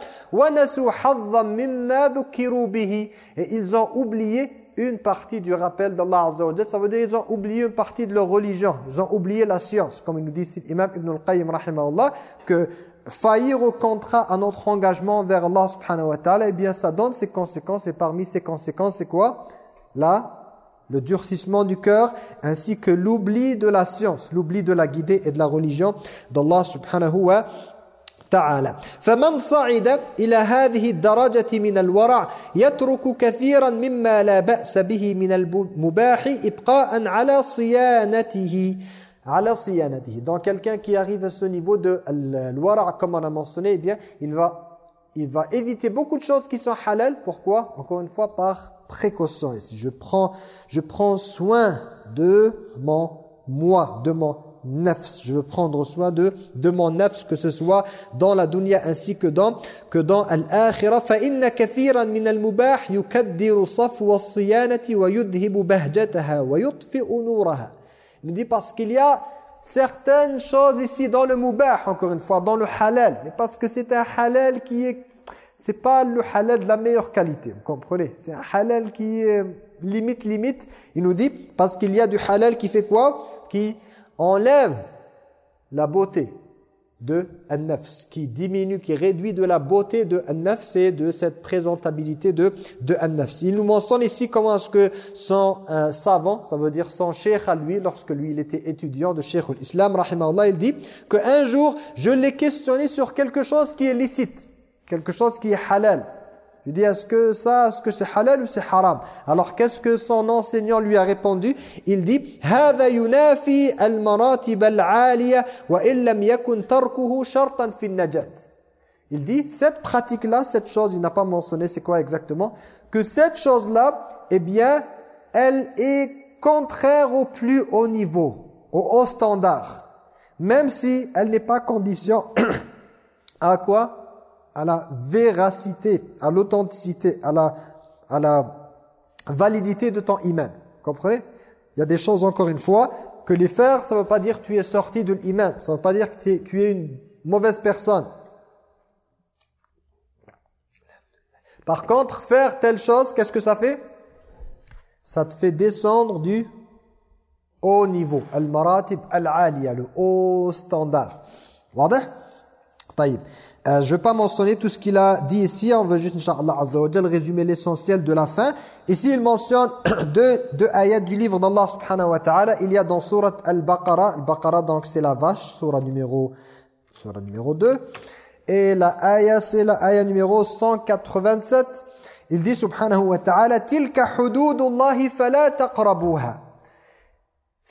Et ils ont oublié une partie du rappel d'Allah Azza wa Ça veut dire qu'ils ont oublié une partie de leur religion. Ils ont oublié la science. Comme il nous dit l'imam Ibn al-Qayyim que faillir au contrat à notre engagement vers Allah subhanahu wa ta'ala, eh bien ça donne ses conséquences et parmi ces conséquences c'est quoi? Là, le durcissement du cœur ainsi que l'oubli de la science, l'oubli de la guidée et de la religion d'Allah subhanahu wa تعالى فمن صعد إلى هذه الدرجة من الورع يترك كثيرا مما لا بأس به من المباح إبقاء على صيانته ala Donc quelqu'un qui arrive à ce niveau de l'wara, comme on a mentionné, eh bien, il va, il va éviter beaucoup de choses qui sont halal. Pourquoi Encore une fois, par précaution. Ici, je prends, je prends soin de mon moi, de mon nafs. Je veux prendre soin de, de mon nafs, que ce soit dans la dunya ainsi que dans, que dans l'akhirah. فَإِنَّ كَثِيرًا مِنَ الْمُبَاحِ يُكَدِّرُ صَفْوَ الصِّيَانَةِ وَيُذْهِبُ بَهْجَتَهَا وَيُطْفِئُ نُورَهَا il dit parce qu'il y a certaines choses ici dans le mubah, encore une fois, dans le halal. Mais parce que c'est un halal qui est... C'est pas le halal de la meilleure qualité, vous comprenez C'est un halal qui est limite, limite. Il nous dit, parce qu'il y a du halal qui fait quoi Qui enlève la beauté de an-nafs, qui diminue, qui réduit de la beauté de an-nafs et de cette présentabilité de, de an-nafs. Il nous mentionne ici comment est-ce que son savant, ça veut dire son cheikh à lui, lorsque lui il était étudiant de cheikh l'islam, il dit qu'un jour, je l'ai questionné sur quelque chose qui est licite, quelque chose qui est halal. Je dis, est-ce que ça, est-ce que c'est halal ou c'est haram Alors, qu'est-ce que son enseignant lui a répondu Il dit, هذا ينافي المراتب العالية وإن لم يكن تركه شرطا في النجاة. Il dit, cette pratique-là, cette chose, il n'a pas mentionné c'est quoi exactement, que cette chose-là, eh bien, elle est contraire au plus haut niveau, au haut standard. Même si elle n'est pas condition [coughs] à quoi À la véracité, à l'authenticité, à la, à la validité de ton iman. Comprenez? Il y a des choses, encore une fois, que les faire, ça ne veut pas dire que tu es sorti de l'iman. Ça ne veut pas dire que tu es une mauvaise personne. Par contre, faire telle chose, qu'est-ce que ça fait? Ça te fait descendre du haut niveau. Al-maratib al-aliya, le haut standard. Voilà euh, je ne vais pas mentionner tout ce qu'il a dit ici, on veut juste, Inch'Allah Azza résumer l'essentiel de la fin. Ici, il mentionne [clears throat] deux, deux ayats du livre d'Allah subhanahu wa ta'ala. Il y a dans surat Al-Baqarah, Al-Baqarah donc c'est la vache, surah numéro, surah numéro 2. Et la ayah, c'est la ayah numéro 187. Il dit subhanahu wa ta'ala, « Tilka hududullahi fala taqrabuha »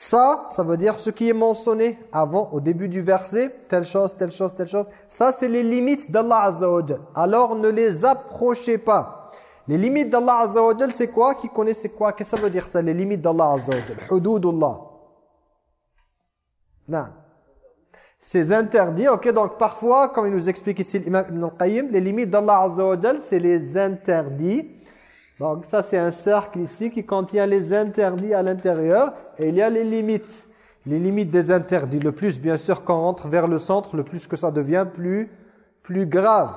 Ça, ça veut dire ce qui est mentionné avant, au début du verset, telle chose, telle chose, telle chose. Ça, c'est les limites d'Allah Azza Alors, ne les approchez pas. Les limites d'Allah Azza c'est quoi? Qui connaît c'est quoi? Qu'est-ce que ça veut dire ça, les limites d'Allah Azza Hududullah. Non. C'est interdit, ok Donc, parfois, comme il nous explique ici l'imam Ibn al-Qayyim, les limites d'Allah Azza c'est les interdits donc ça c'est un cercle ici qui contient les interdits à l'intérieur et il y a les limites. Les limites des interdits. Le plus bien sûr quand on rentre vers le centre, le plus que ça devient plus, plus grave.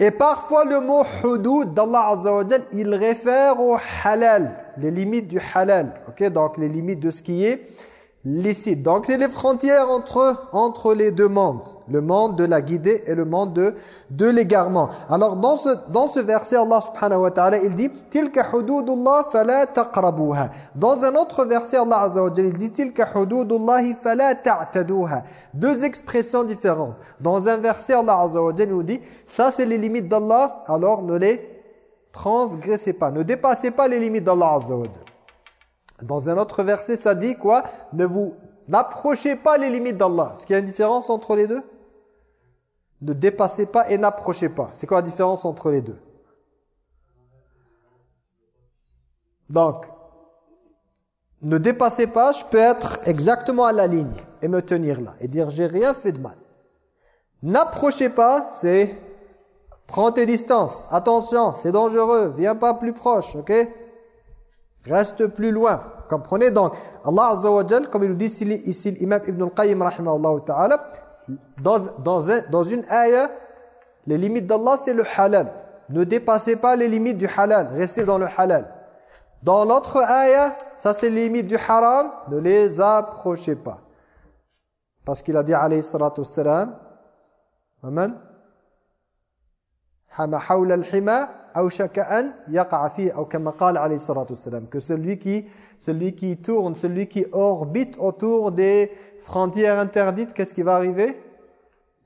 Et parfois le mot hudud d'Allah Azza wa il réfère au halal, les limites du halal. ok Donc les limites de ce qui est licite. Donc c'est les frontières entre, entre les deux mondes. Le monde de la guidée et le monde de, de l'égarement. Alors dans ce, dans ce verset, Allah subhanahu wa ta'ala, il dit « Tilka hududullah fala taqrabuha » Dans un autre verset, Allah azza wa il dit « Tilka hududullahi fala ta'taduha » Deux expressions différentes. Dans un verset, Allah azza wa nous dit « Ça c'est les limites d'Allah, alors ne les transgressez pas, ne dépassez pas les limites d'Allah Azza Dans un autre verset, ça dit quoi? Ne vous n'approchez pas les limites d'Allah. Est-ce qu'il y a une différence entre les deux? Ne dépassez pas et n'approchez pas. C'est quoi la différence entre les deux? Donc, ne dépassez pas, je peux être exactement à la ligne et me tenir là et dire j'ai rien fait de mal. N'approchez pas, c'est prends tes distances, attention, c'est dangereux, viens pas plus proche, ok? Reste plus loin. Comprenez donc, Allah Azza comme il nous dit ici l'imam Ibn al-Qayyim ta'ala, dans, dans, dans une ayah, les limites d'Allah c'est le halal. Ne dépassez pas les limites du halal, restez dans le halal. Dans l'autre ayah, ça c'est les limites du haram, ne les approchez pas. Parce qu'il a dit alayhi salatu wassalam, Amen. Que celui qui celui qui tourne celui qui orbite autour des frontières interdites qu'est-ce qui va arriver?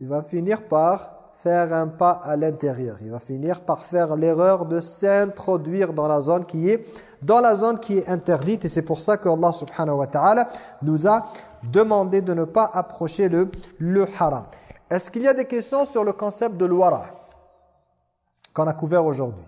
Il va finir par faire un pas à l'intérieur. Il va finir par faire l'erreur de s'introduire dans la zone qui est dans la zone qui est interdite. Et c'est pour ça que Allah subhanahu wa ta'ala nous a demandé de ne pas approcher le, le haram. Est-ce qu'il y a des questions sur le concept de l'ouara qu'on a couvert aujourd'hui.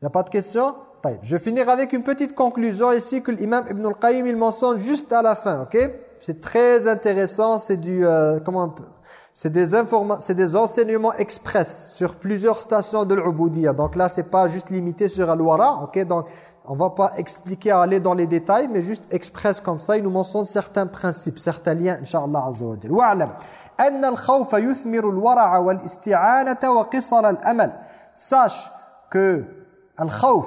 Il n'y a pas de questions Je vais finir avec une petite conclusion ici que l'imam Ibn al-Qayyim il mentionne juste à la fin, ok? C'est très intéressant, c'est du... Euh, comment c'est des, c'est des enseignements express sur plusieurs stations de l'Uboudiyya. Donc là, c'est pas juste limité sur Al-Wara. ok? Donc, on va pas expliquer, aller dans les détails, mais juste express comme ça, il nous mentionne certains principes, certains liens, Inch'Allah Azza wa Al-khawfa yuthmiru al-wara'a wal-isti'anata wa qisar al-amal. Sache que al-khawf,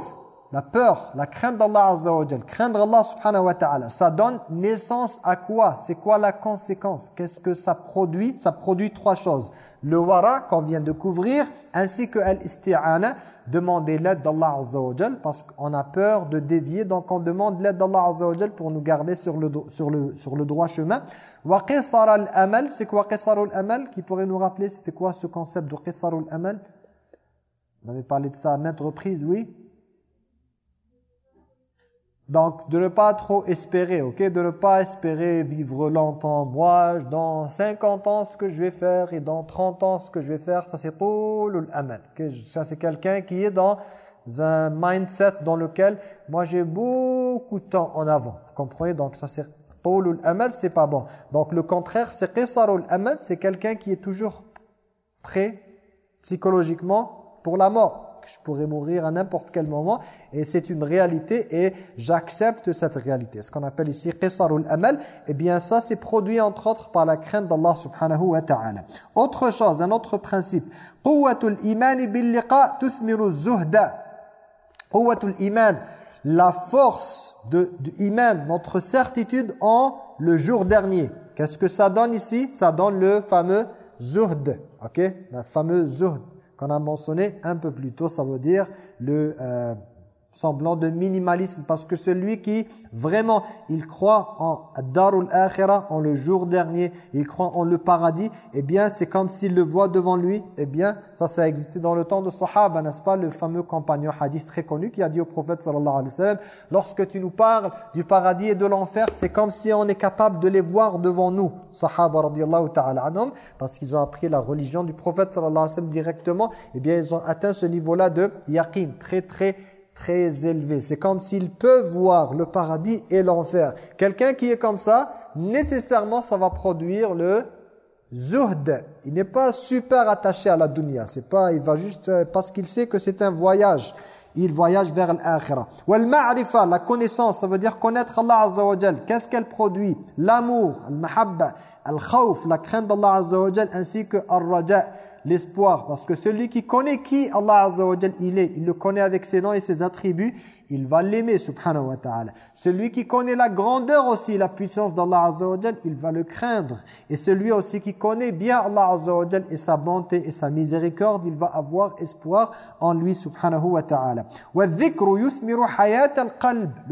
la peur, la crainte d'Allah Azza wa craindre Allah subhanahu wa ta'ala, ça donne naissance à quoi? C'est quoi la conséquence? Qu'est-ce que ça produit? Ça produit trois choses. Le wara qu'on vient de couvrir, ainsi que al-isti'ana, demander l'aide d'Allah Azza parce qu'on a peur de dévier, donc on demande l'aide d'Allah Azza pour nous garder sur le, sur le, sur le droit chemin. Wa qisar al-amal, c'est quoi qisar al-amal Qui pourrait nous rappeler c'était quoi ce concept de qisar al-amal On avait parlé de ça à maintes reprises, oui donc, de ne pas trop espérer, ok? De ne pas espérer vivre longtemps. Moi, dans 50 ans, ce que je vais faire, et dans 30 ans, ce que je vais faire, ça c'est le amal. Ça c'est quelqu'un qui est dans un mindset dans lequel, moi j'ai beaucoup de temps en avant. Vous comprenez? Donc, ça c'est le amal, c'est pas bon. Donc, le contraire, c'est qisarul amal, c'est quelqu'un qui est toujours prêt, psychologiquement, pour la mort je pourrais mourir à n'importe quel moment et c'est une réalité et j'accepte cette réalité. Ce qu'on appelle ici qisarul amal, eh bien ça c'est produit entre autres par la crainte d'Allah subhanahu wa ta'ala. Autre chose, un autre principe, quwwatul iman bil liqa tuthmiru zuhda. Quwwatul iman, la force de, de iman, notre certitude en le jour dernier. Qu'est-ce que ça donne ici? Ça donne le fameux zuhd, OK? La fameuse zuhd qu'on a mentionné un peu plus tôt, ça veut dire le euh, semblant de minimalisme parce que celui qui vraiment il croit en Darul Akhirah en le jour dernier il croit en le paradis eh bien c'est comme s'il le voit devant lui eh bien ça ça a existé dans le temps de Sahaba n'est-ce pas le fameux compagnon hadith très connu qui a dit au prophète sallallahu alayhi wa sallam lorsque tu nous parles du paradis et de l'enfer c'est comme si on est capable de les voir devant nous Sahaba radiyallahu ta'ala anhum parce qu'ils ont appris la religion du prophète sallallahu alayhi wa sallam directement eh bien ils ont atteint ce niveau-là de yaqin très très très élevé. C'est comme s'ils peuvent voir le paradis et l'enfer. Quelqu'un qui est comme ça, nécessairement ça va produire le zuhd. Il n'est pas super attaché à la dunya. C'est pas, il va juste euh, parce qu'il sait que c'est un voyage. Il voyage vers l'akhirah. Wal ma'rifa, la connaissance, ça veut dire connaître Allah Azza wa Qu'est-ce qu'elle produit? L'amour, al mahabba, al khawf, la crainte d'Allah Azza wa ainsi que al raja l'espoir. Parce que celui qui connaît qui Allah Azza wa il est, il le connaît avec ses noms et ses attributs, il va l'aimer, subhanahu wa ta'ala. Celui qui connaît la grandeur aussi, la puissance d'Allah Azza wa il va le craindre. Et celui aussi qui connaît bien Allah Azza wa et sa bonté et sa miséricorde, il va avoir espoir en lui, subhanahu wa ta'ala. Le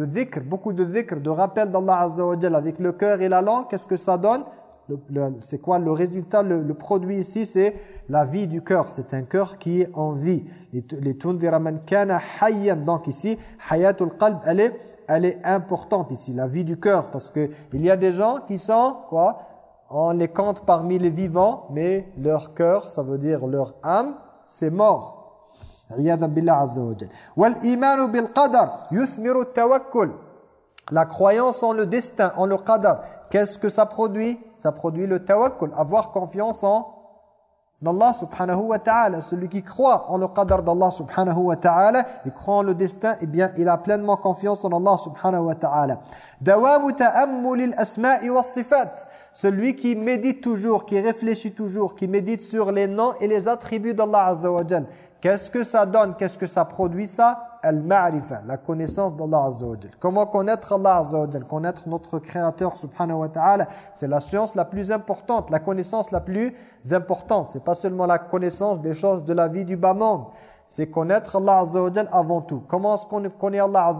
dhikr, beaucoup de dhikr, de rappel d'Allah Azza wa avec le cœur et la langue, qu'est-ce que ça donne? C'est quoi le résultat, le, produit ici, c'est la vie du cœur. C'est un cœur qui est en vie. Les kana Donc ici, hayatul qalb, elle est, elle est importante ici, la vie du cœur. Parce que il y a des gens qui sont, quoi On les compte parmi les vivants, mais leur cœur, ça veut dire leur âme, c'est mort. La croyance en le destin, en le qadar. Qu'est-ce que ça produit? Ça produit le tawakkul, avoir confiance en Allah subhanahu wa ta'ala. Celui qui croit en le qadar d'Allah subhanahu wa ta'ala, il croit en le destin, eh bien, il a pleinement confiance en Allah subhanahu wa ta'ala. Dawamu ta'ammulil asma'i was sifat. Celui qui médite toujours, qui réfléchit toujours, qui médite sur les noms et les attributs d'Allah azza wa Qu'est-ce que ça donne? Qu'est-ce que ça produit ça? Al-ma'rifa, la connaissance d'Allah Azza Comment connaître Allah Connaître notre Créateur subhanahu wa ta'ala, c'est la science la plus importante, la connaissance la plus importante. C'est pas seulement la connaissance des choses de la vie du bas monde, c'est connaître Allah avant tout. Comment est-ce qu'on connaît Allah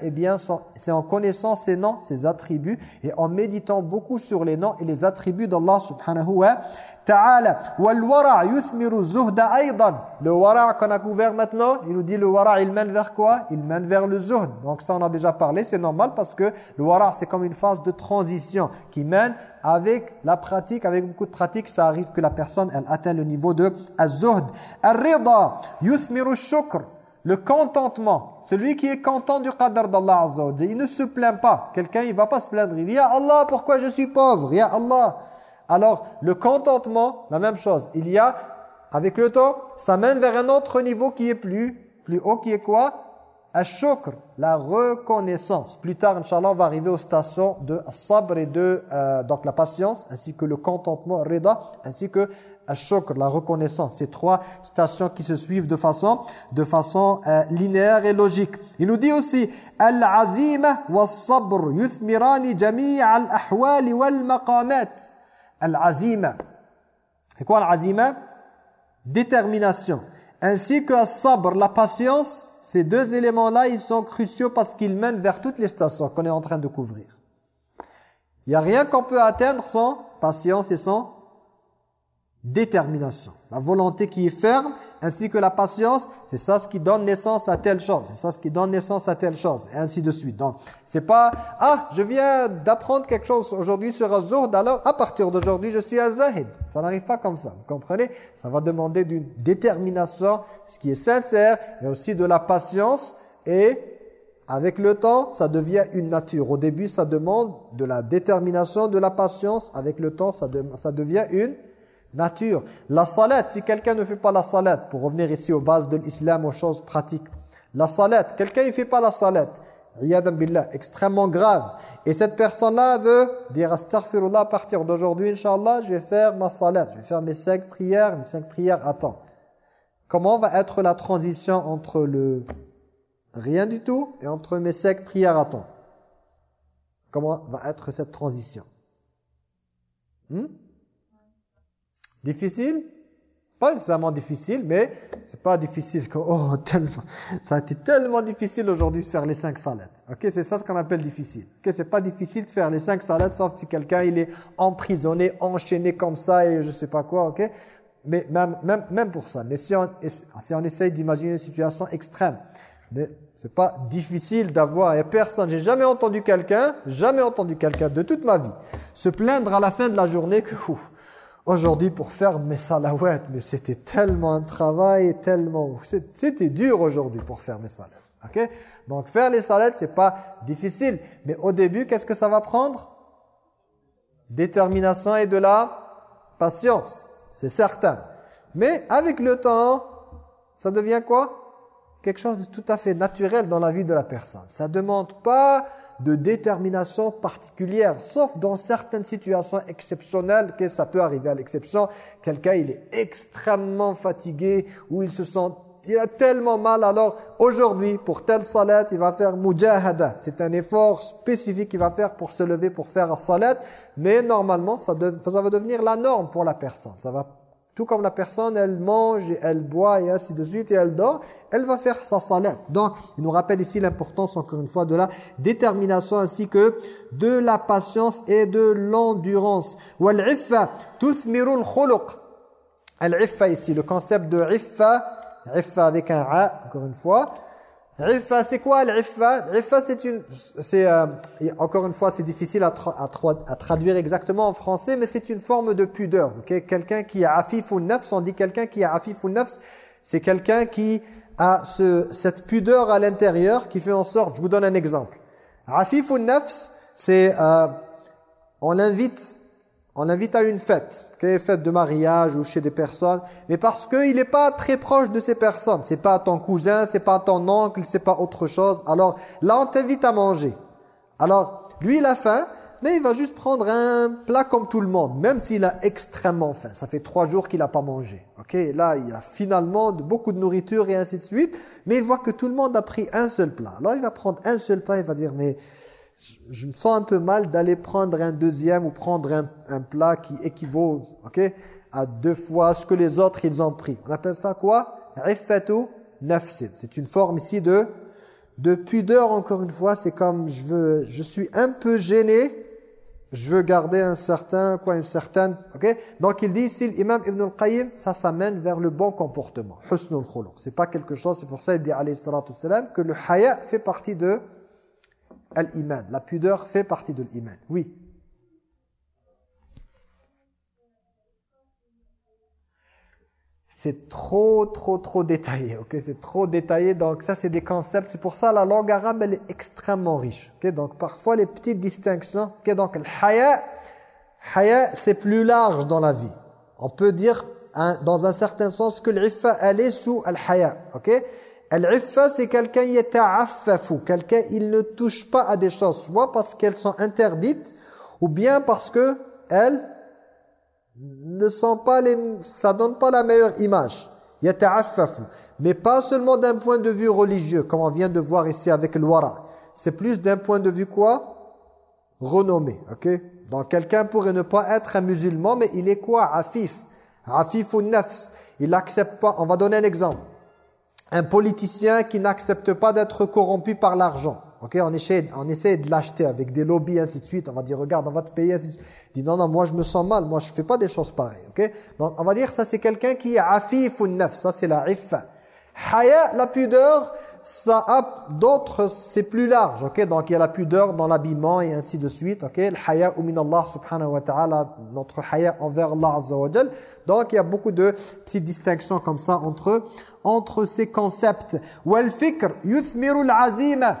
Eh bien, c'est en connaissant ses noms, ses attributs, et en méditant beaucoup sur les noms et les attributs d'Allah subhanahu wa ta'ala. wara yuthmiru zuhda aydan. Le wara qu'on a couvert maintenant, il nous dit le wara, il mène vers quoi? Il mène vers le zuhd. Donc ça, on a déjà parlé, c'est normal parce que le wara, c'est comme une phase de transition qui mène avec la pratique, avec beaucoup de pratique, ça arrive que la personne, elle atteint le niveau de az-zuhd. Ar-rida yuthmiru shukr. Le contentement, celui qui est content du qadar d'Allah Azza il ne se plaint pas. Quelqu'un, il va pas se plaindre. Il dit, Ya Allah, pourquoi je suis pauvre? Ya Allah, alors, le contentement, la même chose. Il y a, avec le temps, ça mène vers un autre niveau qui est plus, plus haut, qui est quoi? Ash-shukr, la reconnaissance. Plus tard, Inch'Allah, on va arriver aux stations de sabr et de euh, donc la patience, ainsi que le contentement, rida, ainsi que ash-shukr, la reconnaissance. Ces trois stations qui se suivent de façon, de façon euh, linéaire et logique. Il nous dit aussi Al-azima was-sabr yuthmirani jami'a al-ahwali wal-maqamat. Al-azima. C'est quoi l'azima? Détermination. Ainsi que sabr, la patience, ces deux éléments-là, ils sont cruciaux parce qu'ils mènent vers toutes les stations qu'on est en train de couvrir. Il n'y a rien qu'on peut atteindre sans patience et sans détermination. La volonté qui est ferme ainsi que la patience, c'est ça ce qui donne naissance à telle chose, c'est ça ce qui donne naissance à telle chose, et ainsi de suite. Donc, c'est pas « Ah, je viens d'apprendre quelque chose aujourd'hui sur Azurd, alors à partir d'aujourd'hui, je suis un Zahid ». Ça n'arrive pas comme ça, vous comprenez? Ça va demander d'une détermination, ce qui est sincère, et aussi de la patience, et avec le temps, ça devient une nature. Au début, ça demande de la détermination, de la patience. Avec le temps, ça devient une nature. La salat, si quelqu'un ne fait pas la salat, pour revenir ici aux bases de l'islam, aux choses pratiques. La salat, quelqu'un ne fait pas la salat, billah, extrêmement grave. Et cette personne-là veut dire astaghfirullah à partir d'aujourd'hui, Inch'Allah, je vais faire ma salat, je vais faire mes cinq prières, mes cinq prières à temps. Comment va être la transition entre le rien du tout et entre mes cinq prières à temps Comment va être cette transition? Hmm? Difficile Pas nécessairement difficile, mais c'est pas difficile. Que, oh, [laughs] tellement, ça a été tellement difficile aujourd'hui de faire les cinq salades. Ok, c'est ça ce qu'on appelle difficile. Ok, c'est pas difficile de faire les cinq salades, sauf si quelqu'un il est emprisonné, enchaîné comme ça et je sais pas quoi. Ok, mais même même même pour ça. Mais si on si on essaye d'imaginer une situation extrême, mais c'est pas difficile d'avoir et personne. J'ai jamais entendu quelqu'un, jamais entendu quelqu'un de toute ma vie se plaindre à la fin de la journée que ouf, Aujourd'hui, pour faire mes salawats, mais c'était tellement un travail, tellement... C'était dur aujourd'hui pour faire mes salawats. ok? Donc faire les salades, c'est pas difficile. Mais au début, qu'est-ce que ça va prendre? Détermination et de la patience. C'est certain. Mais avec le temps, ça devient quoi? Quelque chose de tout à fait naturel dans la vie de la personne. Ça demande pas de détermination particulière, sauf dans certaines situations exceptionnelles que ça peut arriver à l'exception. Quelqu'un, il est extrêmement fatigué ou il se sent il a tellement mal, alors aujourd'hui, pour telle salat, il va faire mujahada. C'est un effort spécifique qu'il va faire pour se lever, pour faire un salat. Mais normalement, ça, ça va devenir la norme pour la personne. Ça va Tout comme la personne, elle mange, elle boit et ainsi de suite et elle dort, elle va faire sa salat. Donc, il nous rappelle ici l'importance, encore une fois, de la détermination ainsi que de la patience et de l'endurance. Wal-iffa tuthmirul khuluq. Al-iffa ici, le concept de iffa avec un a, encore une fois, Riffa, c'est quoi l'iffa L'iffa, c'est une... c'est euh, Encore une fois, c'est difficile à, traduire exactement en français, mais c'est une forme de pudeur. quelqu'un qui a afifun nafs, on dit quelqu'un qui a afifun nafs, c'est quelqu'un qui a ce, cette pudeur à l'intérieur qui fait en sorte... Je vous donne un exemple. Afifun nafs, c'est... Euh, on invite on invite à une fête, okay, fête de mariage ou chez des personnes, mais parce qu'il n'est pas très proche de ces personnes. C'est pas ton cousin, c'est pas ton oncle, c'est pas autre chose. Alors là, on t'invite à manger. Alors, lui, il a faim, mais il va juste prendre un plat comme tout le monde, même s'il a extrêmement faim. Ça fait trois jours qu'il n'a pas mangé. Ok, Là, il y a finalement beaucoup de nourriture et ainsi de suite, mais il voit que tout le monde a pris un seul plat. Alors, il va prendre un seul plat, il va dire, mais je me sens un peu mal d'aller prendre un deuxième ou prendre un, plat qui équivaut ok, à deux fois ce que les autres ils ont pris. On appelle ça quoi? Nafsid. C'est une forme ici de, de pudeur encore une fois. C'est comme je, veux, je suis un peu gêné, je veux garder un certain, quoi, une certaine, ok? Donc il dit ici, l'imam Ibn al-Qayyim, ça s'amène vers le bon comportement. Husnul khuluq. C'est pas quelque chose, c'est pour ça il dit alayhi salatu que le haya fait partie de La pudeur fait partie de l'iman. Oui. C'est trop, trop, trop détaillé. ok? C'est trop détaillé. Donc ça, c'est des concepts. C'est pour ça la langue arabe, elle est extrêmement riche. ok? Donc parfois, les petites distinctions. ok? Donc le haya, haya c'est plus large dans la vie. On peut dire, dans un certain sens, que l'iffa, elle est sous al-haya. ok? Al-iffa, c'est quelqu'un yata'affafu, quelqu'un il ne touche pas à des choses, soit parce qu'elles sont interdites, ou bien parce que elles ne sont pas les, ça donne pas la meilleure image. Yata'affafu. Mais pas seulement d'un point de vue religieux, comme on vient de voir ici avec le wara. C'est plus d'un point de vue quoi? Renommé, ok? Donc quelqu'un pourrait ne pas être un musulman, mais il est quoi? Afif. Afifun nafs. Il n'accepte pas, on va donner un exemple un politicien qui n'accepte pas d'être corrompu par l'argent. Ok, on essaie, on essaie de l'acheter avec des lobbies, ainsi de suite. On va dire, regarde, on va te payer, ainsi de suite. Il dit, non, non, moi je me sens mal, moi je fais pas des choses pareilles. Ok, donc on va dire, ça c'est quelqu'un qui est afif ou neuf, ça c'est la iffa. Haya, la pudeur, ça a d'autres, c'est plus large, ok? Donc il y a la pudeur dans l'habillement et ainsi de suite, ok? Le haya min Allah subhanahu wa ta'ala, notre haya envers Allah azza wa Donc il y a beaucoup de petites distinctions comme ça entre entre ces concepts. Wal fikr yuthmiru al-azima.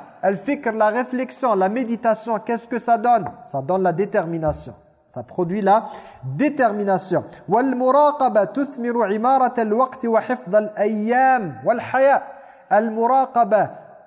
La réflexion, la méditation, qu'est-ce que ça donne? Ça donne la détermination. Ça produit la détermination. Wal muraqaba tuthmiru imarat al-waqt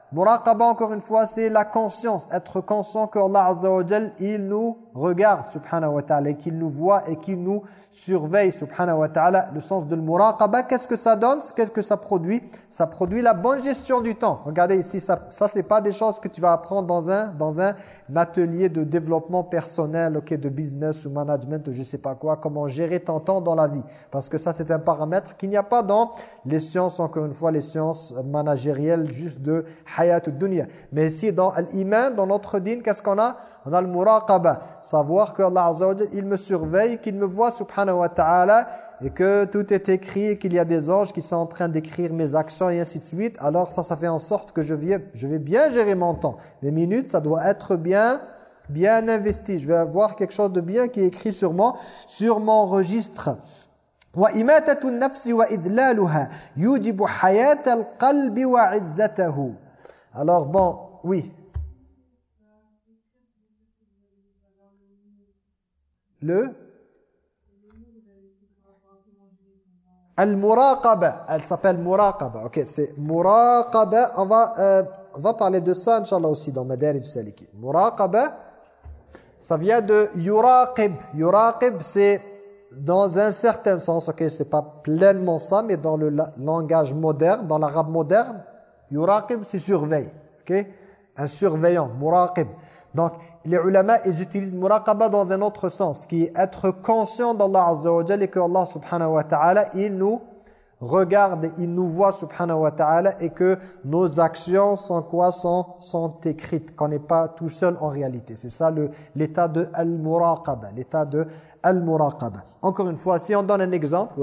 Muraqaba, encore une fois, c'est la conscience. Être conscient que Allah Azza wa il nous regarde, subhanahu wa ta'ala, et qu'il nous voit et qu'il nous surveille, subhanahu wa ta'ala. Le sens de muraqaba, qu'est-ce que ça donne Qu'est-ce que ça produit? Ça produit la bonne gestion du temps. Regardez ici, ça, ça c'est pas des choses que tu vas apprendre dans un, dans un atelier de développement personnel, ok, de business ou management ou je sais pas quoi, comment gérer ton temps dans la vie. Parce que ça, c'est un paramètre qu'il n'y a pas dans les sciences, encore une fois, les sciences managérielles, juste de hayat dunya. Mais ici, dans l'iman, dans notre dîne, qu'est-ce qu'on a? On a le muraqaba, savoir que Allah Azza il me surveille, qu'il me voit, subhanahu wa ta'ala, et que tout est écrit, qu'il y a des anges qui sont en train d'écrire mes actions et ainsi de suite, alors ça, ça fait en sorte que je, viens, je vais bien gérer mon temps. Les minutes, ça doit être bien bien investi. Je vais avoir quelque chose de bien qui est écrit sur mon, sur mon registre. Alors bon, oui. Le Al-muraqaba, elle s'appelle muraqaba. OK, c'est muraqaba. On va euh, on va parler de ça inchallah aussi dans Madarij Salikin. Muraqaba ça vient de yuraqib. Yuraqib c'est dans un certain sens, OK, c'est pas pleinement ça mais dans le langage moderne, dans l'arabe moderne, yuraqib c'est surveille. OK? Un surveillant, muraqib. Donc, les ulama, ils utilisent muraqaba dans un autre sens, qui est être conscient d'Allah Azza wa et que Allah subhanahu wa ta'ala, il nous regarde, il nous voit subhanahu wa ta'ala et que nos actions sont quoi? Sont, écrites, qu'on n'est pas tout seul en réalité. C'est ça l'état de al-muraqaba, l'état de al-muraqaba. Encore une fois, si on donne un exemple,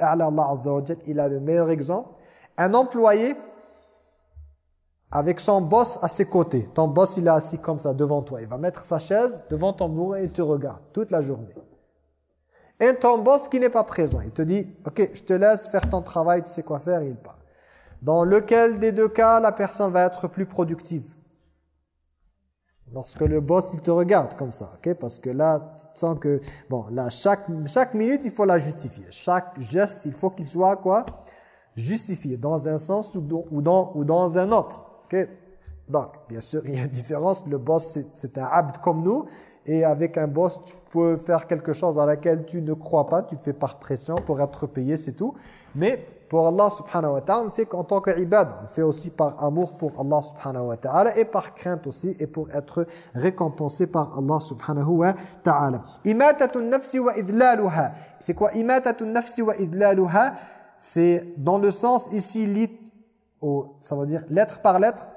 Allah Azza il a le meilleur exemple. Un employé avec son boss à ses côtés. Ton boss, il est assis comme ça devant toi. Il va mettre sa chaise devant ton bureau et il te regarde toute la journée. Et ton boss qui n'est pas présent, il te dit, ok, je te laisse faire ton travail, tu sais quoi faire, il part. Dans lequel des deux cas, la personne va être plus productive Lorsque le boss, il te regarde comme ça, ok Parce que là, tu sens que, bon, là, chaque, chaque minute, il faut la justifier. Chaque geste, il faut qu'il soit, quoi Justifié, dans un sens ou dans, ou dans, ou dans un autre. Donc, bien sûr, [laughs] il y a une différence. Le boss, c'est un abd comme nous. Et avec un boss, tu peux faire quelque chose à laquelle tu ne crois pas. Tu le fais par pression pour être payé, c'est tout. Mais pour Allah subhanahu wa ta'ala, on le fait qu'en tant qu'ibad. On le fait aussi par amour pour Allah subhanahu wa ta'ala et par crainte aussi et pour être récompensé par Allah subhanahu wa ta'ala. Imatatun nafsi wa idlaluha. C'est quoi? Imatatun nafsi wa idlaluha? C'est dans le sens ici ça veut dire lettre par lettre,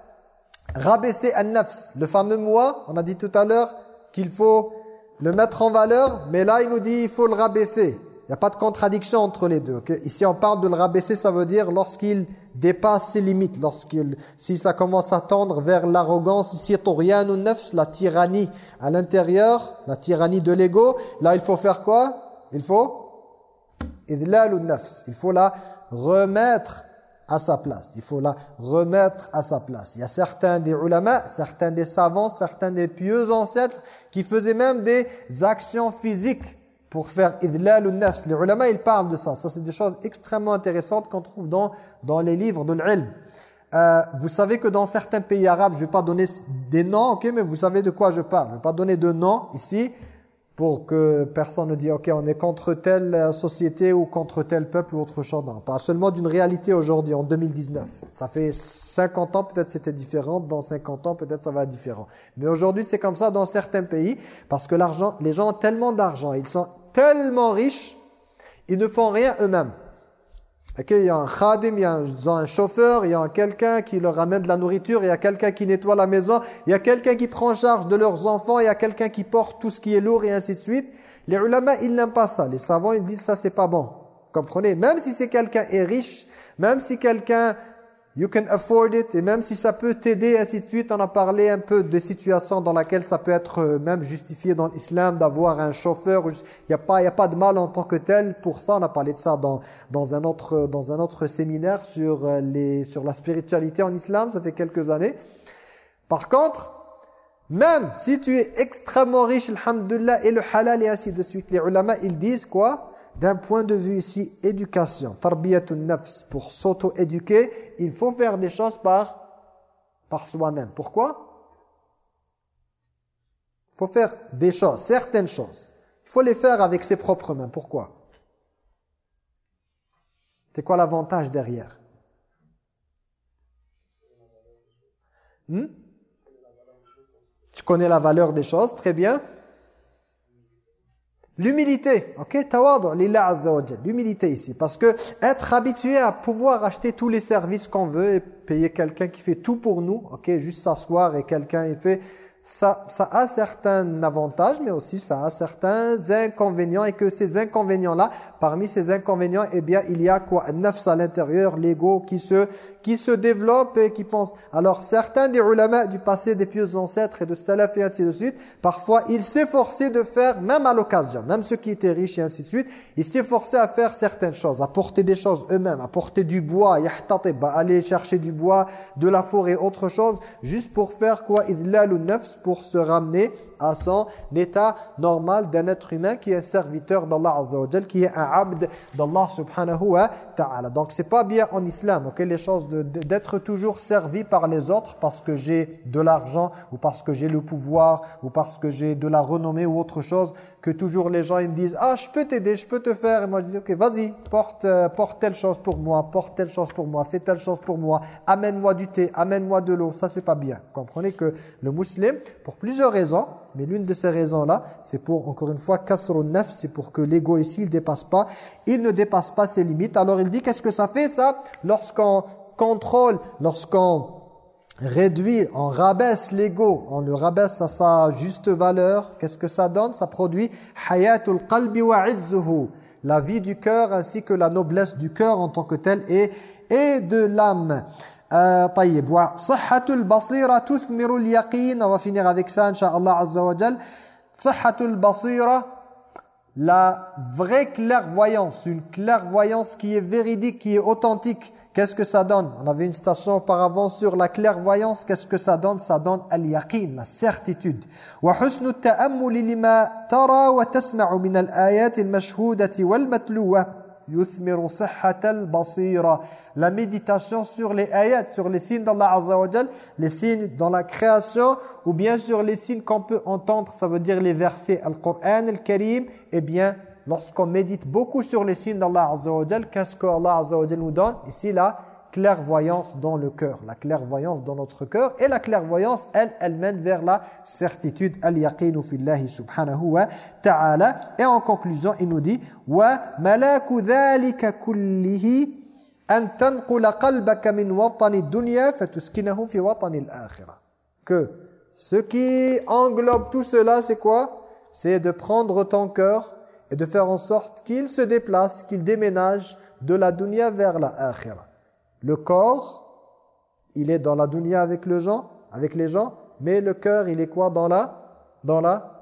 rabaisser un nafs, le fameux moi, on a dit tout à l'heure qu'il faut le mettre en valeur, mais là il nous dit il faut le rabaisser. Il n'y a pas de contradiction entre les deux. Ici on parle de le rabaisser, ça veut dire lorsqu'il dépasse ses limites, lorsqu'il, si ça commence à tendre vers l'arrogance, ici ou nafs, la tyrannie à l'intérieur, la tyrannie de l'ego, là il faut faire quoi? Il faut il faut la remettre à sa place. Il faut la remettre à sa place. Il y a certains des ulama, certains des savants, certains des pieux ancêtres qui faisaient même des actions physiques pour faire idlal ou nafs. Les ulama, ils parlent de ça. Ça, c'est des choses extrêmement intéressantes qu'on trouve dans, dans les livres de l'ilm. Euh, vous savez que dans certains pays arabes, je ne vais pas donner des noms, ok, mais vous savez de quoi je parle. Je ne vais pas donner de noms ici, pour que personne ne dise ok on est contre telle société ou contre tel peuple ou autre chose. Non, pas seulement d'une réalité aujourd'hui en 2019. Ça fait 50 ans peut-être c'était différent, dans 50 ans peut-être ça va être différent. Mais aujourd'hui c'est comme ça dans certains pays parce que l'argent, les gens ont tellement d'argent, ils sont tellement riches, ils ne font rien eux-mêmes il y a un khadim, il y a un, chauffeur, il y a quelqu'un qui leur ramène de la nourriture, il y a quelqu'un qui nettoie la maison, il y a quelqu'un qui prend charge de leurs enfants, il y a quelqu'un qui porte tout ce qui est lourd et ainsi de suite. Les ulama, ils n'aiment pas ça. Les savants, ils disent ça, c'est pas bon. Comprenez? Même si c'est quelqu'un est riche, même si quelqu'un You can afford it. Et même si ça peut t'aider, ainsi de suite, on a parlé un peu des situations dans lesquelles ça peut être euh, même justifié dans l'islam d'avoir un chauffeur. Il n'y a, pas, a pas de mal en tant que tel pour ça. On a parlé de ça dans, dans, un, autre, dans un autre séminaire sur, euh, les, sur la spiritualité en islam. Ça fait quelques années. Par contre, même si tu es extrêmement riche, alhamdulillah, et le halal et ainsi de suite, les ulama, ils disent quoi? D'un point de vue ici éducation, tarbiyatun nafs, pour s'auto-éduquer, il faut faire des choses par, par soi-même. Pourquoi? Il faut faire des choses, certaines choses. Il faut les faire avec ses propres mains. Pourquoi? C'est quoi l'avantage derrière? Hmm? Tu connais la valeur des choses, très bien. L'humilité, ok, tawadu lillah azza L'humilité ici, parce que être habitué à pouvoir acheter tous les services qu'on veut et payer quelqu'un qui fait tout pour nous, ok, juste s'asseoir et quelqu'un il fait ça, ça a certains avantages, mais aussi ça a certains inconvénients, et que ces inconvénients-là, parmi ces inconvénients, eh bien, il y a quoi? Nafs à l'intérieur, l'ego qui se, qui se développe et qui pense. Alors, certains des ulama du passé, des pieux ancêtres et de salaf et ainsi de suite, parfois, ils s'efforçaient de faire, même à l'occasion, même ceux qui étaient riches et ainsi de suite, ils s'efforçaient à faire certaines choses, à porter des choses eux-mêmes, à porter du bois, aller chercher du bois, de la forêt, autre chose, juste pour faire quoi? Idlalun nafs, pour se ramener à son état normal d'un être humain qui est serviteur d'Allah Azza wa qui est un abd d'Allah subhanahu wa ta'ala. Donc c'est pas bien en islam, ok, les choses d'être toujours servi par les autres parce que j'ai de l'argent ou parce que j'ai le pouvoir ou parce que j'ai de la renommée ou autre chose que toujours les gens ils me disent ah je peux t'aider je peux te faire et moi je dis ok vas-y porte euh, porte telle chose pour moi porte telle chose pour moi fais telle chose pour moi amène-moi du thé amène-moi de l'eau ça c'est pas bien. Comprenez que le musulman pour plusieurs raisons mais l'une de ces raisons là c'est pour encore une fois kasrun nef c'est pour que l'ego ici il dépasse pas. Il ne dépasse pas ses limites. Alors il dit qu'est-ce que ça fait ça? Lorsqu'on contrôle lorsqu'on réduit, on rabaisse l'ego, on le rabaisse à sa juste valeur, qu'est-ce que ça donne? Ça produit hayatul qalbi wa la vie du cœur ainsi que la noblesse du cœur en tant que telle et, de l'âme. Euh, on va finir avec ça inshallah azza wa basira la vraie clairvoyance, une clairvoyance qui est véridique, qui est authentique. Qu'est-ce que ça donne On avait une station auparavant sur la clairvoyance. Qu'est-ce que ça donne Ça donne al-yaqin, la certitude. وحسن التأمل لما ترى وتسمع من الآيات المشهودة والمتلوة يثمر صحة البصيرة. La méditation sur les ayats, sur les signes d'Allah Azza wa les signes dans la création ou bien sur les signes qu'on peut entendre, ça veut dire les versets Al-Qur'an, Al-Karim, eh bien lorsqu'on médite beaucoup sur les signes d'Allah Azza qu'est-ce que Allah Azza nous donne? Ici, la clairvoyance dans le cœur, la clairvoyance dans notre cœur. Et la clairvoyance, elle, elle mène vers la certitude, al-yaqinu fillahi subhanahu wa ta'ala. Et en conclusion, il nous dit, wa malaku dhalika kullihi an min dunya fi. Que ce qui englobe tout cela, c'est quoi? C'est de prendre ton cœur et de faire en sorte qu'il se déplace, qu'il déménage de la dunya vers la akhira. Le corps, il est dans la dunya avec, le gens, avec les gens, mais le cœur, il est quoi dans la Dans la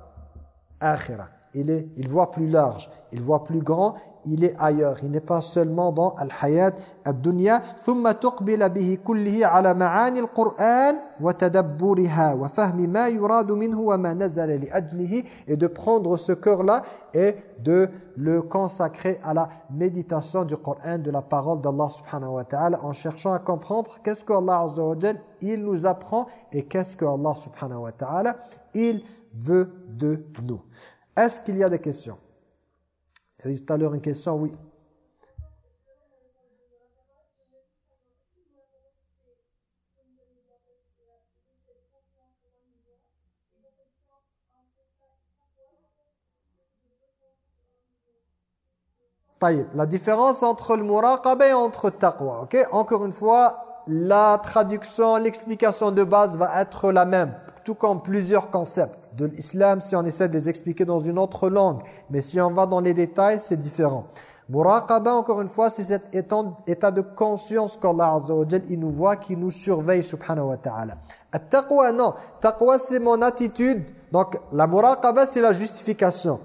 akhira. Il, est, il voit plus large, il voit plus grand, il est ailleurs. Il n'est pas seulement dans al-hayat ad-dunya. ثم تقبل به كله على معاني القرآن وتدبرها وفهم ما يراد منه وما نزل لأجله et de prendre ce cœur-là et de le consacrer à la méditation du Coran, de la parole d'Allah subhanahu wa ta'ala en cherchant à comprendre qu'est-ce que Allah azza wa il nous apprend et qu'est-ce que Allah subhanahu wa ta'ala il veut de nous. Est-ce qu'il y a des questions Il y a tout à l'heure une question, oui. La différence entre le muraqaba et entre taqwa. ok? Encore une fois, la traduction, l'explication de base va être la même tout comme plusieurs concepts de l'islam, si on essaie de les expliquer dans une autre langue, mais si on va dans les détails, c'est différent. Muraqaba, encore une fois, c'est cet état de conscience qu'Allah Azza wa il nous voit, qui nous surveille, subhanahu wa ta'ala. At-taqwa, non. Taqwa, c'est mon attitude. Donc, la muraqaba, c'est la justification.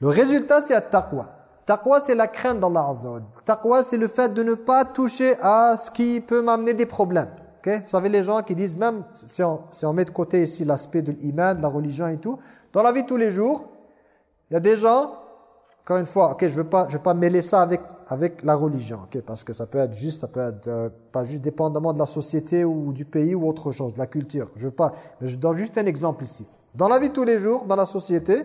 Le résultat, c'est at-taqwa. Taqwa, c'est la crainte d'Allah Azza wa Taqwa, c'est le fait de ne pas toucher à ce qui peut m'amener des problèmes. Vous savez, les gens qui disent même, si on, met de côté ici l'aspect de l'iman, de la religion et tout, dans la vie tous les jours, il y a des gens, encore une fois, je ne veux, pas, veux pas mêler ça avec, avec la religion, parce que ça peut être juste, ça peut être euh, pas juste dépendamment de la société ou du pays ou autre chose, de la culture. Je veux pas, mais je donne juste un exemple ici. Dans la vie tous les jours, dans la société,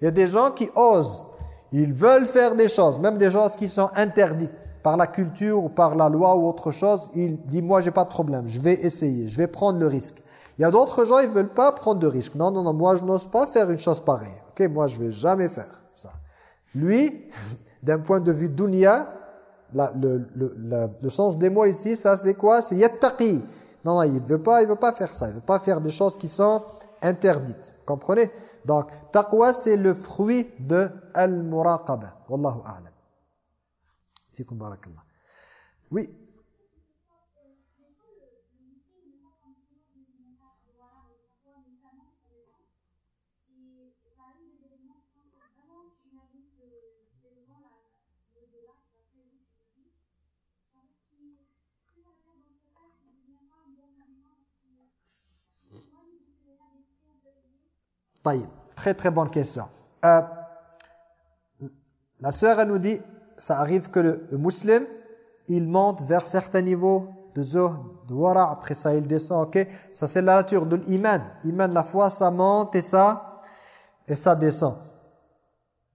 il y a des gens qui osent, ils veulent faire des choses, même des choses qui sont interdites par la culture ou par la loi ou autre chose, il dit moi j'ai pas de problème, je vais essayer, je vais prendre le risque. Il y a d'autres gens ils veulent pas prendre de risque. Non non non, moi je n'ose pas faire une chose pareille. OK, moi je vais jamais faire ça. Lui, [laughs] d'un point de vue dunya, le, le, le, sens des mots ici, ça c'est quoi? C'est yattaqi. Non non, il veut pas il veut pas faire ça, il veut pas faire des choses qui sont interdites. Comprenez? Donc taqwa c'est le fruit de al-muraqaba. Wallahu a'lam. Oui. Très très bonne question. Euh, la sœur nous dit ça arrive que le, musulman, il monte vers certains niveaux de zuhd, de wara, après ça il descend, ok Ça c'est la nature de l'iman. Iman, la foi, ça monte et ça, et ça descend.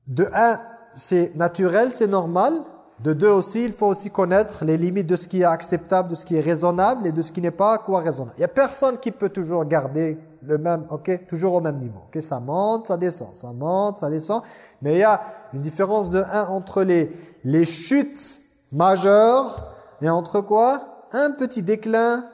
De un, c'est naturel, c'est normal. De deux aussi, il faut aussi connaître les limites de ce qui est acceptable, de ce qui est raisonnable et de ce qui n'est pas quoi raisonnable. Il n'y a personne qui peut toujours garder le même, ok, toujours au même niveau. Ok, ça monte, ça descend, ça monte, ça descend. Mais il y a une différence de un entre les, les chutes majeures et entre quoi? Un petit déclin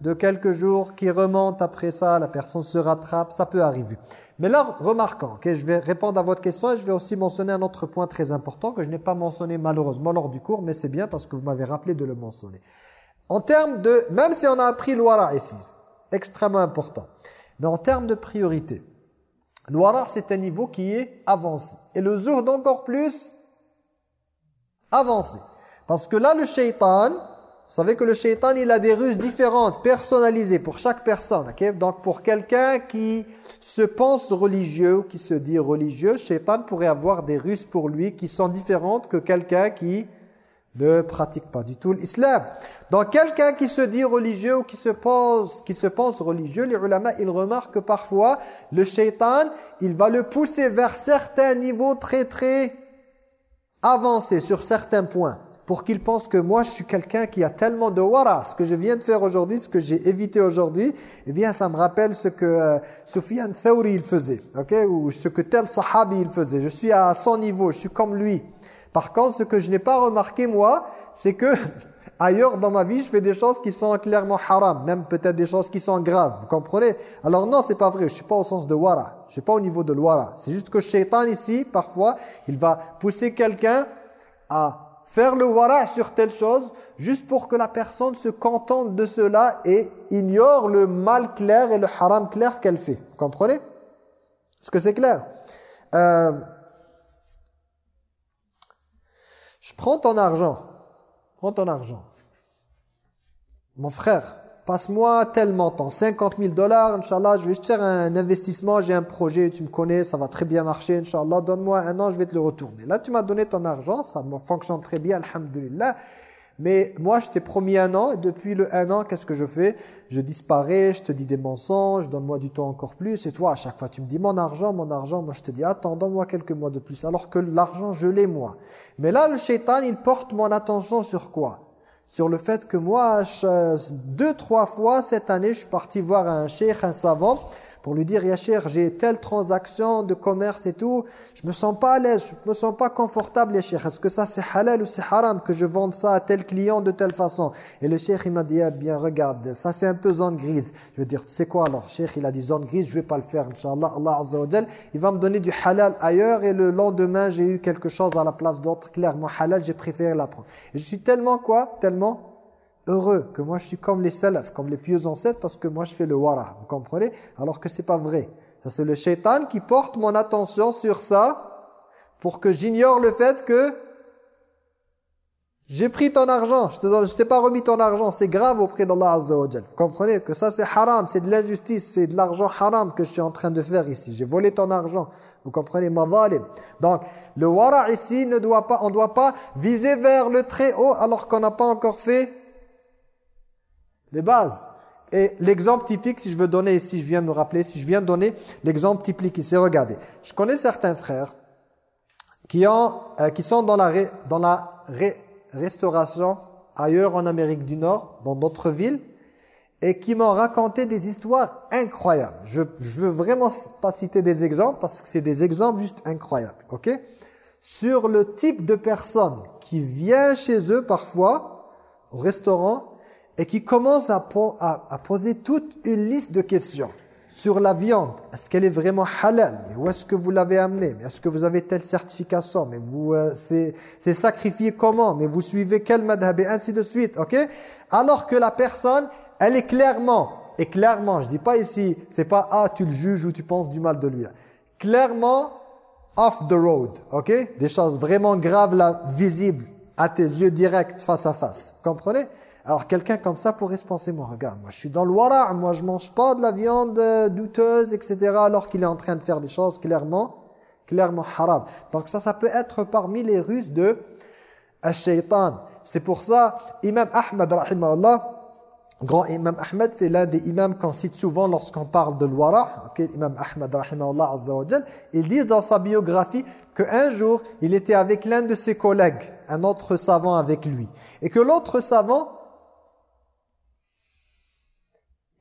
de quelques jours qui remonte après ça, la personne se rattrape, ça peut arriver. Mais là, remarquant, que je vais répondre à votre question et je vais aussi mentionner un autre point très important que je n'ai pas mentionné malheureusement lors du cours, mais c'est bien parce que vous m'avez rappelé de le mentionner. En termes de, même si on a appris l'ouara ici, extrêmement important, mais en termes de priorité, l'ouara c'est un niveau qui est avancé. Et le zourd encore plus avancé. Parce que là, le shaitan, vous savez que le shaitan, il a des ruses différentes, personnalisées pour chaque personne. Donc pour quelqu'un qui se pense religieux ou qui se dit religieux, shaitan pourrait avoir des ruses pour lui qui sont différentes que quelqu'un qui ne pratique pas du tout l'islam. Donc quelqu'un qui se dit religieux ou qui se pense, qui se pense religieux, les ulama, ils remarquent que parfois le shaitan, il va le pousser vers certains niveaux très très avancés sur certains points pour qu'il pense que moi je suis quelqu'un qui a tellement de wara. Ce que je viens de faire aujourd'hui, ce que j'ai évité aujourd'hui, eh bien ça me rappelle ce que euh, Sufyan Thawri il faisait, ok ou ce que tel sahabi il faisait. Je suis à son niveau, je suis comme lui. Par contre, ce que je n'ai pas remarqué moi, c'est que [laughs] ailleurs dans ma vie, je fais des choses qui sont clairement haram, même peut-être des choses qui sont graves, vous comprenez? Alors non, c'est pas vrai, je suis pas au sens de wara, je suis pas au niveau de l'wara. C'est juste que shaitan ici, parfois, il va pousser quelqu'un à faire le wara sur telle chose, juste pour que la personne se contente de cela et ignore le mal clair et le haram clair qu'elle fait. Vous comprenez? Est-ce que c'est clair? Euh, Je prends ton argent. Prends ton argent. Mon frère, passe-moi tel montant, 50 000 dollars, Inch'Allah, je vais juste faire un investissement, j'ai un projet, tu me connais, ça va très bien marcher, Inch'Allah, donne-moi un an, je vais te le retourner. Là, tu m'as donné ton argent, ça fonctionne très bien, Alhamdulillah. Mais moi, je t'ai promis un an, et depuis le un an, qu'est-ce que je fais? Je disparais, je te dis des mensonges, donne-moi du temps encore plus, et toi, à chaque fois, tu me dis mon argent, mon argent, moi je te dis, attends, donne-moi quelques mois de plus, alors que l'argent, je l'ai moi. Mais là, le shaitan, il porte mon attention sur quoi? Sur le fait que moi, deux, trois fois cette année, je suis parti voir un cheikh, un savant, pour lui dire, Yacher, j'ai telle transaction de commerce et tout, je me sens pas à l'aise, je me sens pas confortable, Yacher. Est-ce que ça c'est halal ou c'est haram que je vende ça à tel client de telle façon? Et le cheikh, il m'a dit, eh bien, regarde, ça c'est un peu zone grise. Je veux dire, tu sais quoi alors Cheikh, il a dit zone grise, je vais pas le faire, Inch'Allah, Allah Azza il va me donner du halal ailleurs et le lendemain, j'ai eu quelque chose à la place d'autre, clairement halal, j'ai préféré l'apprendre. Et je suis tellement quoi? Tellement heureux, que moi je suis comme les salafs, comme les pieux ancêtres, parce que moi je fais le wara, vous comprenez? Alors que c'est pas vrai. Ça c'est le shaitan qui porte mon attention sur ça, pour que j'ignore le fait que j'ai pris ton argent, je ne t'ai pas remis ton argent, c'est grave auprès d'Allah Azza wa Vous comprenez? Que ça c'est haram, c'est de l'injustice, c'est de l'argent haram que je suis en train de faire ici. J'ai volé ton argent. Vous comprenez? Donc, le wara ici ne doit pas, on ne doit pas viser vers le très haut alors qu'on n'a pas encore fait les bases. Et l'exemple typique, si je veux donner, si je viens de me rappeler, si je viens de donner l'exemple typique ici, regardez. Je connais certains frères qui, ont, euh, qui sont dans la, dans la restauration ailleurs en Amérique du Nord, dans d'autres villes, et qui m'ont raconté des histoires incroyables. Je ne veux vraiment pas citer des exemples, parce que c'est des exemples juste incroyables. ok? Sur le type de personne qui vient chez eux parfois, au restaurant, et qui commence à, poser toute une liste de questions sur la viande. Est-ce qu'elle est vraiment halal? Mais où est-ce que vous l'avez amenée? Mais est-ce que vous avez telle certification? Mais vous, euh, c'est sacrifié comment? Mais vous suivez quel madhab Et ainsi de suite, ok? Alors que la personne, elle est clairement, et clairement, je dis pas ici, c'est pas « Ah, tu le juges ou tu penses du mal de lui ». Clairement, off the road, ok? Des choses vraiment graves là, visibles, à tes yeux directs, face à face. Vous comprenez? Alors quelqu'un comme ça pourrait se penser, moi regarde, moi je suis dans le wara', moi je mange pas de la viande euh, douteuse, etc. Alors qu'il est en train de faire des choses clairement, clairement haram. Donc ça, ça peut être parmi les ruses de shaitan. C'est pour ça, Imam Ahmad, rahimahullah, grand Imam Ahmad, c'est l'un des imams qu'on cite souvent lorsqu'on parle de l'wara. Okay, Imam Ahmad, rahimahullah, azza wa il dit dans sa biographie qu'un jour, il était avec l'un de ses collègues, un autre savant avec lui. Et que l'autre savant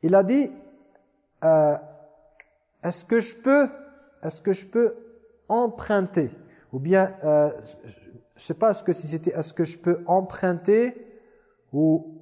il a dit euh, est-ce que je peux est-ce que je peux emprunter? Ou bien euh, je sais pas est-ce que si c'était est-ce que je peux emprunter? Ou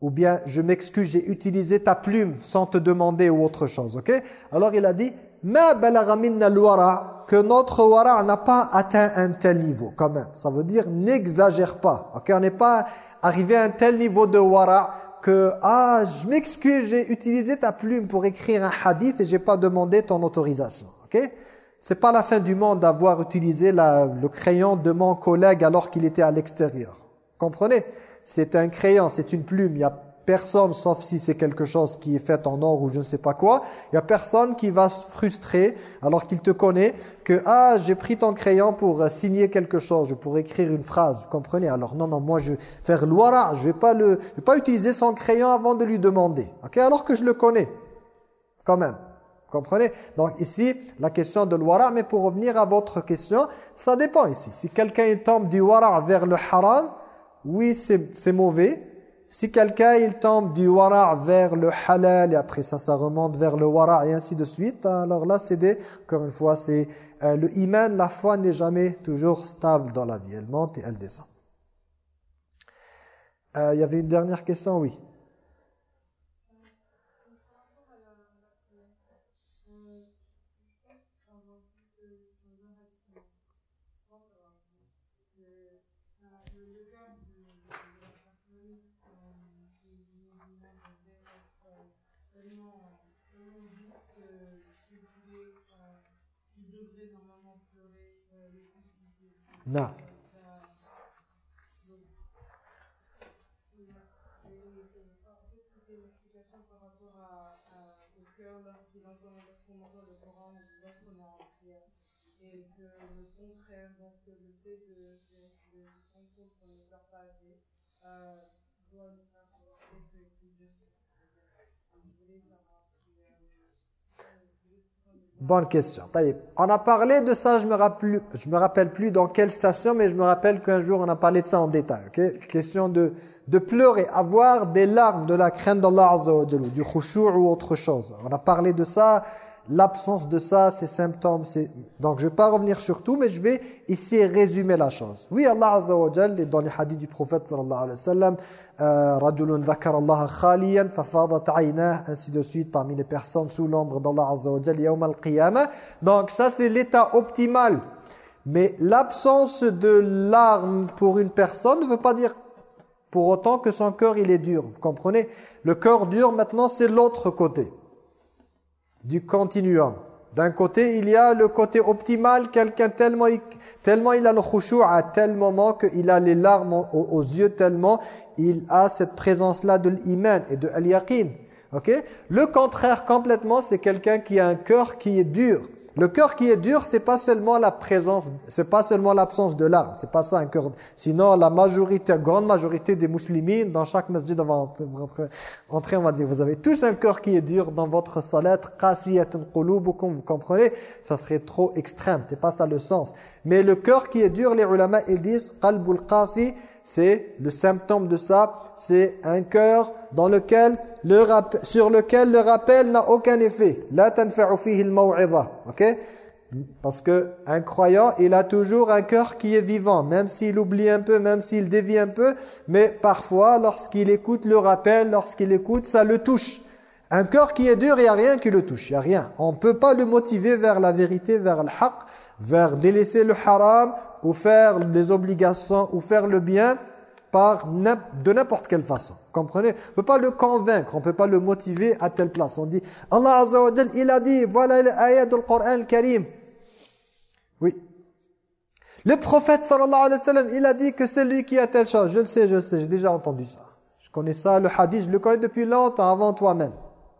ou bien je m'excuse j'ai utilisé ta plume sans te demander ou autre chose OK? Alors il a dit ma wara que notre wara n'a pas atteint un tel niveau quand même. Ça veut dire n'exagère pas OK? On n'est pas arrivé à un tel niveau de wara que ah je m'excuse j'ai utilisé ta plume pour écrire un hadith et j'ai pas demandé ton autorisation OK? C'est pas la fin du monde d'avoir utilisé le crayon de mon collègue alors qu'il était à l'extérieur. Comprenez? C'est un crayon c'est une plume a personne, sauf si c'est quelque chose qui est fait en or ou je ne sais pas quoi, il n'y a personne qui va se frustrer alors qu'il te connaît que « Ah, j'ai pris ton crayon pour euh, signer quelque chose, pour écrire une phrase. » Vous comprenez? Alors non, non, moi je vais faire l'ouara, je ne vais, pas le, vais pas utiliser son crayon avant de lui demander. ok? Alors que je le connais, quand même. Vous comprenez? Donc ici, la question de l'ouara, mais pour revenir à votre question, ça dépend ici. Si quelqu'un tombe du wara vers le haram, oui, c'est mauvais. Si quelqu'un il tombe du wara' vers le halal et après ça, ça remonte vers le wara' et ainsi de suite, alors là c'est des, encore une fois, c'est euh, le iman, la foi n'est jamais toujours stable dans la vie. Elle monte et elle descend. Euh, il y avait une dernière question, oui. Euh, doit nous faire que Dieu sait. Je voulais savoir Bonne question. On a parlé de ça, je me rappelle, me rappelle plus dans quelle station, mais je me rappelle qu'un jour on a parlé de ça en détail. Okay? Question de, de pleurer, avoir des larmes de la crainte d'Allah du khushu' ou autre chose. On a parlé de ça l'absence de ça, ces symptômes. Donc je ne vais pas revenir sur tout, mais je vais ici résumer la chose. Oui, Allah Azza wa Jal, dans les hadiths du prophète sallallahu alayhi wa sallam, euh, rajulun dhakar Allah khaliyan fafadat aynah, ainsi de suite, parmi les personnes sous l'ombre d'Allah Azza wa Jal, yawm al-qiyamah. Donc ça c'est l'état optimal. Mais l'absence de larmes pour une personne ne veut pas dire pour autant que son cœur il est dur. Vous comprenez? Le cœur dur maintenant c'est l'autre côté du continuum. D'un côté, il y a le côté optimal, quelqu'un tellement, tellement il a le khushu' à tel moment qu'il a les larmes aux, yeux tellement il a cette présence-là de l'iman et de al-yaqin. Le contraire complètement, c'est quelqu'un qui a un cœur qui est dur. Le cœur qui est dur, c'est pas seulement la présence, c'est pas seulement l'absence de larmes, c'est pas ça un cœur. Sinon, la majorité, la grande majorité des musulmans, dans chaque masjid, on va entrer, on va dire, vous avez tous un cœur qui est dur dans votre salat, qasiyatun qulubukum, vous comprenez? Ça serait trop extrême, c'est pas ça le sens. Mais le cœur qui est dur, les ulama, ils disent, qalbul qasi, c'est le symptôme de ça, c'est un cœur dans lequel le sur lequel le rappel n'a aucun effet. La tanfa'u fihi al OK? Parce que un croyant, il a toujours un cœur qui est vivant, même s'il oublie un peu, même s'il dévie un peu, mais parfois lorsqu'il écoute le rappel, lorsqu'il écoute, ça le touche. Un cœur qui est dur, il n'y a rien qui le touche, il n'y a rien. On ne peut pas le motiver vers la vérité, vers le haqq, vers délaisser le haram, ou faire des obligations, ou faire le bien, de n'importe quelle façon. Vous comprenez? On ne peut pas le convaincre, on ne peut pas le motiver à telle place. On dit, Allah Azza il a dit, voilà l'ayat du Coran Karim. Oui. Le prophète sallallahu alayhi wa sallam, il a dit que c'est lui qui a telle chose. Je le sais, je le sais, j'ai déjà entendu ça. Je connais ça, le hadith, je le connais depuis longtemps, avant toi-même.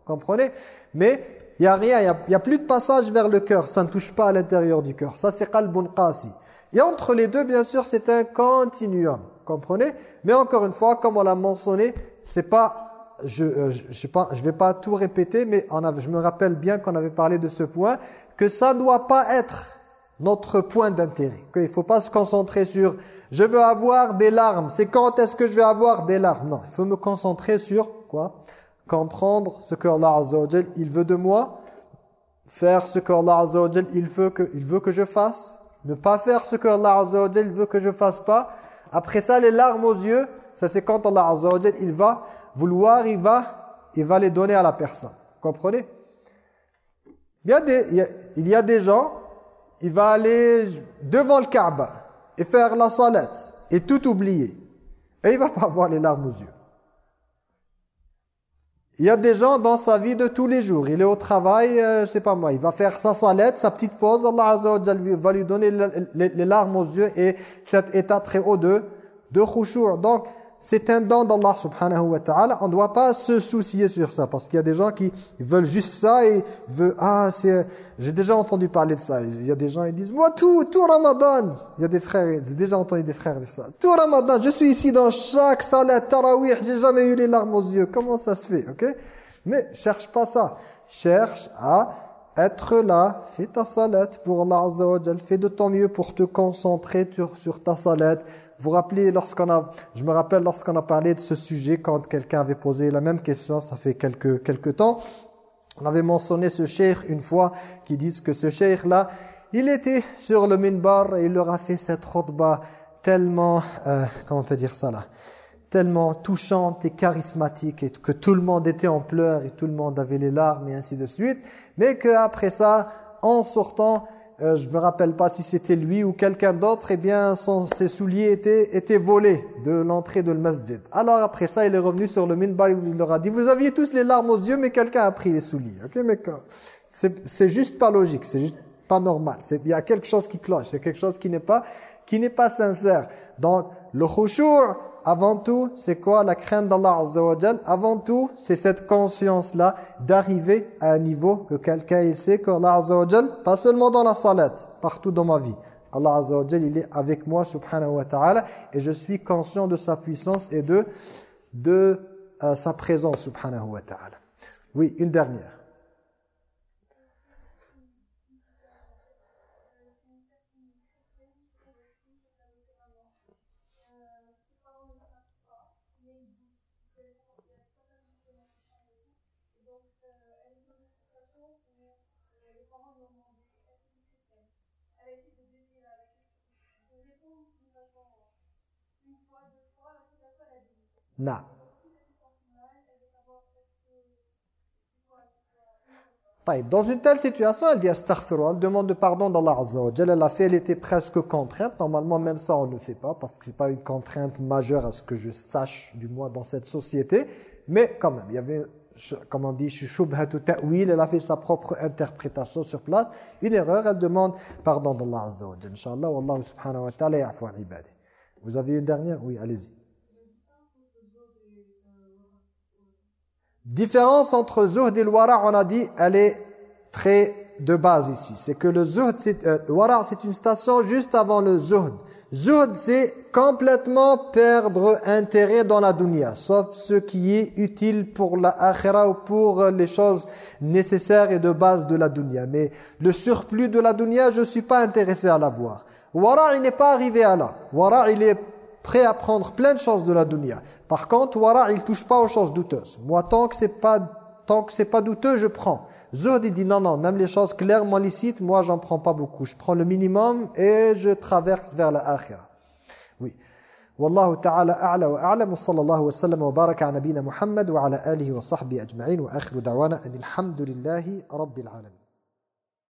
Comprenez? Mais il n'y a rien, il n'y a, plus de passage vers le cœur, ça ne touche pas à l'intérieur du cœur. Ça, c'est qalbun qasi. Et entre les deux, bien sûr, c'est un continuum. Comprenez Mais encore une fois, comme on l'a mentionné, c'est pas je ne euh, je, vais pas tout répéter, mais on a, je me rappelle bien qu'on avait parlé de ce point, que ça ne doit pas être notre point d'intérêt. Qu'il ne faut pas se concentrer sur « je veux avoir des larmes ». C'est quand est-ce que je vais avoir des larmes? Non, il faut me concentrer sur quoi? Comprendre ce que Allah Azza il veut de moi, faire ce que Allah Azza il veut que, il veut que je fasse, ne pas faire ce que Allah Azza wa veut que je fasse pas. Après ça, les larmes aux yeux, ça c'est quand Allah Azza wa il va vouloir, il va, il va les donner à la personne. Comprenez? Il y, a des, gens, il va aller devant le Kaaba et faire la salette et tout oublier. Et il va pas avoir les larmes aux yeux. Il y a des gens dans sa vie de tous les jours. Il est au travail, euh, je sais pas moi, il va faire sa salette, sa petite pause. Allah Azza wa va lui donner les, larmes aux yeux et cet état très haut de, de khushu'. Donc, c'est un don d'Allah subhanahu wa ta'ala. On ne doit pas se soucier sur ça. Parce qu'il y a des gens qui veulent juste ça et veulent, ah, c'est, j'ai déjà entendu parler de ça. Il y a des gens qui disent, moi, tout, tout Ramadan. Il y a des frères, j'ai déjà entendu des frères dire ça. Tout Ramadan, je suis ici dans chaque salat, tarawih, j'ai jamais eu les larmes aux yeux. Comment ça se fait, ok? Mais cherche pas ça. Cherche à être là, fais ta salat pour Allah Azza wa Fais de ton mieux pour te concentrer sur, sur ta salat vous rappelez, lorsqu'on a, je me rappelle lorsqu'on a parlé de ce sujet, quand quelqu'un avait posé la même question, ça fait quelques, quelques temps, on avait mentionné ce cheikh une fois, qui dit que ce cheikh-là, il était sur le minbar et il leur a fait cette khutbah tellement, euh, comment on peut dire ça là, tellement touchante et charismatique et que tout le monde était en pleurs et tout le monde avait les larmes et ainsi de suite, mais qu'après ça, en sortant, euh, je me rappelle pas si c'était lui ou quelqu'un d'autre, eh bien son, ses souliers étaient, étaient volés de l'entrée de le masjid. Alors après ça, il est revenu sur le minbar, il leur a dit, vous aviez tous les larmes aux yeux, mais quelqu'un a pris les souliers. Ok, mais c'est juste pas logique, c'est juste pas normal. Il y a quelque chose qui cloche, c'est quelque chose qui n'est pas, qui n'est pas sincère. Donc le khushu' avant tout, c'est quoi la crainte d'Allah Azza Avant tout, c'est cette conscience-là d'arriver à un niveau que quelqu'un il sait qu'Allah Azza pas seulement dans la salat, partout dans ma vie. Allah Azza il est avec moi subhanahu wa ta'ala et je suis conscient de sa puissance et de, de euh, sa présence subhanahu wa ta'ala. Oui, une dernière. Non. Dans une telle situation, elle dit astaghfirullah, elle demande pardon d'Allah Azza wa Elle a fait, elle était presque contrainte. Normalement, même ça, on ne fait pas parce que ce n'est pas une contrainte majeure à ce que je sache, du moins dans cette société. Mais quand même, il y avait, comme on dit, shubhatu ta'wil, elle a fait sa propre interprétation sur place. Une erreur, elle demande pardon d'Allah Azza wa Inch'Allah, Wallahu subhanahu wa ta'ala ya'fu ibadi. Vous avez une dernière? Oui, allez-y. Différence entre zuhd et le wara, on a dit, elle est très de base ici. C'est que le zuhd, euh, wara, c'est une station juste avant le zuhd. Zuhd, c'est complètement perdre intérêt dans la dunya, sauf ce qui est utile pour la akhira ou pour les choses nécessaires et de base de la dunya. Mais le surplus de la dunya, je suis pas intéressé à l'avoir. Wara, il n'est pas arrivé à là. Wara, il est prêt à prendre plein de choses de la dunya. Par contre, wara, il touche pas aux choses douteuses. Moi, tant que c'est pas tant que c'est pas douteux, je prends. Zuhd, il dit non, non, même les choses clairement licites, moi, j'en prends pas beaucoup. Je prends le minimum et je traverse vers la akhira. Oui. والله تعالى أعلى وأعلم وصلى الله وسلم وبارك على نبينا محمد وعلى آله وصحبه أجمعين وآخر دعوانا أن الحمد لله رب العالمين